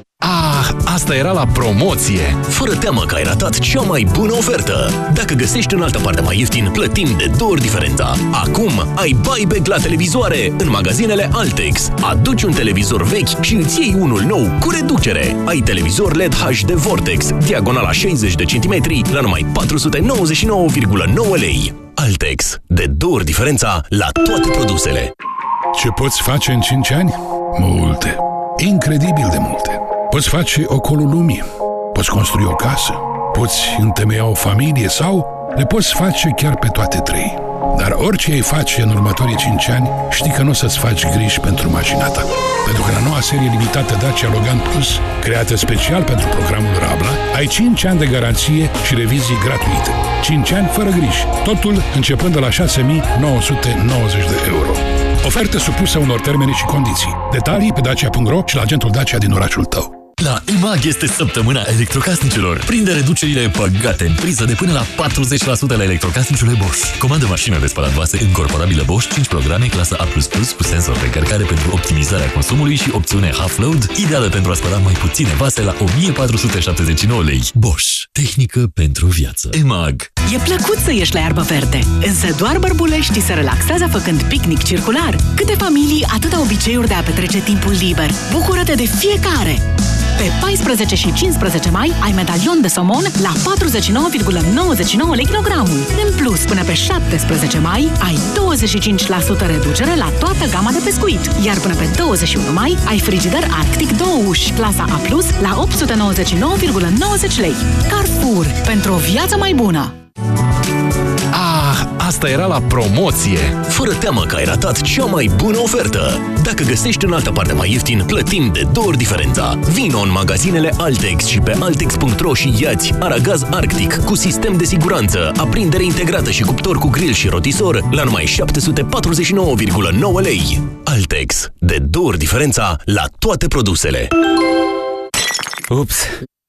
Ah, asta era la promoție! Fără teamă că ai ratat cea mai bună ofertă! Dacă găsești în altă parte mai ieftin, plătim de două ori diferența. Acum ai buyback la televizoare în magazinele Altex. Aduci un televizor vechi și îți iei unul nou cu reducere. Ai televizor LED HD Vortex, diagonala 60 de centimetri, la numai 499,9 lei. Altex. De două ori diferența la toate produsele. Ce poți face în 5 ani? Multe. Incredibil de multe. Poți face ocolul lumii, poți construi o casă, poți întemeia o familie sau le poți face chiar pe toate trei. Dar orice ai face în următorii 5 ani, știi că nu o să-ți faci griji pentru mașina ta. Pentru că la noua serie limitată Dacia Logan Plus, creată special pentru programul Rabla, ai 5 ani de garanție și revizii gratuite. 5 ani fără griji. Totul începând de la 6990 de euro. Ofertă supusă unor termene și condiții. Detalii pe dacia.ro și la agentul Dacia din orașul tău. La EMAG este săptămâna electrocasnicilor. Prinde reducerile păgate în priză de până la 40% la electrocasnicele Bosch. Comandă mașină de spălat vase incorporabilă Bosch, 5 programe, clasa A++ cu senzor de încărcare pentru optimizarea consumului și opțiune Half Load, ideală pentru a spăla mai puține vase la 1479 lei. Bosch. Tehnică pentru viață. EMAG. E plăcut să ieși la iarbă verde, însă doar bărbuleștii se relaxează făcând picnic circular. Câte familii, atâta obiceiuri de a petrece timpul liber. Bucură-te de fiecare! Pe 14 și 15 mai ai medalion de somon la 49,99 lei kilogramul. În plus, până pe 17 mai ai 25% reducere la toată gama de pescuit. Iar până pe 21 mai ai frigider Arctic 2 uși, clasa A+, la 899,90 lei. Carrefour. Pentru o viață mai bună! Ah, asta era la promoție! Fără teamă că ai ratat cea mai bună ofertă! Dacă găsești în altă parte mai ieftin, plătim de două ori diferența. Vino în magazinele Altex și pe altex.ro și iați aragaz Arctic cu sistem de siguranță, aprindere integrată și cuptor cu grill și rotisor la numai 749,9 lei. Altex. De două ori diferența la toate produsele. Ups!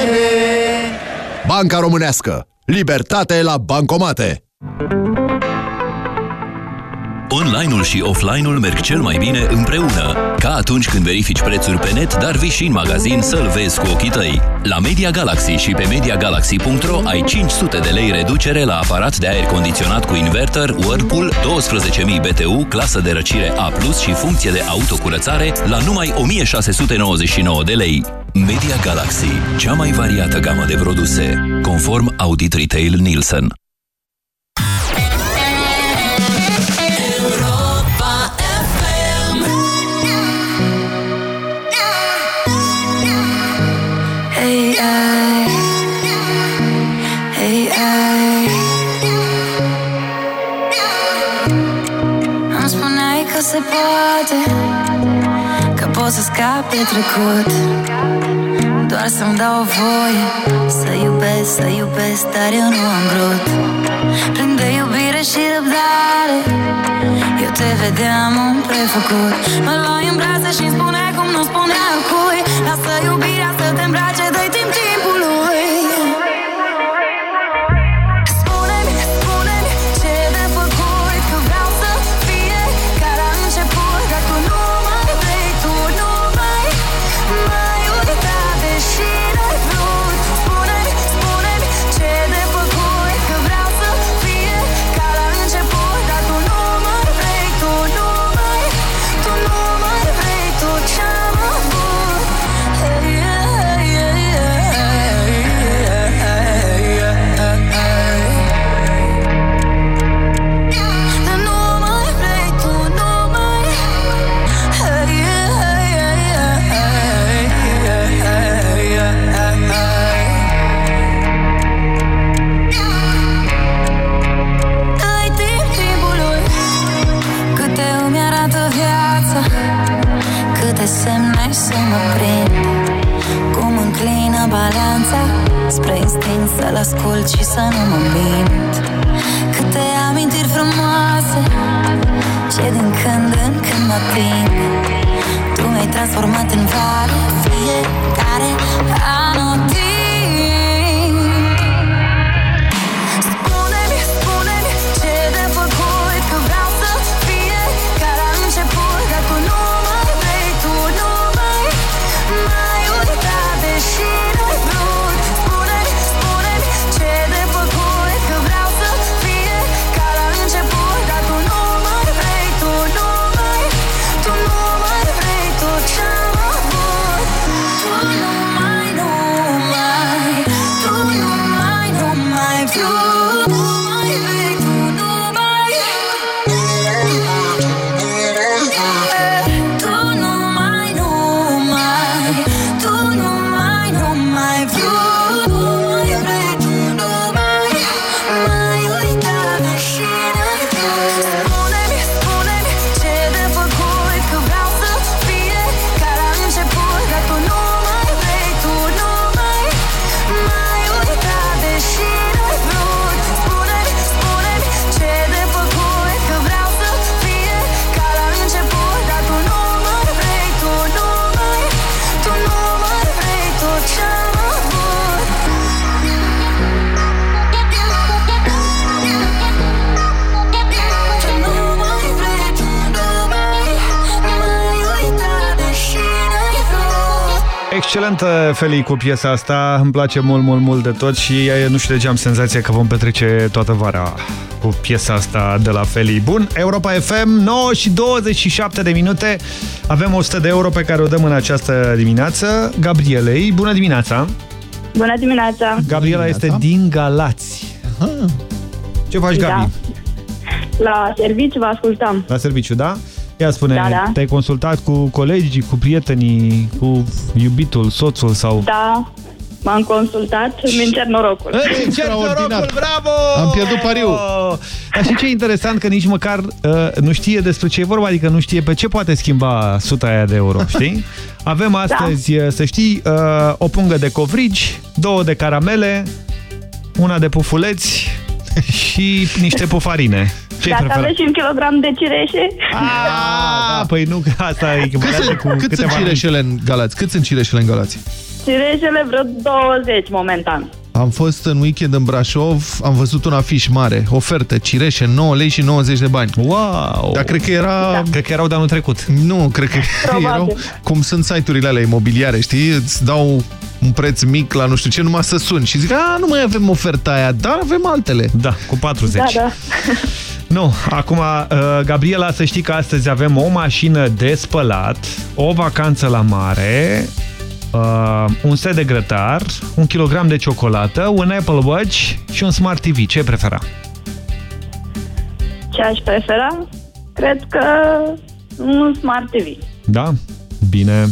La ATV! Banca Românească. Libertate la bancomate. Online-ul și offline-ul merg cel mai bine împreună. Ca atunci când verifici prețuri pe net, dar vii și în magazin să-l vezi cu ochii tăi. La Media Galaxy și pe MediaGalaxy.ro ai 500 de lei reducere la aparat de aer condiționat cu inverter Whirlpool 12.000 BTU, clasă de răcire A+, și funcție de autocurățare la numai 1699 de lei. Media Galaxy, cea mai variată gamă de produse, conform Audit Retail Nielsen. Pot să scap de trecut Doar să-mi dau o voie Să iubesc, să iubesc Dar eu nu am vrut. Plin de iubire și răbdare Eu te vedeam un prefăcut. Mă luai în brațe și-mi spuneai cum nu spunea cui. Lasă iubirea ascult și să nu mă mint. Câte amintiri frumoase Ce din când în când mă ating Tu mi-ai transformat în vale Fiecare Excelentă, Feli, cu piesa asta. Îmi place mult, mult, mult de tot și e, nu știu de ce am senzația că vom petrece toată vara cu piesa asta de la Feli. Bun, Europa FM, 9 și 27 de minute. Avem 100 de euro pe care o dăm în această dimineață. Gabrielei, bună dimineața! Bună dimineața! Gabriela este din Galați. Ce faci, Da. Gabi? La serviciu vă ascultam. La serviciu, da? Ia spune, Da, da. te-ai consultat cu colegii, cu prietenii, cu iubitul, soțul sau... Da, m-am consultat, îmi cer norocul. Îi cer norocul, bravo! Am pierdut pariul. Dar și ce e interesant că nici măcar uh, nu știe despre ce e vorba, adică nu știe pe ce poate schimba suta aia de euro, știi? Avem astăzi, da. să știi, uh, o pungă de covrigi, două de caramele, una de pufuleți și niște pufarine. Ce Dacă preferat? aveți și un kilogram de cireșe, Ah, păi nu, că asta e Cât echivalentă sunt, cu cât sunt câteva cireșele în Galați? Cât sunt cireșele în Galați? cireșele vreo 20 momentan. Am fost în weekend în Brașov, am văzut un afiș mare, ofertă, cireșe, 9 lei și 90 de bani. Wow! Dar cred că era... Da. Cred că erau de anul trecut. Nu, cred că Probabil. erau... Cum sunt site-urile alea imobiliare, știi? Îți dau un preț mic la nu știu ce, numai să sun și zic, a, nu mai avem oferta aia, dar avem altele. Da, cu 40. Da, da. Nu, acum, uh, Gabriela, să știi că astăzi avem o mașină de spălat, o vacanță la mare, uh, un set de grătar, un kilogram de ciocolată, un Apple Watch și un Smart TV. Ce ai prefera? Ce aș prefera? Cred că un Smart TV. Da? Bine.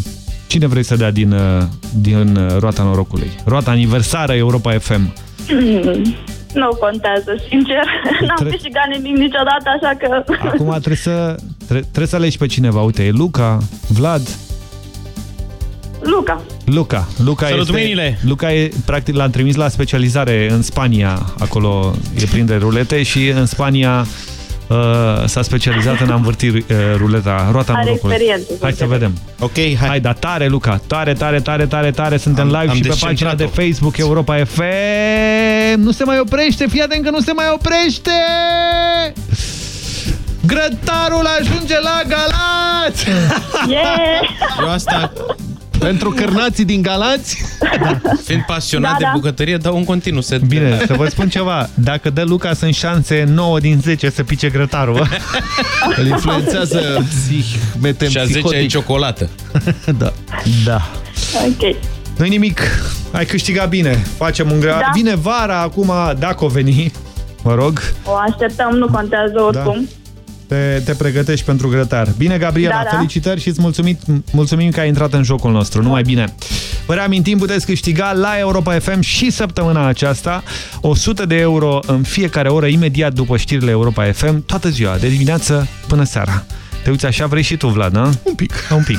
Cine vrei să dea din, uh, din uh, roata norocului? Roata aniversară Europa FM. Nu contează, sincer. N-am Tre- câștigat nimic niciodată, așa că... Acum trebuie să, tre trebuie să alegi pe cineva. Uite, e Luca, Vlad, Luca. Luca. Luca Salut, este, mâinile! Luca e, practic l-am trimis la specializare în Spania, acolo e plin de rulete și în Spania uh, s-a specializat în a învârti uh, ruleta, roata Are norocului. experiență, Hai să vedem. Ok, hai. Hai, dar tare, Luca, tare, tare, tare, tare, tare, suntem Am- live am și pe pagina de descentrat-o. Facebook Europa FM. Nu se mai oprește, fii atent că nu se mai oprește! Grătarul ajunge la Galați! Yeah! Eu asta, Pentru cârnații din Galați? fiind pasionat Da, de da. bucătărie, dau un continuu set. Bine, să vă spun ceva. Dacă dă Luca, sunt șanse 9 din 10 să pice grătarul. Îl influențează psih, metem Și a 10 e ciocolată. da. Da. Ok. Nu-i nimic. Ai câștigat bine. Facem un grătar. Da. Vine vara acum, dacă o veni, mă rog, O așteptăm, nu contează oricum. Te, te pregătești pentru grătar. Bine, Gabriela, Da, da. felicitări și îți mulțumim, mulțumim că ai intrat în jocul nostru. Numai bine. Vă reamintim, puteți câștiga la Europa FM și săptămâna aceasta 100 de euro în fiecare oră, imediat după știrile Europa FM, toată ziua, de dimineață până seara. Te uiți așa, vrei și tu, Vlad, nu? Un pic. Un pic.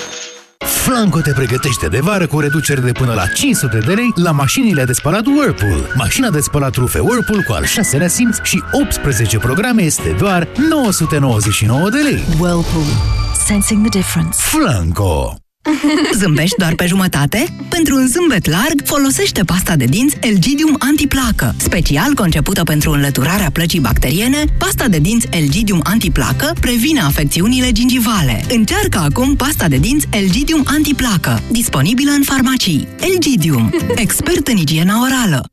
Flanco te pregătește de vară cu reduceri de până la 500 de lei la mașinile de spălat Whirlpool. Mașina de spălat rufe Whirlpool cu al șaselea simț și 18 programe este doar 999 de lei. Whirlpool. Sensing the difference. Flanco! Zâmbești doar pe jumătate? Pentru un zâmbet larg, folosește pasta de dinți Elgidium Antiplacă. Special concepută pentru înlăturarea plăcii bacteriene, pasta de dinți Elgidium Antiplacă previne afecțiunile gingivale. Încearcă acum pasta de dinți Elgidium Antiplacă, disponibilă în farmacii. Elgidium, expert în igiena orală.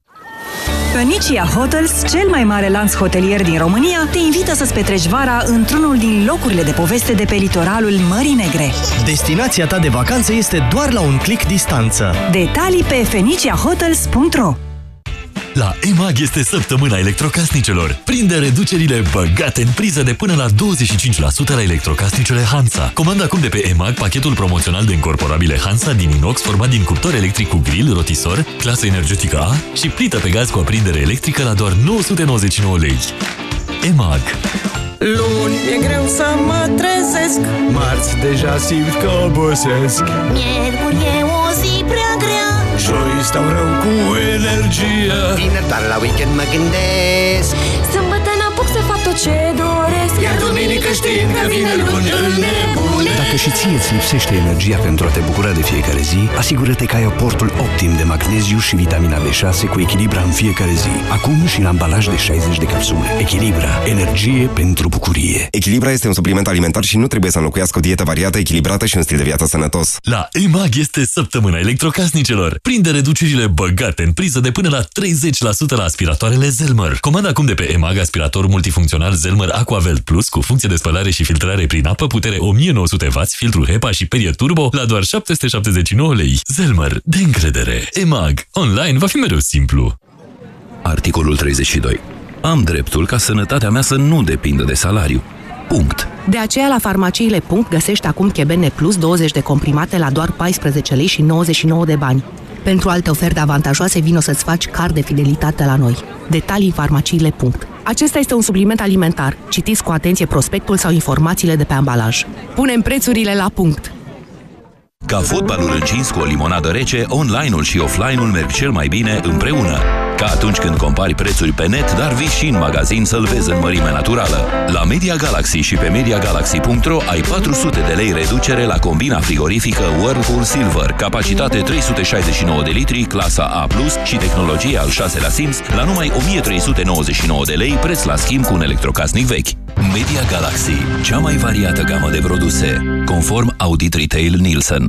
Phoenicia Hotels, cel mai mare lanț hotelier din România, te invită să-ți petreci vara într-unul din locurile de poveste de pe litoralul Mării Negre. Destinația ta de vacanță este doar la un click distanță. Detalii pe feniciahotels.ro La EMAG este săptămâna electrocasnicelor. Prinde reducerile băgate în priză de până la 25% la electrocasnicele Hansa. Comanda acum de pe EMAG pachetul promoțional de incorporabile Hansa din inox format din cuptor electric cu grill, rotisor, clasă energetică A și plită pe gaz cu aprindere electrică la doar 999 lei. EMAG Luni e greu să mă trezesc Marți deja simt că obosesc. Miercuri e Joi stau rău cu energie. Vineri doar la weekend mă gândesc Sâmbătă n-apuc să fac tot ce doresc Iar duminică știm că vine luni nebune Dacă și ție îți lipsește energia pentru a te bucura de fiecare zi, asigură-te că ai aportul optim de magneziu și vitamina B6 cu Echilibra în fiecare zi. Acum și în ambalaj de 60 de capsule. Echilibra. Energie pentru bucurie. Echilibra este un supliment alimentar și nu trebuie să înlocuiască o dietă variată, echilibrată și un stil de viață sănătos. La EMAG este săptămâna electrocasnicelor. Prinde reducerile băgate în priză de până la 30% la aspiratoarele Zelmer. Comanda acum de pe EMAG aspirator multifuncțional Zelmer Aquavelt Plus cu funcție de spălare și filtrare prin apă, putere 1900W, filtru HEPA și perie turbo la doar 779 lei. Zelmer, de încredere. EMAG. Online va fi mereu simplu. Articolul 32. Am dreptul ca sănătatea mea să nu depindă de salariu. Punct. De aceea la farmaciile. găsești acum Chebene Plus 20 de comprimate la doar 14 lei și 99 de bani. Pentru alte oferte avantajoase, vino să-ți faci card de fidelitate la noi. Detalii în farmaciile. Acesta este un supliment alimentar. Citiți cu atenție prospectul sau informațiile de pe ambalaj. Punem prețurile la punct! Ca fotbalul încins cu o limonadă rece, online-ul și offline-ul merg cel mai bine împreună. Ca atunci când compari prețuri pe net, dar vii și în magazin să-l vezi în mărime naturală. La Media Galaxy și pe MediaGalaxy.ro ai 400 de lei reducere la combina frigorifică Whirlpool Silver, capacitate 369 de litri, clasa A+, și tehnologie al 6-lea Sims, la numai 1399 de lei, preț la schimb cu un electrocasnic vechi. Media Galaxy, cea mai variată gamă de produse, conform Audit Retail Nielsen.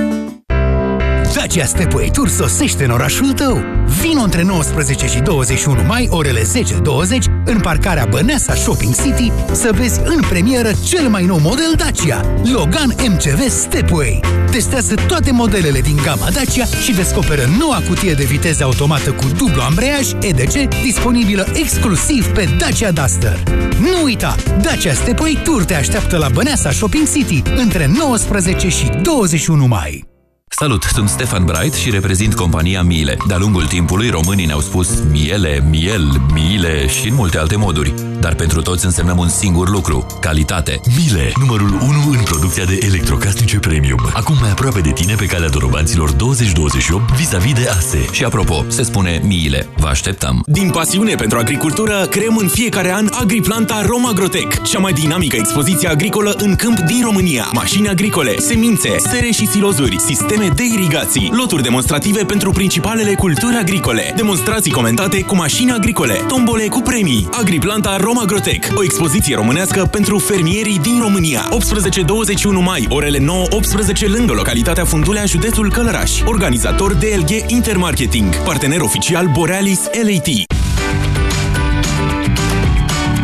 Dacia Stepway Tour sosește în orașul tău. Vino între 19 și 21 mai, orele 10-20, în parcarea Băneasa Shopping City, să vezi în premieră cel mai nou model Dacia, Logan MCV Stepway. Testează toate modelele din gama Dacia și descoperă noua cutie de viteză automată cu dublu ambreiaj EDC, disponibilă exclusiv pe Dacia Duster. Nu uita, Dacia Stepway Tour te așteaptă la Băneasa Shopping City între 19 și 21 mai. Salut, sunt Stefan Bright și reprezint compania Miele. De-a lungul timpului, românii ne-au spus miele, miel, miile și în multe alte moduri. Dar pentru toți însemnăm un singur lucru, calitate. Miele, numărul 1 în producția de electrocasnice premium. Acum mai aproape de tine pe calea dorobanților 2028 vis-a-vis de ASE. Și apropo, se spune Miile. Vă așteptăm! Din pasiune pentru agricultură, creăm în fiecare an Agriplanta Romagrotec, cea mai dinamică expoziție agricolă în câmp din România. Mașini agricole, semințe, sere și silozuri, sisteme de irigații, loturi demonstrative pentru principalele culturi agricole, demonstrații comentate cu mașini agricole, tombole cu premii, Agriplanta Romagrotec, o expoziție românească pentru fermierii din România. 18-21 mai, orele 9-18 lângă localitatea Fundulea, județul Călăraș. Organizator DLG Intermarketing, partener oficial Borealis LAT.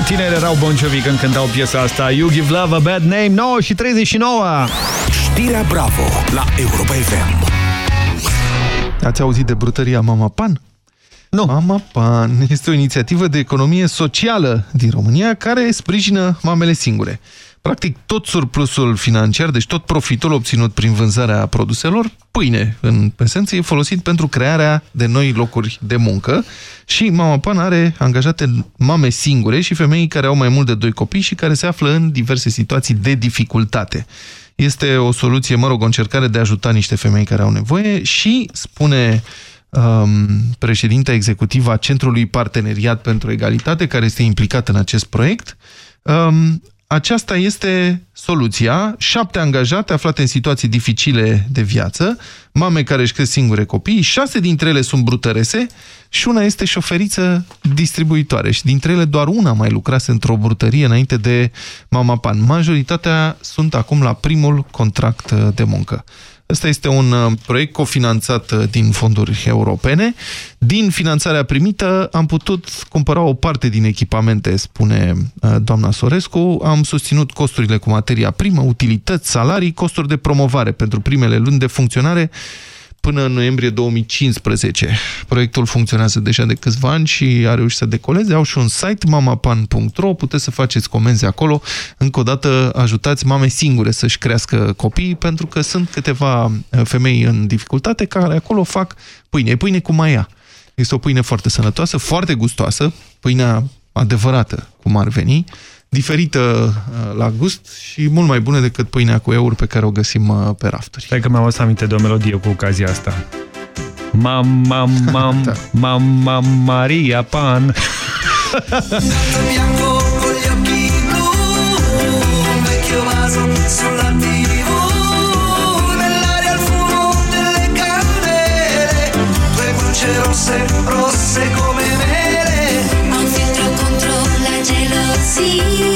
Ce tineri erau Bon Jovi când cântau piesa asta You Give Love a Bad Name 9 și 39 Știrea Bravo la Europa FM. Ați auzit de brutăria Mama Pan? Nu. Mama Pan este o inițiativă de economie socială din România care sprijină mamele singure. Practic tot surplusul financiar, deci tot profitul obținut prin vânzarea produselor, pâine în esență, e folosit pentru crearea de noi locuri de muncă și Mama Pan are angajate mame singure și femei care au mai mult de doi copii și care se află în diverse situații de dificultate. Este o soluție, mă rog, o încercare de a ajuta niște femei care au nevoie și spune um, președinta executivă a Centrului Parteneriat pentru Egalitate, care este implicat în acest proiect, um, aceasta este soluția. Șapte angajate aflate în situații dificile de viață, mame care își cresc singure copii, șase dintre ele sunt brutărese și una este șoferiță distribuitoare și dintre ele doar una mai lucrase într-o brutărie înainte de Mama Pan. Majoritatea sunt acum la primul contract de muncă. Ăsta este un uh, proiect cofinanțat uh, din fonduri europene. Din finanțarea primită am putut cumpăra o parte din echipamente, spune uh, doamna Sorescu. Am susținut costurile cu materia primă, utilități, salarii, costuri de promovare pentru primele luni de funcționare până în noiembrie 2015. Proiectul funcționează deja de câțiva ani și a reușit să decoleze. Au și un site, mamapan.ro, puteți să faceți comenzi acolo. Încă o dată ajutați mame singure să-și crească copiii, pentru că sunt câteva uh, femei în dificultate care acolo fac pâine. E pâine cu maia. Este o pâine foarte sănătoasă, foarte gustoasă, pâinea adevărată, cum ar veni, diferită uh, la gust și mult mai bună decât pâinea cu eur pe care o găsim uh, pe rafturi. Stai că mi-am adus aminte de o melodie cu ocazia asta. Mam, mam, mam, Da. mam, mam, Maria Pan. bianco con gli see.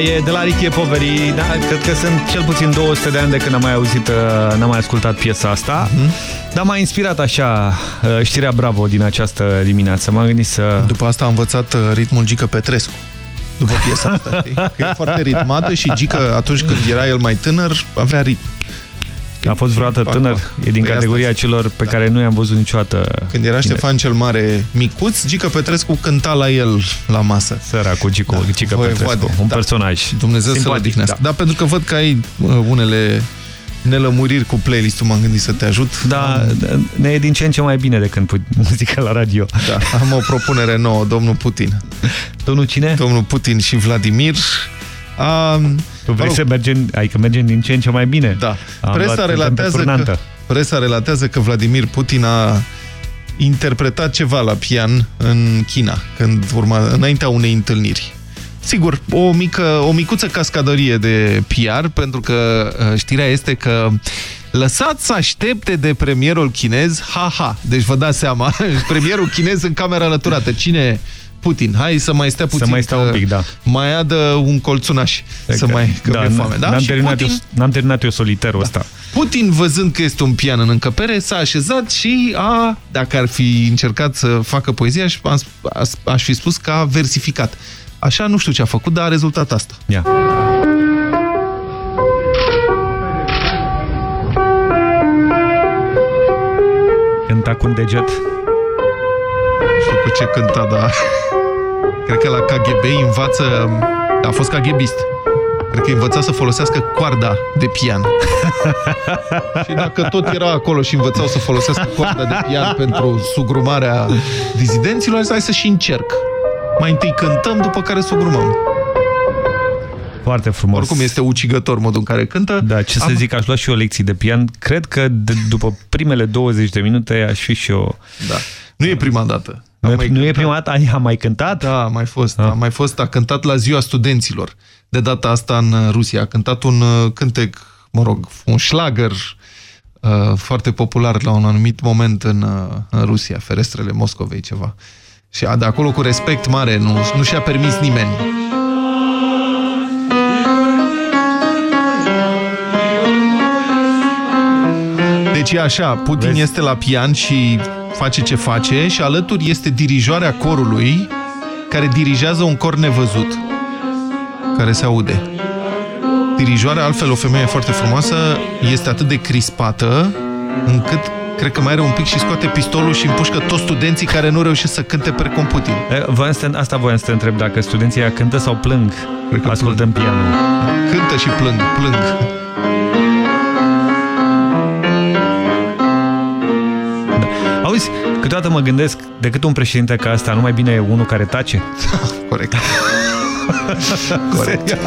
E de la Richie Poveri. Da, cred că sunt cel puțin 200 de ani de când am mai auzit, uh, n-am mai ascultat piesa asta. Mhm. Dar m-a inspirat așa uh, știrea Bravo din această dimineață. M-am gândit să... După asta am învățat uh, ritmul Gică Petrescu. După piesa asta, știi? Că e foarte ritmată și Gică, atunci când era el mai tânăr, avea ritm. A fost vreodată Pac, tânăr? pac. E din Păi categoria asta- celor pe care nu i-am văzut niciodată. Când era Ștefan cel Mare micuț, Gică Petrescu cânta la el la masă. Săracul Gică, da. Gică Voivoade, Petrescu, un da. personaj. Dumnezeu să-l Simpatic, odihnească. da. Da. pentru că văd că ai uh, unele nelămuriri cu playlist-ul, m-am gândit să te ajut. Da, ne e din ce în ce mai bine de când pui muzică la radio. Da, am o propunere nouă, domnul Putin. Domnul cine? Domnul Putin și Vladimir. A, Tu vrei să mergem, adică mergem din ce în ce mai bine. Da. Am Presa luat relatează, pe că, turnantă. presa relatează că Vladimir Putin a interpretat ceva la pian în China, când urma, înaintea unei întâlniri. Sigur, o, mică, o micuță cascadărie de PR, pentru că uh, știrea este că lăsați să aștepte de premierul chinez, ha-ha. Deci vă dați seama, premierul chinez în camera alăturată. Cine Putin, hai să mai stea puțin. Să mai stea că un pic, da. Mai adă un colțunaș să mai că da, da, foame. Da? N-am Și terminat, Putin, eu, n-am terminat eu soliterul ăsta. Putin, văzând că este un pian în încăpere, s-a așezat și a, dacă ar fi încercat să facă poezie, aș, aș, aș fi spus că a versificat. Așa nu știu ce a făcut, dar a rezultat asta. Ia. Cânta cu un deget. Nu știu cu ce cânta, dar cred că la KGB învață... A fost KGBist. Cred că învăța să folosească coarda de pian. și dacă tot era acolo și învățau să folosească coarda de pian pentru sugrumarea dizidenților, hai să și încerc. Mai întâi cântăm, după care sugrumăm. Foarte frumos. Oricum este ucigător modul în care cântă. Da, ce să Am- zic, aș lua și eu lecții de pian. Cred că de, după primele 20 de minute aș fi și eu... Da. Nu e prima dată. Nu, Am e, mai nu e cântat. prima dată? Ai, am mai cântat? Da, a mai fost. A mai fost, a cântat la ziua studenților. De data asta în uh, Rusia. A cântat un uh, cântec, mă rog, un șlagăr uh, foarte popular la un anumit moment în, uh, în Rusia, ferestrele Moscovei, ceva. Și a, de acolo cu respect mare, nu, nu și-a permis nimeni. Deci e așa, Putin Vezi? este la pian și face ce face și alături este dirijoarea corului care dirigează un cor nevăzut, care se aude. Dirijoarea, altfel o femeie foarte frumoasă, este atât de crispată încât cred că mai are un pic și scoate pistolul și împușcă toți studenții care nu reușesc să cânte precum Putin. E, voiam să, asta voiam să te întreb, dacă studenții ăia cântă sau plâng ascultăm pianul. Cântă și plâng, plâng. Câteodată mă gândesc, decât un președinte ca asta, nu mai bine e unul care tace? Corect. Corect.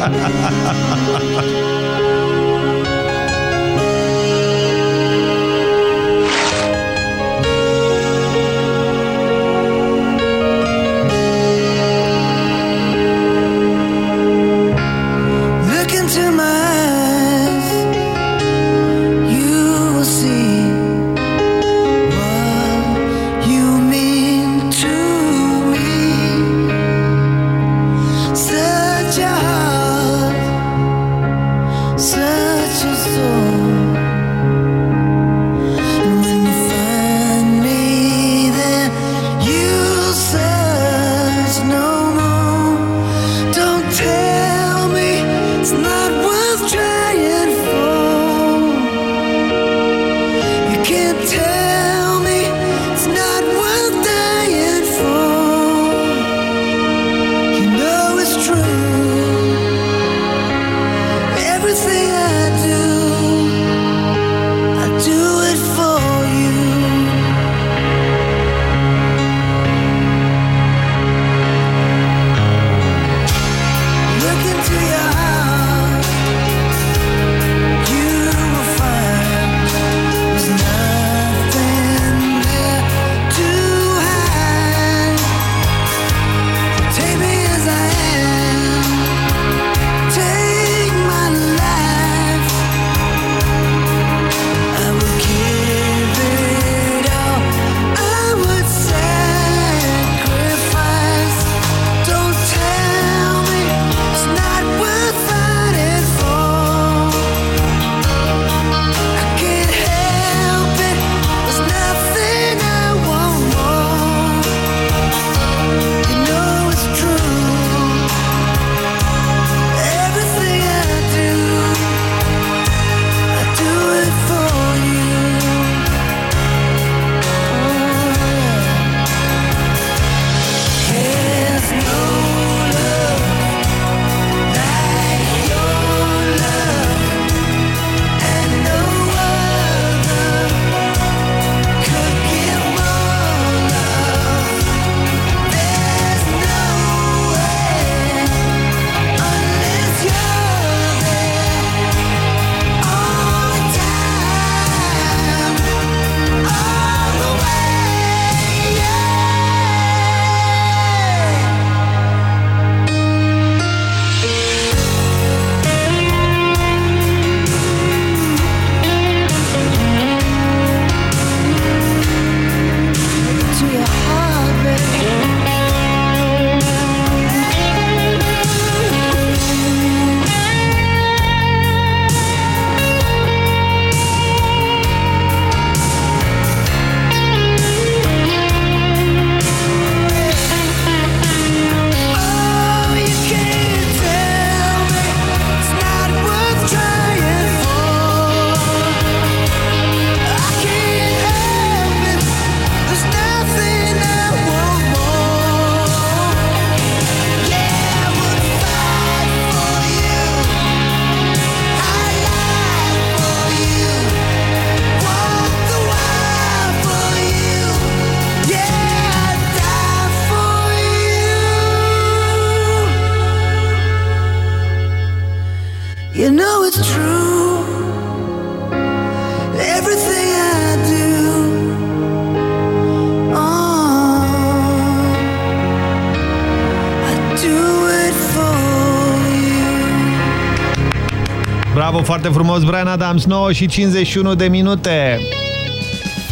Foarte frumos, Brian Adams, 9 și 51 de minute.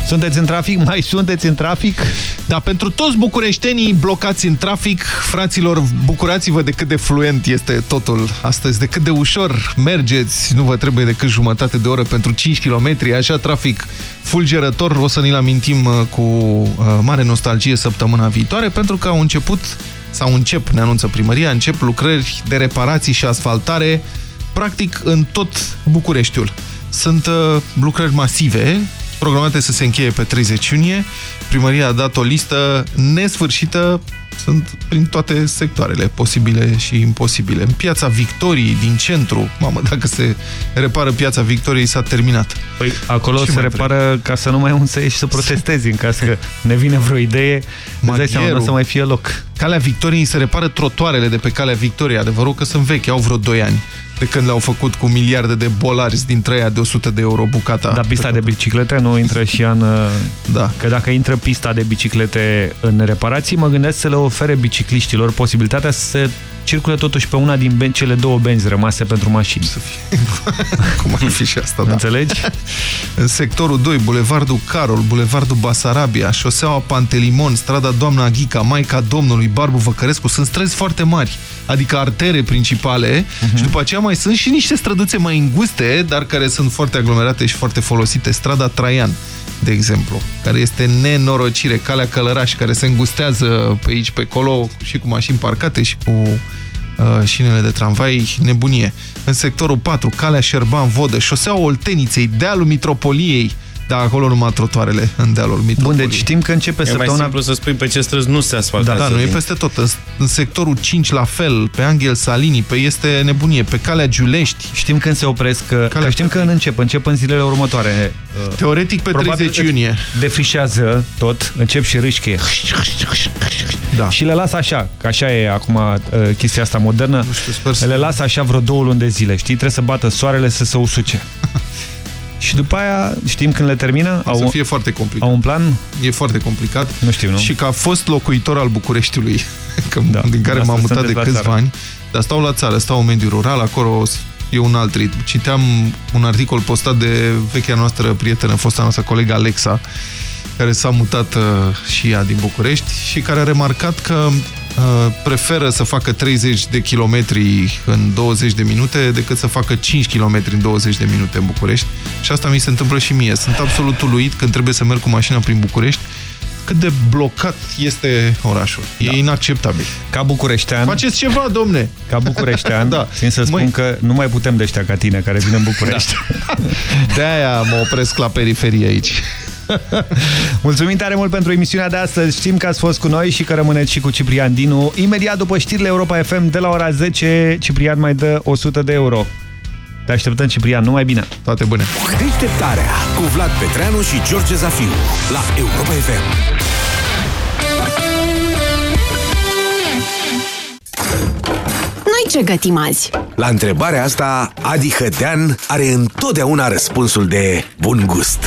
Sunteți în trafic? Mai sunteți în trafic? Da, pentru toți bucureștenii blocați în trafic, fraților, bucurați-vă de cât de fluent este totul astăzi, de cât de ușor mergeți, nu vă trebuie decât jumătate de oră pentru 5 km, așa trafic fulgerător, o să ne-l amintim uh, cu uh, mare nostalgie săptămâna viitoare, pentru că au început, sau încep, ne anunță primăria, încep lucrări de reparații și asfaltare, practic în tot Bucureștiul. Sunt uh, lucrări masive, programate să se încheie pe 30 iunie. Primăria a dat o listă nesfârșită, sunt prin toate sectoarele posibile și imposibile. În piața Victoriei din centru, mamă, dacă se repară piața Victoriei, s-a terminat. Păi acolo Ce se mai repară ca să nu mai unți să ieși să protestezi în caz că ne vine vreo idee, îți dai seama, nu o să mai fie loc. Calea Victoriei se repară trotoarele de pe Calea Victoriei. Adevărul că sunt vechi, au vreo 2 ani de când le-au făcut cu miliarde de bolari din treia de 100 de euro bucata. Dar pista de biciclete nu intră și în... Da. Că dacă intră pista de biciclete în reparații, mă gândesc să le ofere bicicliștilor posibilitatea să se circule totuși pe una din ben cele două benzi rămase pentru mașini. Să fie. Cum ar fi și asta, da. Înțelegi? În sectorul 2, Bulevardul Carol, Bulevardul Basarabia, șoseaua Pantelimon, strada Doamna Ghica, Maica Domnului, Barbu Văcărescu, sunt străzi foarte mari, adică artere principale uh -huh. și după aceea mai sunt și niște străduțe mai înguste, dar care sunt foarte aglomerate și foarte folosite. Strada Traian, de exemplu, care este nenorocire, calea Călăraș, care se îngustează pe aici, pe acolo, și cu mașini parcate și cu uh, șinele de tramvai, nebunie. În sectorul 4, calea Șerban-Vodă, șoseaua Olteniței, dealul Mitropoliei, dar acolo numai trotoarele în dealul Mitropoliei. Bun, deci știm că începe E mai săptămâna... simplu să spui pe ce străzi nu se Da, asfaltează. da, nu e peste tot. În, în sectorul 5 la fel, pe Angel Salini, pe este nebunie, pe calea Giulești. Știm când se opresc, că, că știm când încep, încep în zilele următoare. Teoretic pe Probabil 30 iunie. Defrișează tot, încep și râșche. Da. Și le lasă așa, că așa e acum uh, chestia asta modernă. Nu știu, sper să... Le lasă așa vreo două luni de zile, știi? Trebuie să bată soarele să se usuce. Și după aia știm când le termină? O Au, să fie foarte complicat. au un plan? E foarte complicat. Nu știu, nu? Și că a fost locuitor al Bucureștiului, că, Da. din care Asta m-am mutat de sunteți la câțiva țară. ani, dar stau la țară, stau în mediul rural, acolo e un alt ritm. Citeam un articol postat de vechea noastră prietenă, fosta noastră colegă Alexa, care s-a mutat uh, și ea din București și care a remarcat că uh, preferă să facă 30 de kilometri în 20 de minute decât să facă 5 km în 20 de minute în București. Și asta mi se întâmplă și mie. Sunt absolut uluit când trebuie să merg cu mașina prin București cât de blocat este orașul. E Da. inacceptabil. Ca bucureștean, Faceți ceva, domne! ca bucureștean, Da. țin să spun Măi. că nu mai putem de ăștia ca tine care vin în București. De-aia mă opresc la periferie aici. Mulțumim tare mult pentru emisiunea de astăzi. Știm că ați fost cu noi și că rămâneți și cu Ciprian Dinu. Imediat după știrile Europa FM de la ora 10, Ciprian mai dă 100 de euro. Te așteptăm, Ciprian, numai bine. Toate bune. Deșteptarea cu Vlad Petreanu și George Zafiu la Europa FM. Noi ce gătim azi? La întrebarea asta, Adi Hădean are întotdeauna răspunsul de bun gust.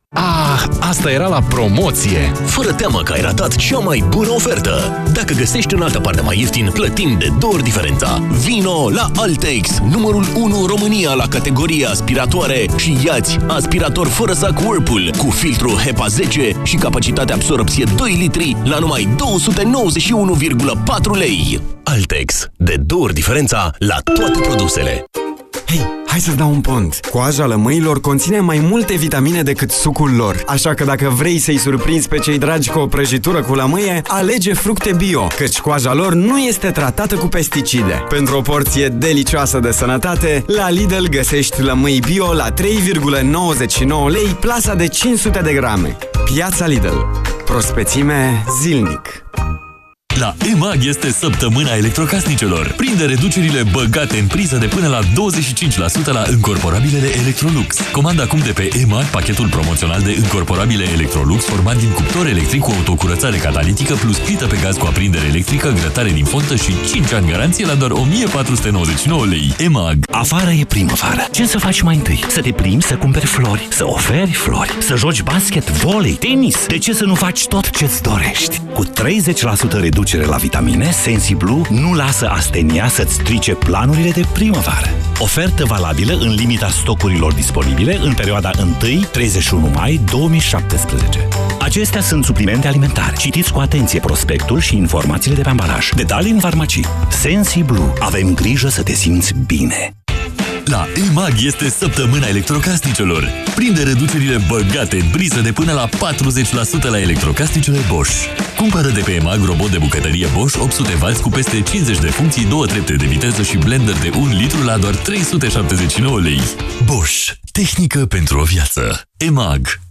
Ah, asta era la promoție! Fără teamă că ai ratat cea mai bună ofertă. Dacă găsești în altă parte mai ieftin, plătim de două ori diferența. Vino la Altex, numărul 1 în România la categoria aspiratoare și iați aspirator fără sac Whirlpool cu filtru HEPA 10 și capacitate absorpție 2 litri la numai 291,4 lei. Altex, de două ori diferența la toate produsele. Hei, hai să-ți dau un pont. Coaja lămâilor conține mai multe vitamine decât sucul lor. Așa că dacă vrei să-i surprinzi pe cei dragi cu o prăjitură cu lămâie, alege fructe bio, căci coaja lor nu este tratată cu pesticide. Pentru o porție delicioasă de sănătate, la Lidl găsești lămâi bio la 3,99 lei plasa de 500 de grame. Piața Lidl. Prospețime zilnic. La EMAG este săptămâna electrocasnicelor. Prinde reducerile băgate în priză de până la 25% la încorporabilele Electrolux. Comanda acum de pe EMAG pachetul promoțional de încorporabile Electrolux format din cuptor electric cu autocurățare catalitică plus plită pe gaz cu aprindere electrică, grătare din fontă și 5 ani garanție la doar 1499 lei. EMAG. Afară e primăvară. Ce să faci mai întâi? Să te plimbi, să cumperi flori, să oferi flori, să joci basket, volei, tenis. De ce să nu faci tot ce-ți dorești? Cu 30% reducere la vitamine, SensiBlue nu lasă astenia să-ți strice planurile de primăvară. Ofertă valabilă în limita stocurilor disponibile în perioada 1-31 mai 2017. Acestea sunt suplimente alimentare. Citiți cu atenție prospectul și informațiile de pe ambalaj. Detalii în farmacii. SensiBlue. Avem grijă să te simți bine. La EMAG este săptămâna electrocasnicelor. Prinde reducerile băgate în priză de până la 40% la electrocasnicele Bosch. Cumpără de pe EMAG robot de bucătărie Bosch 800W cu peste 50 de funcții, două trepte de viteză și blender de 1 litru la doar 379 lei. Bosch. Tehnică pentru o viață. EMAG.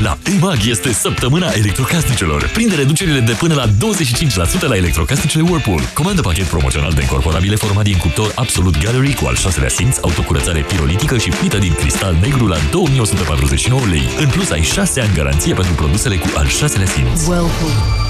La EMAG este săptămâna electrocasnicelor. Prinde reducerile de până la 25% la electrocasnicele Whirlpool. Comandă pachet promoțional de încorporabile format din cuptor Absolut Gallery cu al șaselea simț, autocurățare pirolitică și plită din cristal negru la 2149 lei. În plus, ai 6 ani garanție pentru produsele cu al șaselea simț. Whirlpool.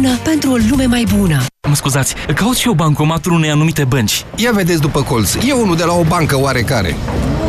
pentru o lume mai bună. Mă scuzați, caut și eu bancomatul unei anumite bănci. Ia vedeți după colț. E unul de la o bancă oarecare.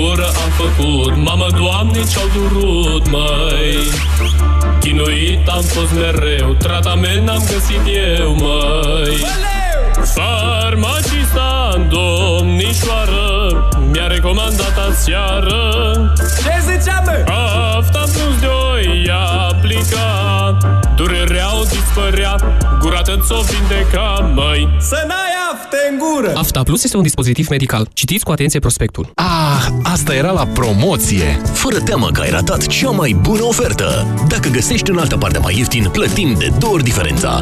gură am făcut, mamă, doamne, ce-au durut, măi. Chinuit am fost mereu, tratament n-am găsit eu, măi. Farmacista în domnișoară Mi-a recomandat aseară. Ce ziceam, mă? Afta plus de oi aplicat. Durerea o dispărea Gurată ți-o vindeca, măi Să n-ai afte în gură! Afta Plus este un dispozitiv medical. Citiți cu atenție prospectul. Ah, asta era la promoție! Fără teamă că ai ratat cea mai bună ofertă! Dacă găsești în altă parte mai ieftin, plătim de două ori diferența.